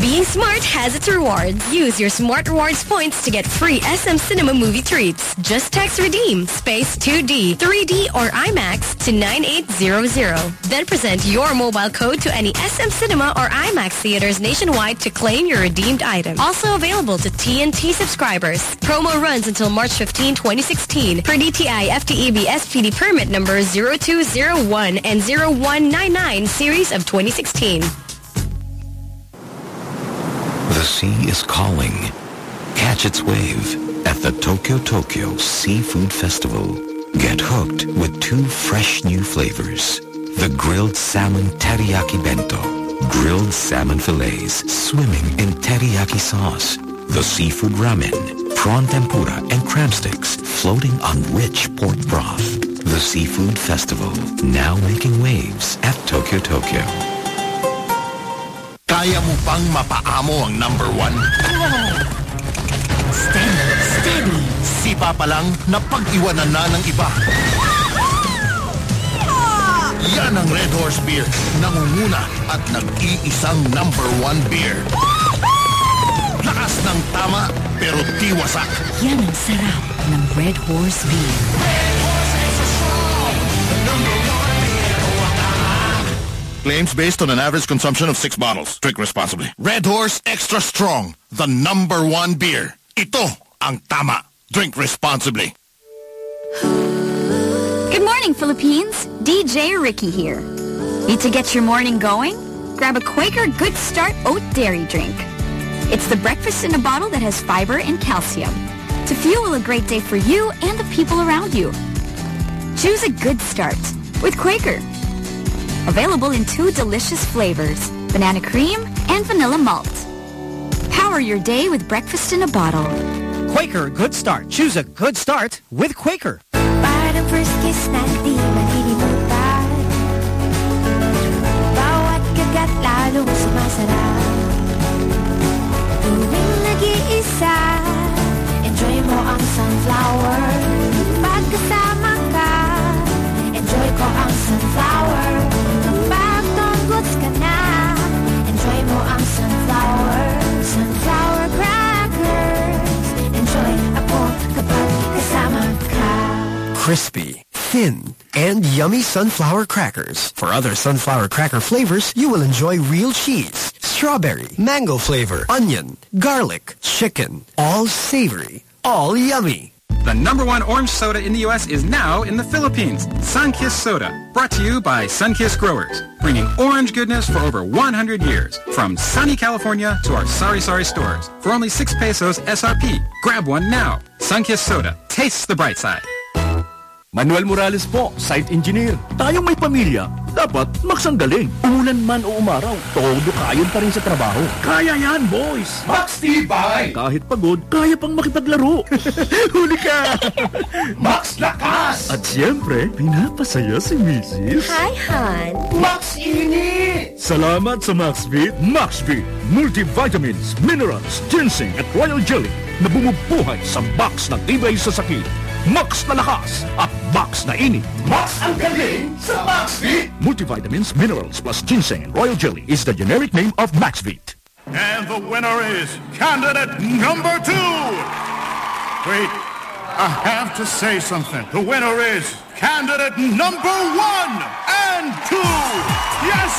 Being smart has its rewards. Use your Smart Rewards points to get free SM Cinema movie treats. Just text REDEEM space 2D, 3D, or IMAX to 9800. Then present your mobile code to any SM Cinema or IMAX theaters nationwide to claim your redeemed item. Also available to TNT subscribers. Promo runs until March 15, 2016 per DTI FTEB SPD permit number 0201 and 0199 series of 2016. The sea is calling. Catch its wave at the Tokyo Tokyo Seafood Festival. Get hooked with two fresh new flavors. The grilled salmon teriyaki bento. Grilled salmon fillets swimming in teriyaki sauce. The seafood ramen, prawn tempura, and crab sticks floating on rich pork broth. The Seafood Festival, now making waves at Tokyo Tokyo. Kaya mo pang mapaamo ang number one? Steady, steady. Sipa pa lang, napag-iwanan na ng iba. Yan ang Red Horse Beer. Nangunguna at nag-iisang number one beer. Lakas ng tama, pero di wasak. Yan ang sarap ng Red Horse Beer. Claims based on an average consumption of six bottles. Drink responsibly. Red Horse Extra Strong, the number one beer. Ito ang tama. Drink responsibly. Good morning, Philippines. DJ Ricky here. Need to get your morning going? Grab a Quaker Good Start Oat Dairy Drink. It's the breakfast in a bottle that has fiber and calcium to fuel a great day for you and the people around you. Choose a good start with Quaker. Available in two delicious flavors, banana cream and vanilla malt. Power your day with breakfast in a bottle. Quaker Good Start. Choose a good start with Quaker. Parang first kiss na di malilimutan Bawat kagat lalong sumasarap Tuwing nag-iisa Enjoy mo ang sunflower Pagkasama ka Enjoy ko ang sunflower Crispy, thin, and yummy sunflower crackers. For other sunflower cracker flavors, you will enjoy real cheese, strawberry, mango flavor, onion, garlic, chicken. All savory, all yummy. The number one orange soda in the U.S. is now in the Philippines. Sunkist Soda. Brought to you by Sunkist Growers. Bringing orange goodness for over 100 years. From sunny California to our sari-sari stores. For only 6 pesos SRP. Grab one now. Sunkist Soda. Tastes the bright side. Manuel Morales po, site engineer. Tayong may pamilya, dapat magsanggaling. Umulan man o umaraw, todo kayon pa rin sa trabaho. Kaya yan, boys! Max Tibay! Kahit pagod, kaya pang makipaglaro. Huli ka! Max Lakas! At siyempre, pinapasaya si Mrs. Hi, Han. Max Init! Salamat sa MaxVit. MaxVit, multivitamins, minerals, ginseng at royal jelly na bumubuhay sa box na tibay sa sakit. Max na lakas at Max na init. Max ang galing sa MaxVit! Multivitamins, minerals plus ginseng and royal jelly is the generic name of MaxVit. And the winner is candidate number two. Wait, I have to say something. The winner is candidate number one and two. Yes,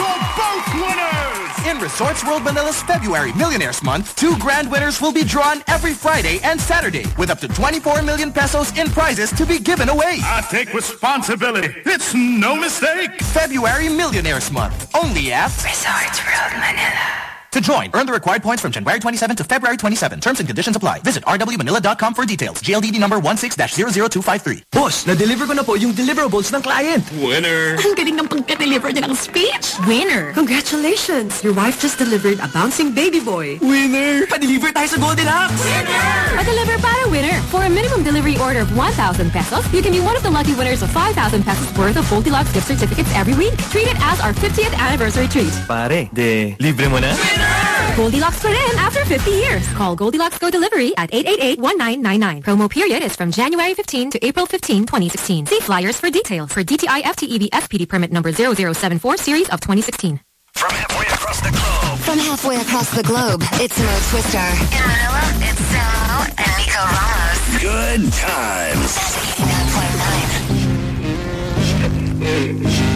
you're both winners. In Resorts World Manila's February Millionaires Month, two grand winners will be drawn every Friday and Saturday with up to 24 million pesos in prizes to be given away. I take responsibility. It's no mistake. February Millionaires Month, only at Resorts World Manila. To join, earn the required points from January 27 to February 27. Terms and conditions apply. Visit rwmanila.com for details. GLDD number 16-00253. Boss, na-deliver ko na po yung deliverables ng client. Winner. Ang galing ng pagka-deliver niya ng speech. Winner. Congratulations! Your wife just delivered a bouncing baby boy. Winner! Pa-deliver tayo sa Goldilocks! Winner! Pa-deliver para winner. For a minimum delivery order of 1,000 pesos, you can be one of the lucky winners of 5,000 pesos worth of Goldilocks gift certificates every week. Treat it as our 50th anniversary treat. Pare, de, libre mo na? Goldilocks for in after 50 years. Call Goldilocks Go Delivery at 888-1999. Promo period is from January 15 to April 15, 2016. See flyers for details for DTI FTEB FPD permit number 0074 series of 2016. From halfway across the globe. From halfway across the globe, it's Mo Twister. In Manila, it's Samo and Nico Ramos. Good times. 89.9.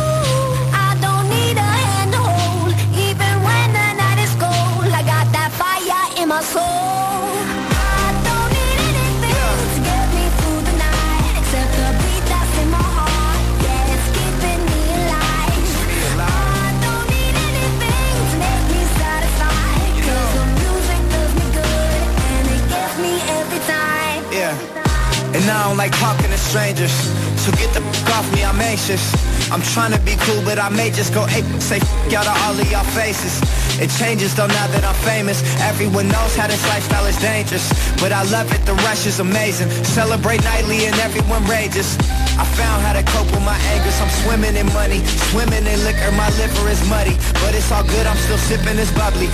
don't like talking to strangers. So get the f- off me, I'm anxious. I'm trying to be cool, but I may just go ape. Say f- out of all of y'all faces. It changes though now that I'm famous. Everyone knows how this lifestyle is dangerous. But I love it, the rush is amazing. Celebrate nightly and everyone rages. I found how to cope with my anger. I'm swimming in money, swimming in liquor. My liver is muddy, but it's all good. I'm still sipping this bubbly.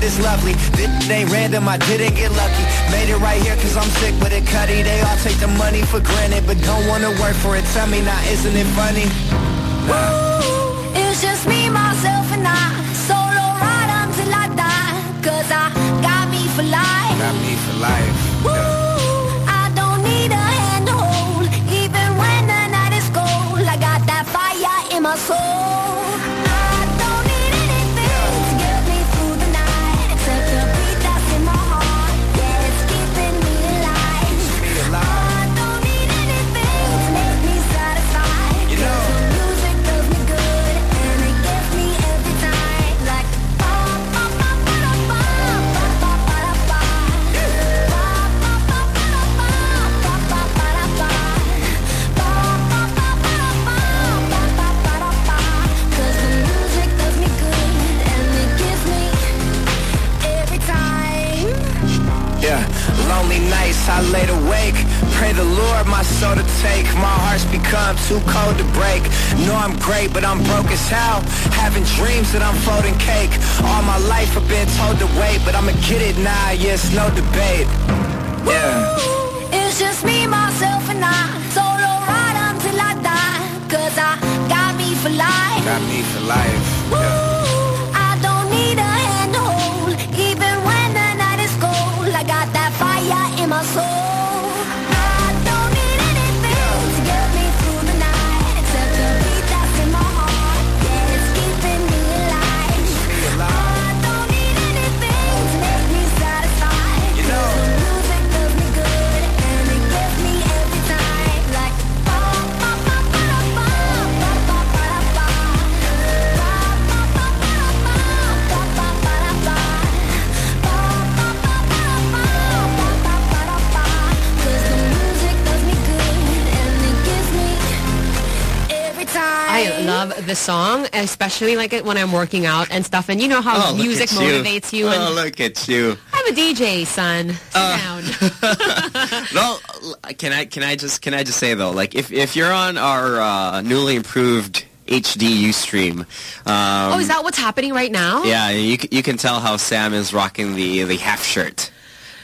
This is lovely. This ain't random. I didn't get lucky. Made it right here cause I'm sick with it, cutty. They all take the money for granted, but don't wanna work for it. Tell me now, isn't it funny? It's just me, myself, and I. Solo ride until I die. Cause I got me for life. I'm great but I'm broke as hell Having dreams that I'm folding cake All my life I've been told to wait But I'ma get it now, yeah, it's no debate Yeah It's just me, myself, and I. Solo ride until I die. Cause I got me for life. Got me for life Woo, I don't need a hand to hold. Even when the night is cold, I got that fire in my soul. This song, especially like it when I'm working out and stuff. And you know how Oh, music you. motivates you. Oh, and look at you. I'm a DJ, son. Sit down. No, can I can I just can I just say though, like if if you're on our uh, newly improved HD Ustream, um, oh, is that what's happening right now? Yeah, you you can tell how Sam is rocking the the half shirt.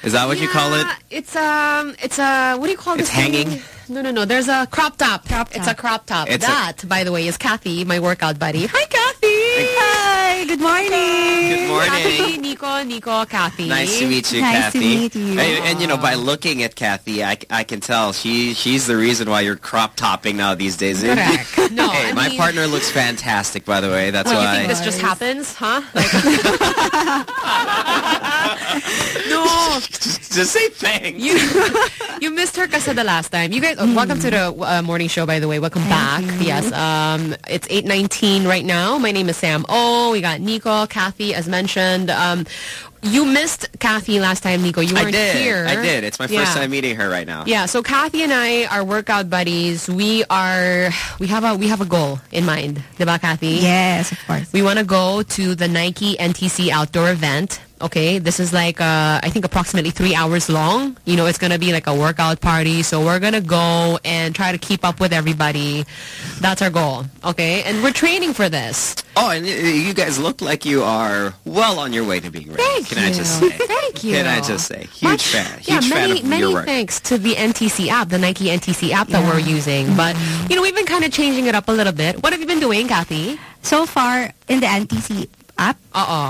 Is that what you call it? It's um, it's a what do you call It's this? thing? hanging? No, no, no. There's a crop top. Crop top. It's a crop top. It's a- that, by the way, is Kathy, my workout buddy. Hi, Kathy. Hi. Good morning. Good morning. Kathy, Nico, Nico, Kathy. Nice to meet you, Nice to Kathy. meet you. And, and, you know, by looking at Kathy, I, I can tell she she's the reason why you're crop topping now these days. Correct. No, hey, I my mean- partner looks fantastic, by the way. That's What, you why. think this just happens, huh? Like, no. just, just say thanks. You you missed her kasi the last time. You guys, uh, welcome to the uh, morning show, by the way. Welcome back. Yes, um, it's 8.19 right now. My name is Sam Oh, We got Nico, Kathy, as mentioned. Um, you missed Kathy last time, Nico. You weren't did. here. I did. It's my first Yeah. time meeting her right now. Yeah, so Kathy and I are workout buddies. We are we have a we have a goal in mind, diba Kathy? Yes, of course. We want to go to the Nike NTC outdoor event. Okay, this is like uh, I think approximately three hours long. You know, it's gonna be like a workout party. So we're gonna go and try to keep up with everybody. That's our goal. Okay, and we're training for this. Oh, and you guys look like you are well on your way to being ready. Thank Can I just say? Thank you. Can I just say? Huge fan. Huge yeah, fan many of many your work. thanks to the NTC app, the Nike NTC app that we're using. But you know, we've been kind of changing it up a little bit. What have you been doing, Kathy? So far, in the NTC app,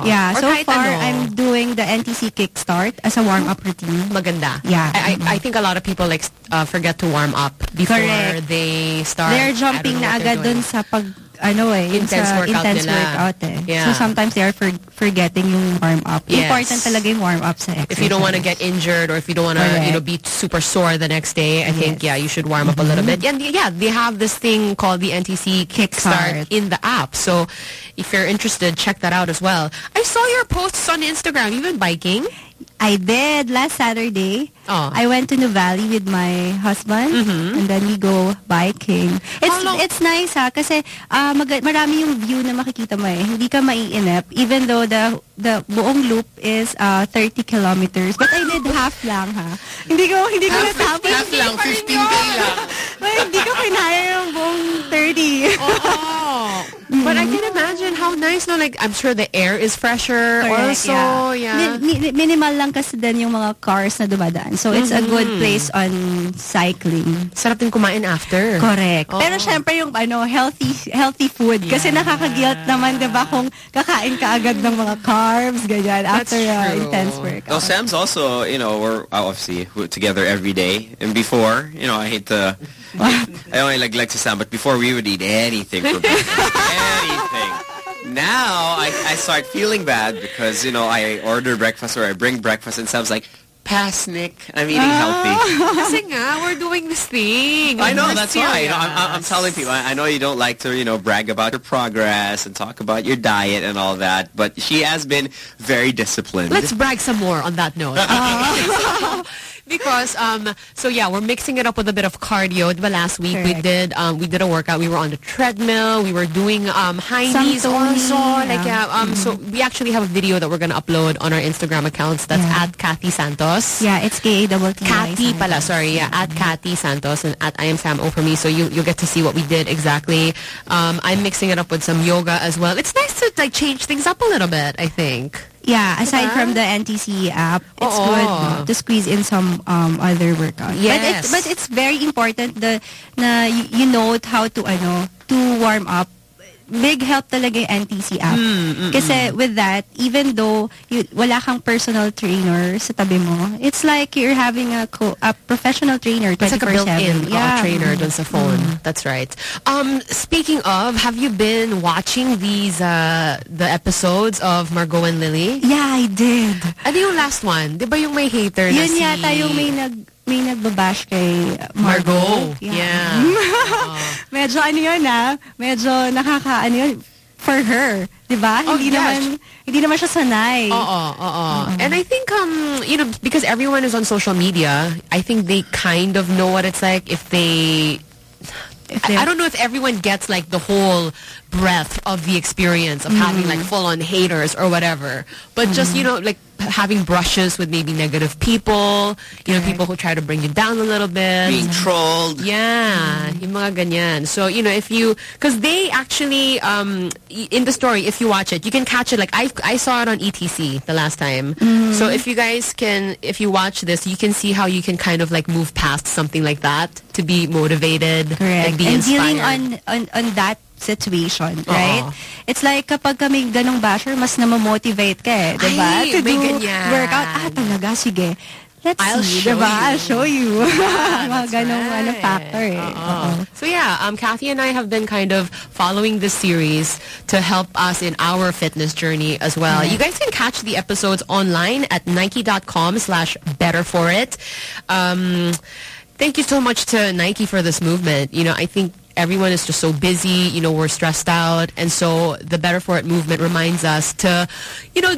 yeah, Or so far, ano. I'm doing the NTC Kickstart as a warm-up routine. Maganda. Yeah. I, I, I think a lot of people like uh, forget to warm up before Correct. they start. They're jumping na don't know what agad dun sa pag, ano eh, Intense sa workout intense nila. workout eh. Yeah. So sometimes they are for, forgetting yung warm-up. Yes. Important talaga yung warm-up sa exercise. If you don't want to get injured or if you don't want to, you know, be super sore the next day, I think, yeah, you should warm up a little bit. And yeah, they have this thing called the NTC Kickstart in the app. So if you're interested, check that out as well. I saw your posts on Instagram. You've been biking? I did last Saturday. Oh. I went to Nuvali with my husband Mm-hmm. and then we go biking. It's it's nice ha kasi ah, mag- marami yung view na makikita mo eh. Hindi ka maiinip even though the the buong loop is uh, 30 kilometers. But I did half lang ha. Hindi ko hindi ko natapos. half lang, 15K lang. Well, hindi ko kinaya yung buong 30. Oh. But I can imagine how nice, no? Like, I'm sure the air is fresher Correct, also. Yeah. Mi- mi- minimal lang kasi din yung mga cars na dumadaan. So, it's a good Mhm. place on cycling. Sarap din kumain after. Correct. Oo. Pero syempre yung ano, healthy healthy food. Kasi nakaka-guilt naman, di ba, kung kakain ka agad ng mga carbs, ganyan, after uh, intense work. Well, Sam's also, you know, we're obviously together every day. And before, you know, I hate to, I only like to Sam, but before we would eat anything for breakfast. anything. Now I, I start feeling bad because, you know, I order breakfast or I bring breakfast and Sam's like, pass, Nick. I'm eating healthy. Kasi nga, we're doing this thing. I know, We're that's why. You know, I'm, I'm- I'm serious. telling people, I, I know you don't like to, you know, brag about your progress and talk about your diet and all that, but she has been very disciplined. Let's brag some more on that note. Uh, because um so yeah we're mixing it up with a bit of cardio Diba last week we did um we did a workout we were on the treadmill we were doing um high Some knees also like yeah. yeah um so we actually have a video that we're gonna upload on our instagram accounts that's Yeah. at kathy santos Yeah, it's K-A-T-T-Y. Kathy pala, sorry, yeah, at Kathy Santos and at I am Sam O for me. So you you'll get to see what we did exactly. Um, I'm mixing it up with some yoga as well. It's nice to like change things up a little bit. I think. Yeah, aside Diba? from the NTC app, it's Oo. good to squeeze in some um, other workout. But Yes. it's, but it's very important the na you, you know how to ano to warm up. Big help talaga yung NTC app. Mm, Kasi with that, even though you, wala kang personal trainer sa tabi mo, it's like you're having a, co- a professional trainer 24/7. It's like a built-in uh, yeah. trainer dun sa phone. That's right. Um, speaking of, have you been watching these uh, the episodes of Margot and Lily? Yeah, I did. Ano yung last one? Di ba yung may hater na si... Yun yata yung may nag may nagbabash kay Margot. Margot. Yeah. medyo ano yun ah, medyo nakaka ano yun for her, 'di ba? Oh, hindi yeah. naman hindi naman siya sanay. Oo, oo. And I think, um, you know, because everyone is on social media, I think they kind of know what it's like if they I, I don't know if everyone gets like the whole breadth of the experience of having like full on haters or whatever. But just, you know, like having brushes with maybe negative people, you know, people who try to bring you down a little bit. Being trolled. Yeah, yung mga ganyan. So, you know, if you, because they actually, um, in the story, if you watch it, you can catch it. Like, I, I saw it on ETC the last time. So if you guys can, if you watch this, you can see how you can kind of like move past something like that to be motivated Correct. and be and inspired. dealing on, on, on that situation, right? Oo. It's like kapag kami ganong basher, mas na-motivate ka eh, diba? Ay, to do ganyan. workout. Ah, talaga, sige. Let's I'll see, show diba? you. I'll show you. Yeah, Mga ganong ano, right. factor eh. Oo. So yeah, um, Kathy and I have been kind of following this series to help us in our fitness journey as well. Right. You guys can catch the episodes online at nike.com slash better for it. Um, thank you so much to Nike for this movement. You know, I think everyone is just so busy, you know, we're stressed out. And so the Better For It movement reminds us to, you know,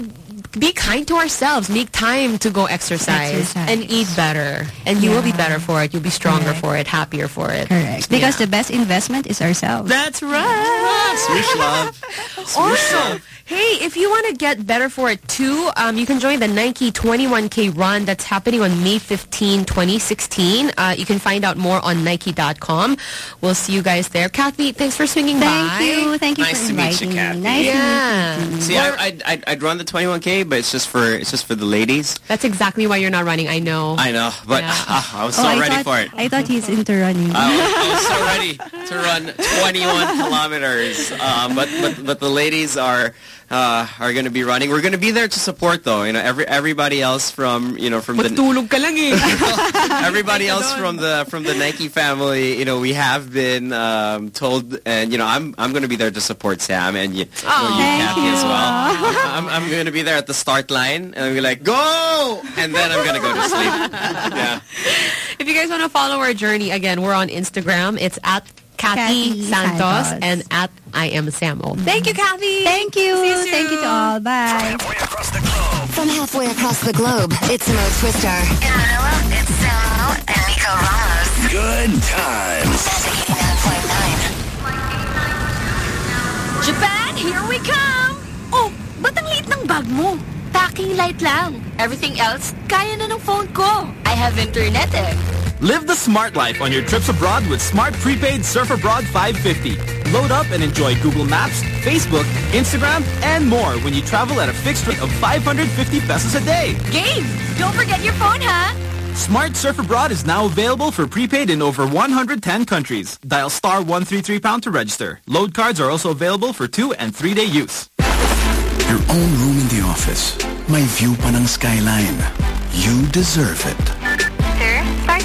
be kind to ourselves. Make time to go exercise, Exercise. and eat better. And you will be better for it. You'll be stronger Correct. for it, happier for it. Correct. Because the best investment is ourselves. That's right. Swish love. Also, hey, if you want to get better for it too, um, you can join the Nike 21K run that's happening on May 15, 2016. Uh, you can find out more on Nike.com. We'll see you guys there. Kathy, thanks for swinging Thank by. Thank you. Thank you Nice for to meet you, Kathy. me. Nice Yeah. to meet you. See, I, I'd, I'd, I'd run the 21K, but it's just for it's just for the ladies. That's exactly why you're not running. I know. I know, but Yeah. ah, I was Oh, so I ready thought, for it. I thought he's into running. I was, I was so ready to run 21 kilometers. Um, but, but but the ladies are uh, are going to be running. We're going to be there to support, though. You know, every everybody else from you know from the Matulog ka lang eh. everybody else from the from the Nike family. You know, we have been um, told, and you know, I'm I'm going to be there to support Sam and you, you, know, you Thank Kathy as well. I'm I'm going to be there at the start line, and I'm be like, go, and then I'm going to go to sleep. Yeah. If you guys want to follow our journey, again, we're on Instagram. It's at Kathy, Kathy Santos, Santos. and at I am Samo. Thank you, Kathy. Thank you. See you soon. Thank you to all. Bye. From halfway across the globe, it's Mo Twister. In Manila, it's Samo and Nico Ramos. Good times. Japan, here we come! Oh, ba't ang liit ng bag mo? Packing light lang. Everything else, kaya na ng phone ko. I have internet eh. Live the smart life on your trips abroad with Smart Prepaid Surf Abroad 550. Load up and enjoy Google Maps, Facebook, Instagram, and more when you travel at a fixed rate of 550 pesos a day. Game! Don't forget your phone, huh? Smart Surf Abroad is now available for prepaid in over 110 countries. Dial star 133 pound to register. Load cards are also available for two and three day use. Your own room in the office. My view panang skyline. You deserve it.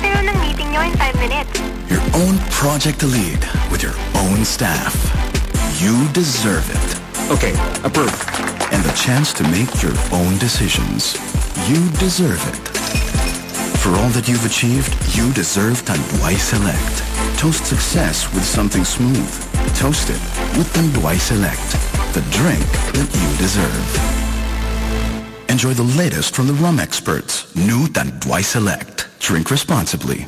Sir, ng meeting nyo in 5 minutes. Your own project to lead with your own staff. You deserve it. Okay, approved. And the chance to make your own decisions. You deserve it. For all that you've achieved, you deserve Tanduay Select. Toast success with something smooth. Toast it with Tanduay Select. The drink that you deserve. Enjoy the latest from the rum experts. New Tanduay Select. Drink responsibly.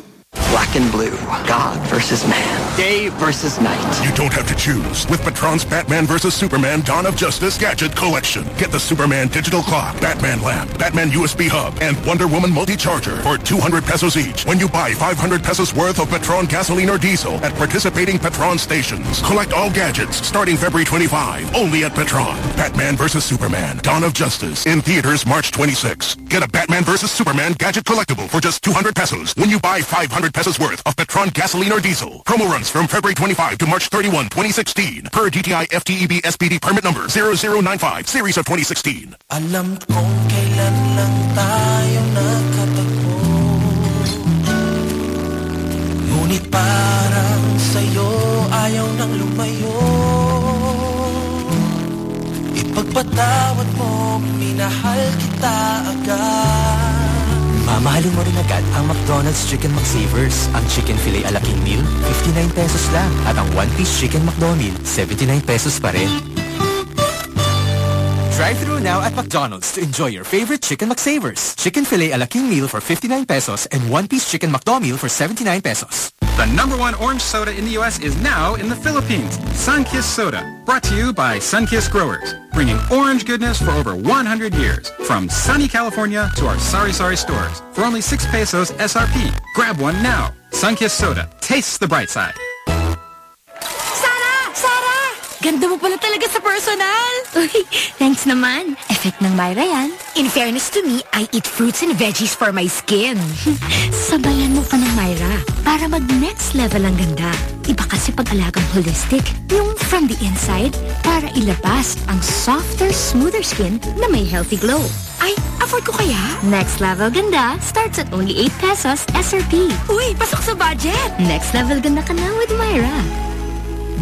Black and blue. God versus man. Day versus night. You don't have to choose. With Petron's Batman vs. Superman Dawn of Justice Gadget Collection. Get the Superman Digital Clock, Batman Lamp, Batman USB Hub, and Wonder Woman Multi-Charger for 200 pesos each when you buy 500 pesos worth of Petron gasoline or diesel at participating Petron stations. Collect all gadgets starting February 25, only at Petron. Batman vs. Superman Dawn of Justice in theaters March 26. Get a Batman vs. Superman gadget collectible for just 200 pesos when you buy 500 pesos worth of Petron gasoline or diesel. Promo runs from February 25 to March 31, 2016 per DTI FTEB SPD permit number 0095 series of 2016. Alam kong kailan lang tayo Ngunit parang sa'yo ayaw nang lumayo Ipagpatawad mo, minahal kita agad Mamahalin mo rin agad ang McDonald's Chicken McSavers. Ang Chicken Filet ala King Meal, 59 pesos lang. At ang One Piece Chicken McDo Meal, 79 pesos pa rin. Drive through now at McDonald's to enjoy your favorite Chicken McSavers. Chicken filet a la king meal for 59 pesos and one-piece chicken McDo meal for 79 pesos. The number one orange soda in the U.S. is now in the Philippines. Sunkist Soda. Brought to you by Sunkist Growers. Bringing orange goodness for over 100 years. From sunny California to our sari-sari stores. For only 6 pesos SRP. Grab one now. Sunkist Soda. Tastes the bright side. Ganda mo pala talaga sa personal. Uy, thanks naman. Effect ng Myra yan. In fairness to me, I eat fruits and veggies for my skin. Sabayan mo pa ng Myra para mag-next level ang ganda. Iba kasi pag-alagang holistic. Yung from the inside para ilabas ang softer, smoother skin na may healthy glow. Ay, afford ko kaya? Next level ganda starts at only 8 pesos SRP. Uy, pasok sa budget! Next level ganda ka na with Myra.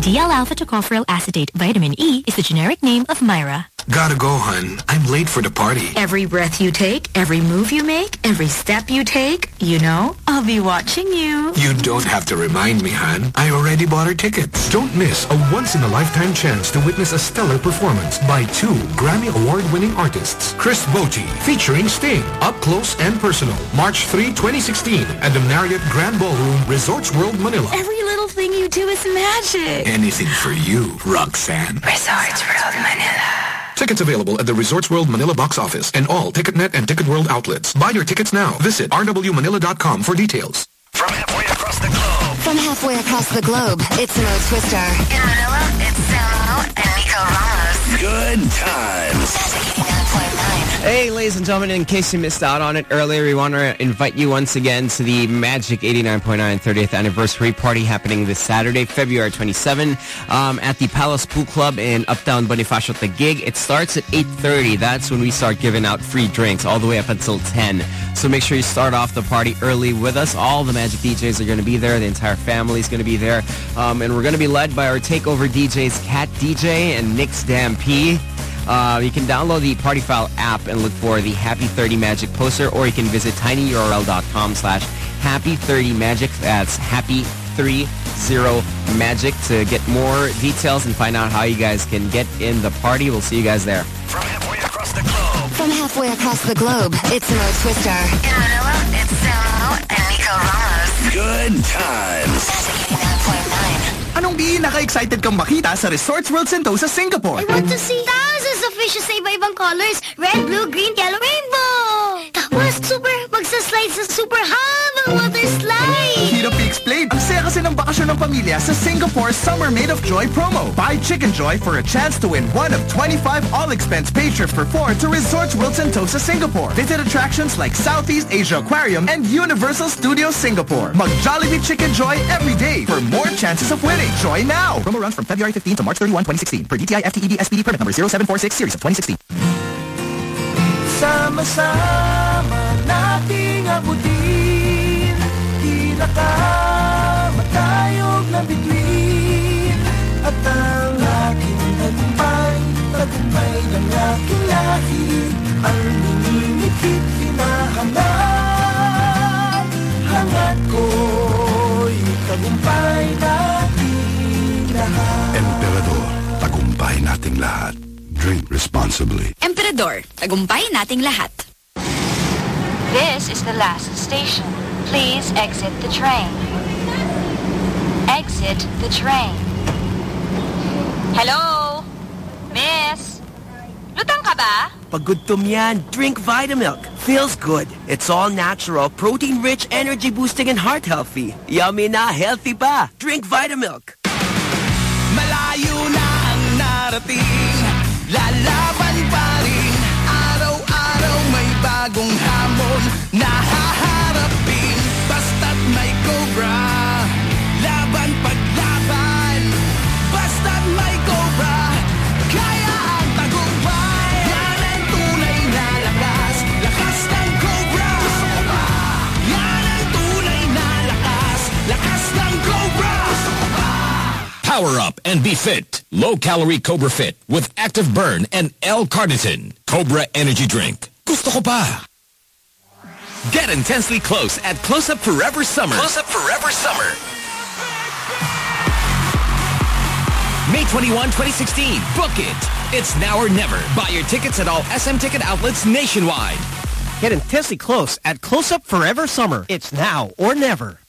DL-alpha tocopherol acetate vitamin E is the generic name of Myra. Gotta go, hun. I'm late for the party. Every breath you take, every move you make, every step you take, you know, I'll be watching you. You don't have to remind me, hun. I already bought our tickets. Don't miss a once-in-a-lifetime chance to witness a stellar performance by two Grammy Award-winning artists. Chris Botti, featuring Sting, up close and personal. March 3, 2016, at the Marriott Grand Ballroom, Resorts World, Manila. Every little thing you do is magic. Anything for you, Roxanne. Resorts World Manila. Tickets available at the Resorts World Manila box office and all TicketNet and Ticket World outlets. Buy your tickets now. Visit rwmanila.com for details. From halfway across the globe, From halfway across the globe, it's Mo Twister. In Manila, it's Samo and Nico Ramos. Good times. Hey, ladies and gentlemen, in case you missed out on it earlier, we want to invite you once again to the Magic 89.9 30th anniversary party happening this Saturday, February 27, um, at the Palace Pool Club in Uptown Bonifacio. The gig, it starts at 8.30. That's when we start giving out free drinks all the way up until 10. So make sure you start off the party early with us. All the Magic DJs are going to be there. The entire family is going to be there. Um, and we're going to be led by our takeover DJs, Cat DJ and Nick's Damn P. Uh, you can download the Party File app and look for the Happy 30 Magic poster, or you can visit tinyurl.com slash Happy 30 Magic. That's Happy 30 Magic to get more details and find out how you guys can get in the party. We'll see you guys there. From halfway across the globe, it's Mo Twister. In Manila, it's Samo and Nico Ramos. Good times. Anong pinaka-excited kang makita sa Resorts World Sentosa, Singapore? I want to see thousands of fishes sa iba-ibang colors. Red, blue, green, yellow, rainbow. Tapos, super, magsaslide sa super habang water slide. Hirap i-explain. Ang saya kasi ng bakasyon ng pamilya sa Singapore Summer Made of Joy promo. Buy Chickenjoy for a chance to win one of 25 all-expense paid trips for four to Resorts World Sentosa, Singapore. Visit attractions like Southeast Asia Aquarium and Universal Studios Singapore. Mag Jollibee Chickenjoy every day for more chances of winning. Joy now! Promo runs from February 15 to March 31, 2016 per DTI FTEB SPD permit number 0746 series of 2016. Sama-sama nating abutin. Tila ka matayog na bituin At ang aking tagumpay Tagumpay ng aking lahi. Ang ninimikit hinahangat Hangat ko'y Emperador, tagumpay nating lahat. Drink responsibly. Emperador, tagumpay nating lahat. This is the last station. Please exit the train. Exit the train. Hello? Miss? Lutang ka ba? Paggutom yan, drink Vitamilk. Feels good. It's all natural, protein-rich, energy-boosting, and heart-healthy. Yummy na, healthy pa. Drink Vitamilk. Malayo na ang narating Lalaban pa Power up and be fit. Low calorie Cobra Fit with active burn and L-carnitine. Cobra Energy Drink. Gusto ko pa. Get intensely close at Close Up Forever Summer. Close Up Forever Summer. May 21, 2016. Book it. It's now or never. Buy your tickets at all SM ticket outlets nationwide. Get intensely close at Close Up Forever Summer. It's now or never.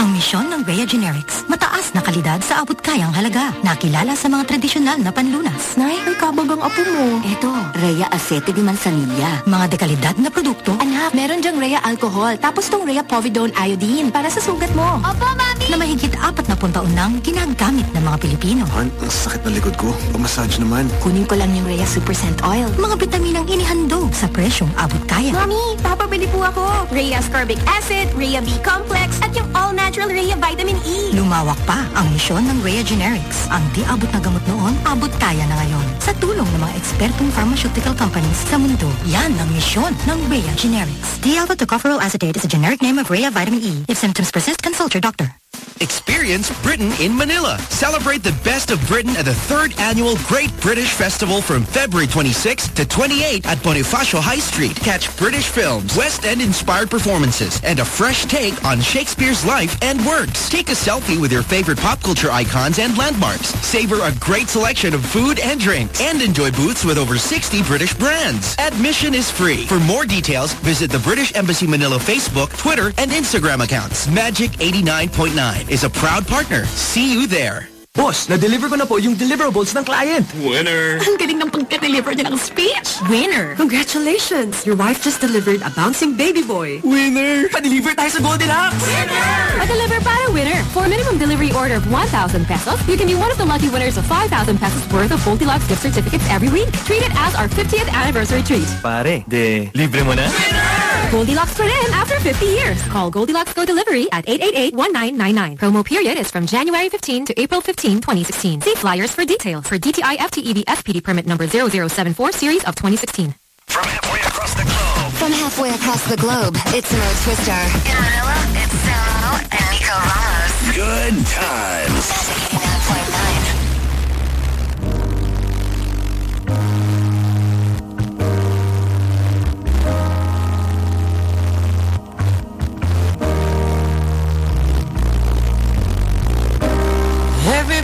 Ang misyon ng Rhea Generics, mataas na kalidad sa abot-kayang halaga. Nakilala sa mga tradisyonal na panlunas. Nay, may kabag ang apo mo. Eto, Rhea Acete de Manzanilla. Mga dekalidad na produkto. Anak, meron dyang Rhea Alcohol. Tapos tong Rhea Povidone Iodine para sa sugat mo. Opo, Mami! Na mahigit apat na taon nang ginagamit ng mga Pilipino. Han, ang sakit ng likod ko. Pamassage naman. Kunin ko lang yung Rhea Super Scent Oil. Mga bitaminang inihandog sa presyong abot-kaya. Mami, papabili po ako. Rhea Ascorbic Acid, Rhea B Complex, at yung all-natural Rhea Vitamin E. Lumawak pa ang misyon ng Rhea Generics. Ang di abot na gamot noon, abot kaya na ngayon. Sa tulong ng mga ekspertong pharmaceutical companies sa mundo, yan ang misyon ng Rhea Generics. D-alpha tocopherol acetate is a generic name of Rhea Vitamin E. If symptoms persist, consult your doctor. Experience Britain in Manila. Celebrate the best of Britain at the third annual Great British Festival from February 26 to 28 at Bonifacio High Street. Catch British films, West End inspired performances, and a fresh take on Shakespeare's life and works. Take a selfie with your favorite pop culture icons and landmarks. Savor a great selection of food and drinks, and enjoy booths with over 60 British brands. Admission is free. For more details, visit the British Embassy Manila Facebook, Twitter, and Instagram accounts. Magic 89.9 is a proud partner. See you there. Boss, na-deliver ko na po yung deliverables ng client. Winner! Ang galing ng pagka-deliver niya ng speech. Winner! Congratulations! Your wife just delivered a bouncing baby boy. Winner! Pa-deliver tayo sa Goldilocks! Winner! Pa-deliver para winner. For a minimum delivery order of 1,000 pesos, you can be one of the lucky winners of 5,000 pesos worth of Goldilocks gift certificates every week. Treat it as our 50th anniversary treat. Pare, de libre mo na? Winner! Goldilocks for in after 50 years. Call Goldilocks Go Delivery at 888-1999. Promo period is from January 15 to April 15, 2016. See flyers for details for DTI FTEB FPD permit number 0074 series of 2016. From halfway across the globe, From halfway across the globe, it's Mo Twister. In Manila, it's Samo and Nico Ramos. Good times.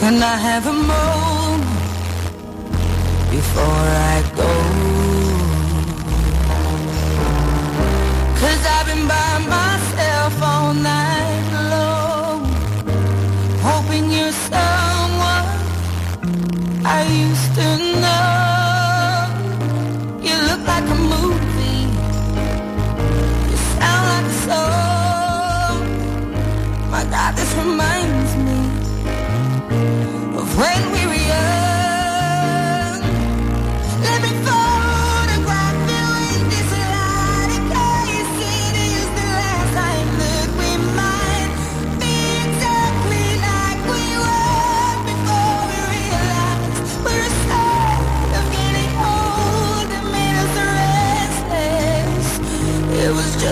Can I have a moment before I go? Cause I've been by myself all night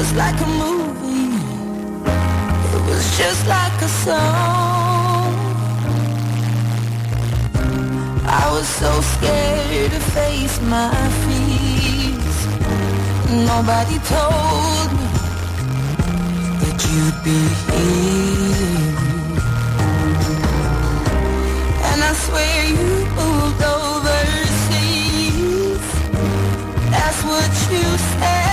just like a movie. It was just like a song. I was so scared to face my fears. Nobody told me that you'd be here. And I swear you moved overseas. That's what you said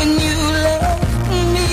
when you left me.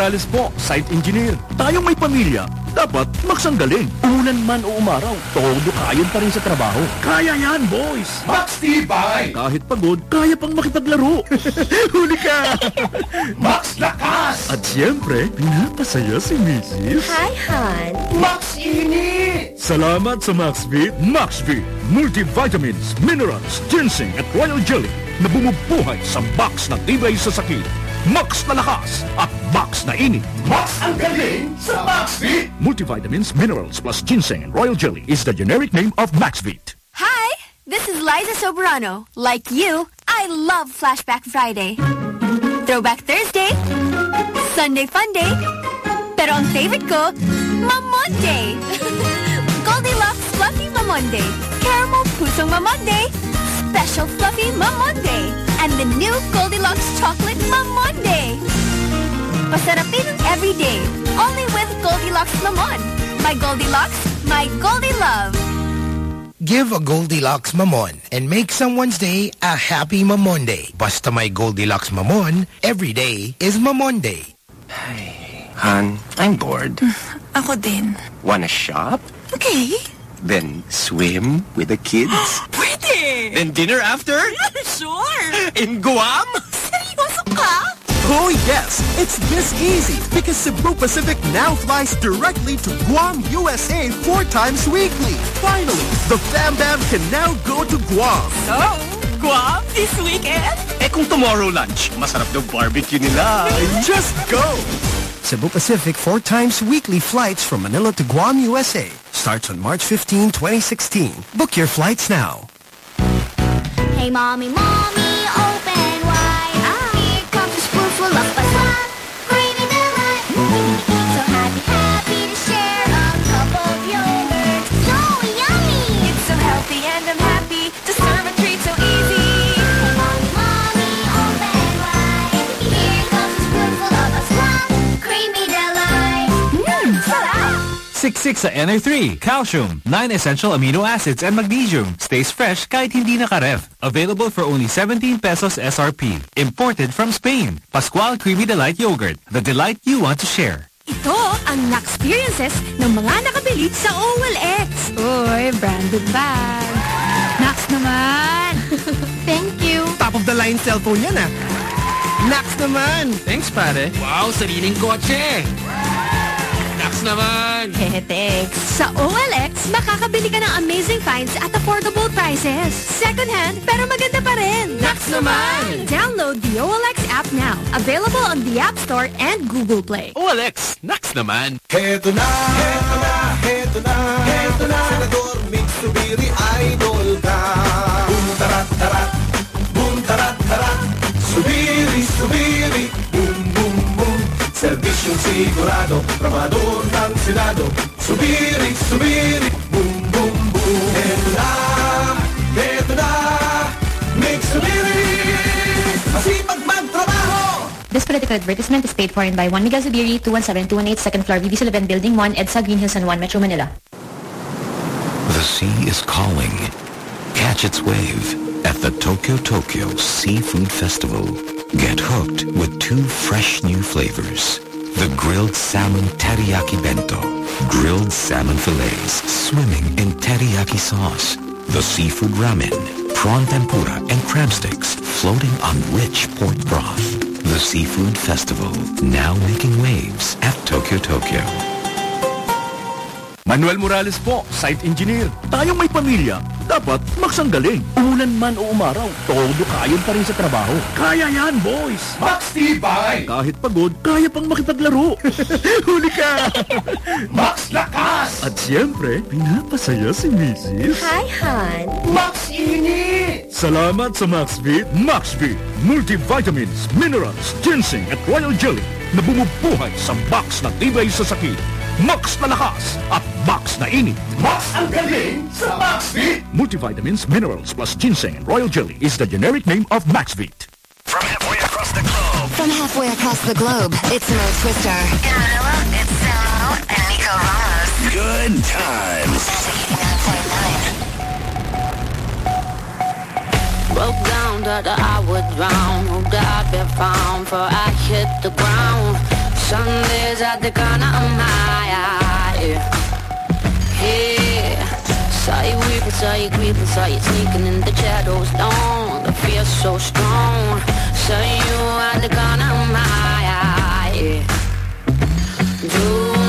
Morales po, site engineer. Tayong may pamilya, dapat magsanggaling. Umulan man o umaraw, todo kayon pa rin sa trabaho. Kaya yan, boys! Max Tibay! Kahit pagod, kaya pang makipaglaro. Huli ka! Max Lakas! At siyempre, pinapasaya si Mrs. Hi, Han. Max Init! Salamat sa MaxVit. MaxVit, multivitamins, minerals, ginseng at royal jelly na bumubuhay sa box na tibay sa sakit. Max na lakas at Max na init. Max ang galing sa MaxVit! Multivitamins, minerals plus ginseng and royal jelly is the generic name of MaxVit. Hi, this is Liza Soberano. Like you, I love Flashback Friday. Throwback Thursday. Sunday Funday. Pero ang favorite ko, Mamonday. Goldilocks Fluffy Mamonday. Caramel Pusong Mamonday. Special Fluffy Mamonday. And the new Goldilocks Chocolate Mamonday. Pasarapin every day. Only with Goldilocks Mamon. My Goldilocks, my Goldie Love. Give a Goldilocks Mamon and make someone's day a happy Mamonday. Basta my Goldilocks Mamon, every day is Mamon Day. Mamonday. Han, I'm bored. Mm, ako din. Wanna shop? Okay. Then swim with the kids? Pwede! then dinner after? sure! In Guam? Seryoso ka? Oh yes, it's this easy because Cebu Pacific now flies directly to Guam, USA four times weekly. Finally, the Fam Bam can now go to Guam. So, Guam this weekend? Eh kung tomorrow lunch, masarap daw barbecue nila. Just go! Cebu Pacific four times weekly flights from Manila to Guam, USA. Starts on March 15, 2016. Book your flights now. Hey, mommy, mommy, Siksik sa NR3, calcium, 9 essential amino acids and magnesium. Stays fresh kahit hindi nakaref. Available for only 17 pesos SRP. Imported from Spain. Pascual Creamy Delight Yogurt. The delight you want to share. Ito ang na-experiences ng mga nakabili sa OLX. Uy, branded bag. Nax naman. Thank you. Top of the line cellphone yan ah. Nax naman. Thanks, pare. Wow, sariling kotse. Nax naman. Thanks. Sa OLX, makakabili ka ng amazing finds at affordable prices. Second hand, pero maganda pa rin. Nax naman. Download the OLX app now. Available on the App Store and Google Play. OLX, Nax naman. Heto na, heto na, heto na, heto Amador, Migz Zubiri, idol ka Boom, tarat, tarat boom Servisyong sigurado Ramador ng Senado Zubiri, zubiri Boom, boom, boom Eto na, eto na Migz Zubiri Masipag magtrabaho This political advertisement is paid for in by Juan Miguel Zubiri, 217-218 second floor, BB Sullivan Building 1, EDSA Greenhills and 1 Metro Manila. The sea is calling. Catch its wave at the Tokyo Tokyo Seafood Festival. Get hooked with two fresh new flavors. The grilled salmon teriyaki bento. Grilled salmon fillets swimming in teriyaki sauce. The seafood ramen. Prawn tempura and crab sticks floating on rich pork broth. The Seafood Festival, now making waves at Tokyo Tokyo. Manuel Morales po, site engineer. Tayong may pamilya, dapat maksanggaling. Umulan man o umaraw, todo kayon pa rin sa trabaho. Kaya yan, boys! Max Tibay! Kahit pagod, kaya pang makipaglaro. Huli ka! Max Lakas! At siyempre, pinapasaya si Mrs. Hi, Han. Max Init! Salamat sa MaxVit. MaxVit, multivitamins, minerals, ginseng at royal jelly na bumubuhay sa box na tibay sa sakit. Max na lakas at Max na init. Max ang galing sa MaxVit! Multivitamins, minerals plus ginseng and royal jelly is the generic name of MaxVit. From halfway across the globe, From halfway across the globe, it's Mo Twister. In Manila, it's Samo and Nico Ramos. Good times. Broke down that I would drown Hoped I'd be found For I hit the ground Some days at the corner of my eye. Yeah. Saw you weeping, saw you creeping Saw you sneaking in the shadows Don't the fear so strong. Saw you at the corner of my eye. Don't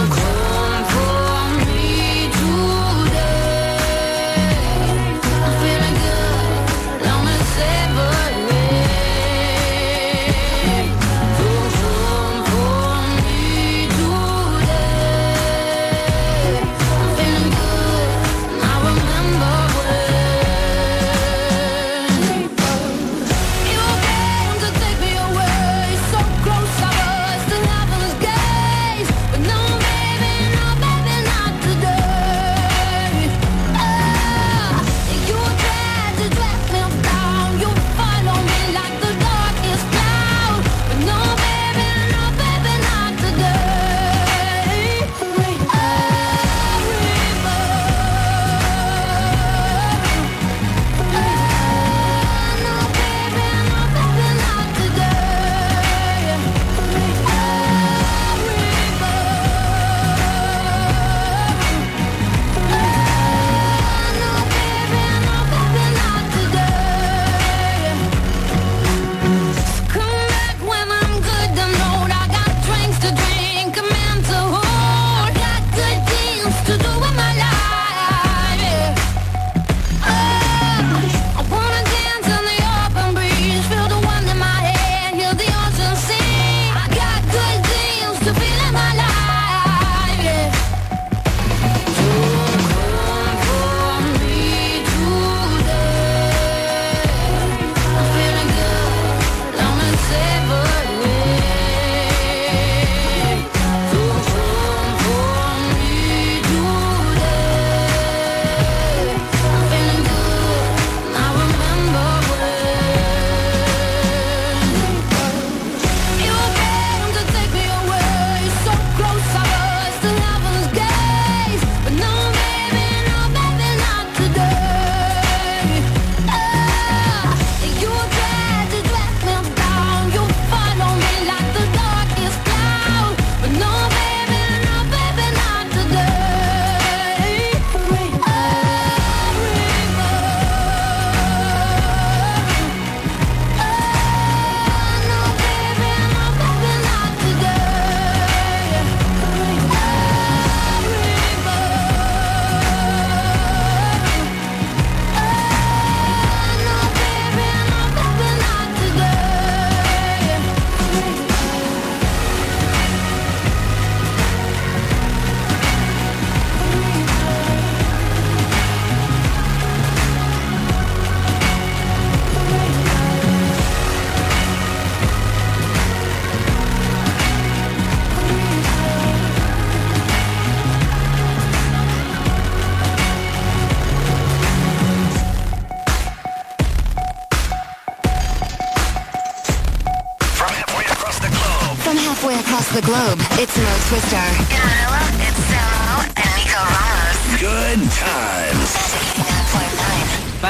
it's Mo Twister. In Manila, it's Samo and Nico Ramos. Good times.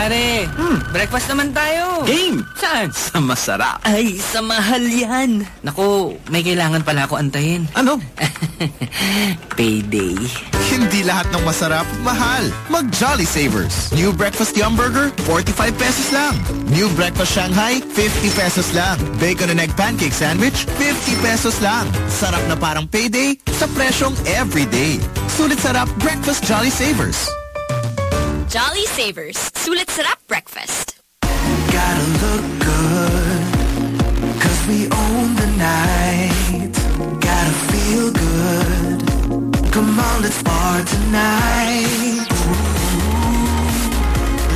Pare, breakfast naman tayo. Game! Saan? Sa masarap. Ay, sa mahal yan. Naku, may kailangan pala ako antayin. Ano? Payday. Hindi lahat ng masarap, mahal. Mag Jolly Savers. New Breakfast Yum Burger, 45 pesos lang. New Breakfast Shanghai, 50 pesos lang. Bacon and Egg Pancake Sandwich, 50 pesos lang. Sarap na parang payday sa presyong everyday. Sulit sarap Breakfast Jolly Savers. Jolly Savers. Sulit Sarap Breakfast. Gotta look good, cause we own the night. Gotta feel good. Come on, let's bar tonight. Ooh,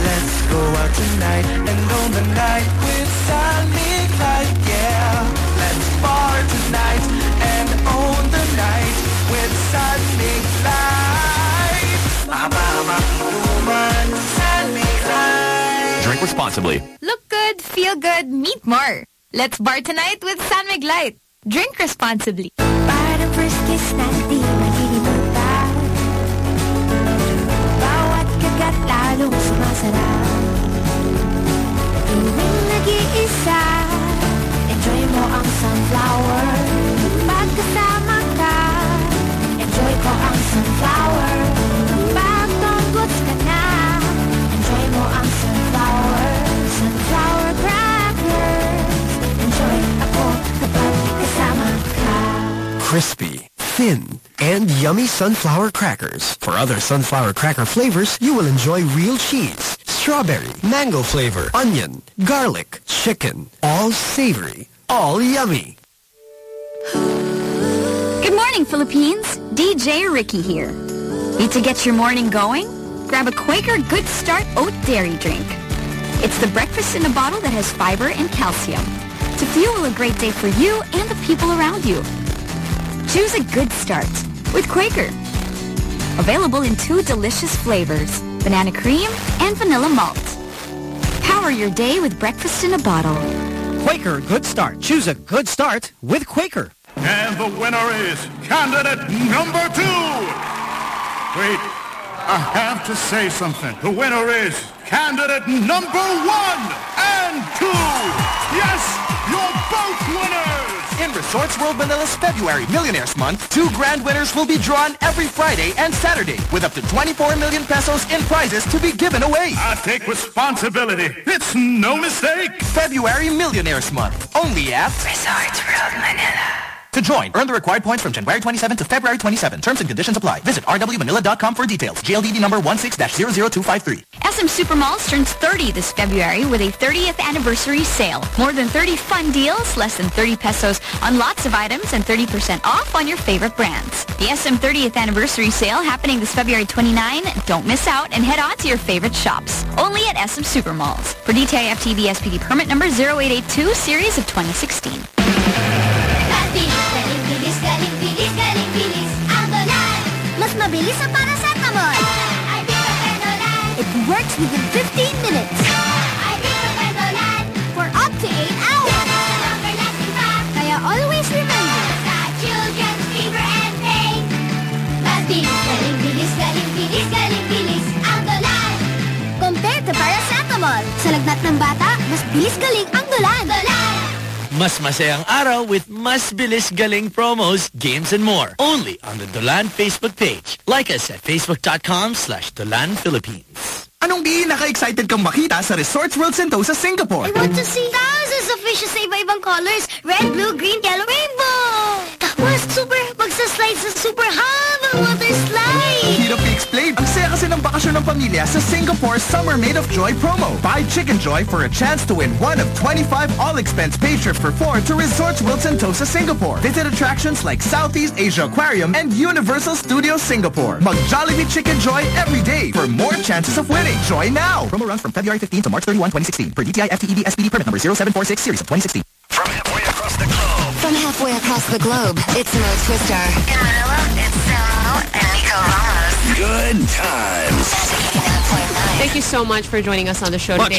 let's go out tonight and own the night with San Mig Light, yeah. Let's bar tonight and own the night with Sunny Clyde. Mama, Clyde. Drink responsibly. Look good, feel good, meet more. Let's bar tonight with San Mig Light. Drink responsibly. Parang first kiss na di malilimutan Bawat kagat lalong Crispy, thin, and yummy sunflower crackers. For other sunflower cracker flavors, you will enjoy real cheese, strawberry, mango flavor, onion, garlic, chicken. All savory, all yummy. Good morning, Philippines. DJ Ricky here. Need to get your morning going? Grab a Quaker Good Start Oat Dairy drink. It's the breakfast in a bottle that has fiber and calcium to fuel a great day for you and the people around you. Choose a good start with Quaker. Available in two delicious flavors, banana cream and vanilla malt. Power your day with breakfast in a bottle. Quaker Good Start. Choose a good start with Quaker. And the winner is candidate number two. Wait, I have to say something. The winner is candidate number one and two. Yes, you're both winners. In Resorts World Manila's February Millionaires Month, two grand winners will be drawn every Friday and Saturday with up to 24 million pesos in prizes to be given away. I take responsibility. It's no mistake. February Millionaires Month, only at Resorts World Manila. To join, earn the required points from January 27 to February 27. Terms and conditions apply. Visit rwmanila.com for details. GLDD number 16-00253. SM Supermalls turns 30 this February with a 30th anniversary sale. More than 30 fun deals, less than 30 pesos on lots of items, and 30% off on your favorite brands. The SM 30th anniversary sale happening this February 29. Don't miss out and head on to your favorite shops. Only at SM Supermalls. For DTI FTEB SPD permit number 0882 series of 2016. It works within 15 minutes. For up to 8 hours. Kaya always remember fever and pain. Ang dolan Compared to paracetamol Sa lagnat ng bata, mas bilis galing ang Dolan Mas masayang araw with Mas Bilis Galing promos, games, and more. Only on the Dolan Facebook page. Like us at facebook.com slash Dolan Philippines. Anong di naka-excited kang makita sa Resorts World Sentosa, Singapore? I want to see thousands of fishes sa iba-ibang colors. Red, blue, green, yellow, rainbow. Tapos, super, magsaslide sa super habang water slide. Hirap i-explain. Ang saya kasi ng bakasyon ng pamilya sa Singapore Summer Made of Joy promo. Buy Chickenjoy for a chance to win one of 25 all-expense paid trips for four to Resorts World Sentosa, Singapore. Visit attractions like Southeast Asia Aquarium and Universal Studios Singapore. Mag Jollibee Chickenjoy every day for more chances of winning. Joy now! Promo runs from February 15 to March 31, 2016 per DTI FTEB SPD permit number 0746 series of 2016. From halfway across the globe, it's Mo Twister. In Manila, it's Samo and Nico Ramos. Good times. Thank you so much for joining us on the show Much today.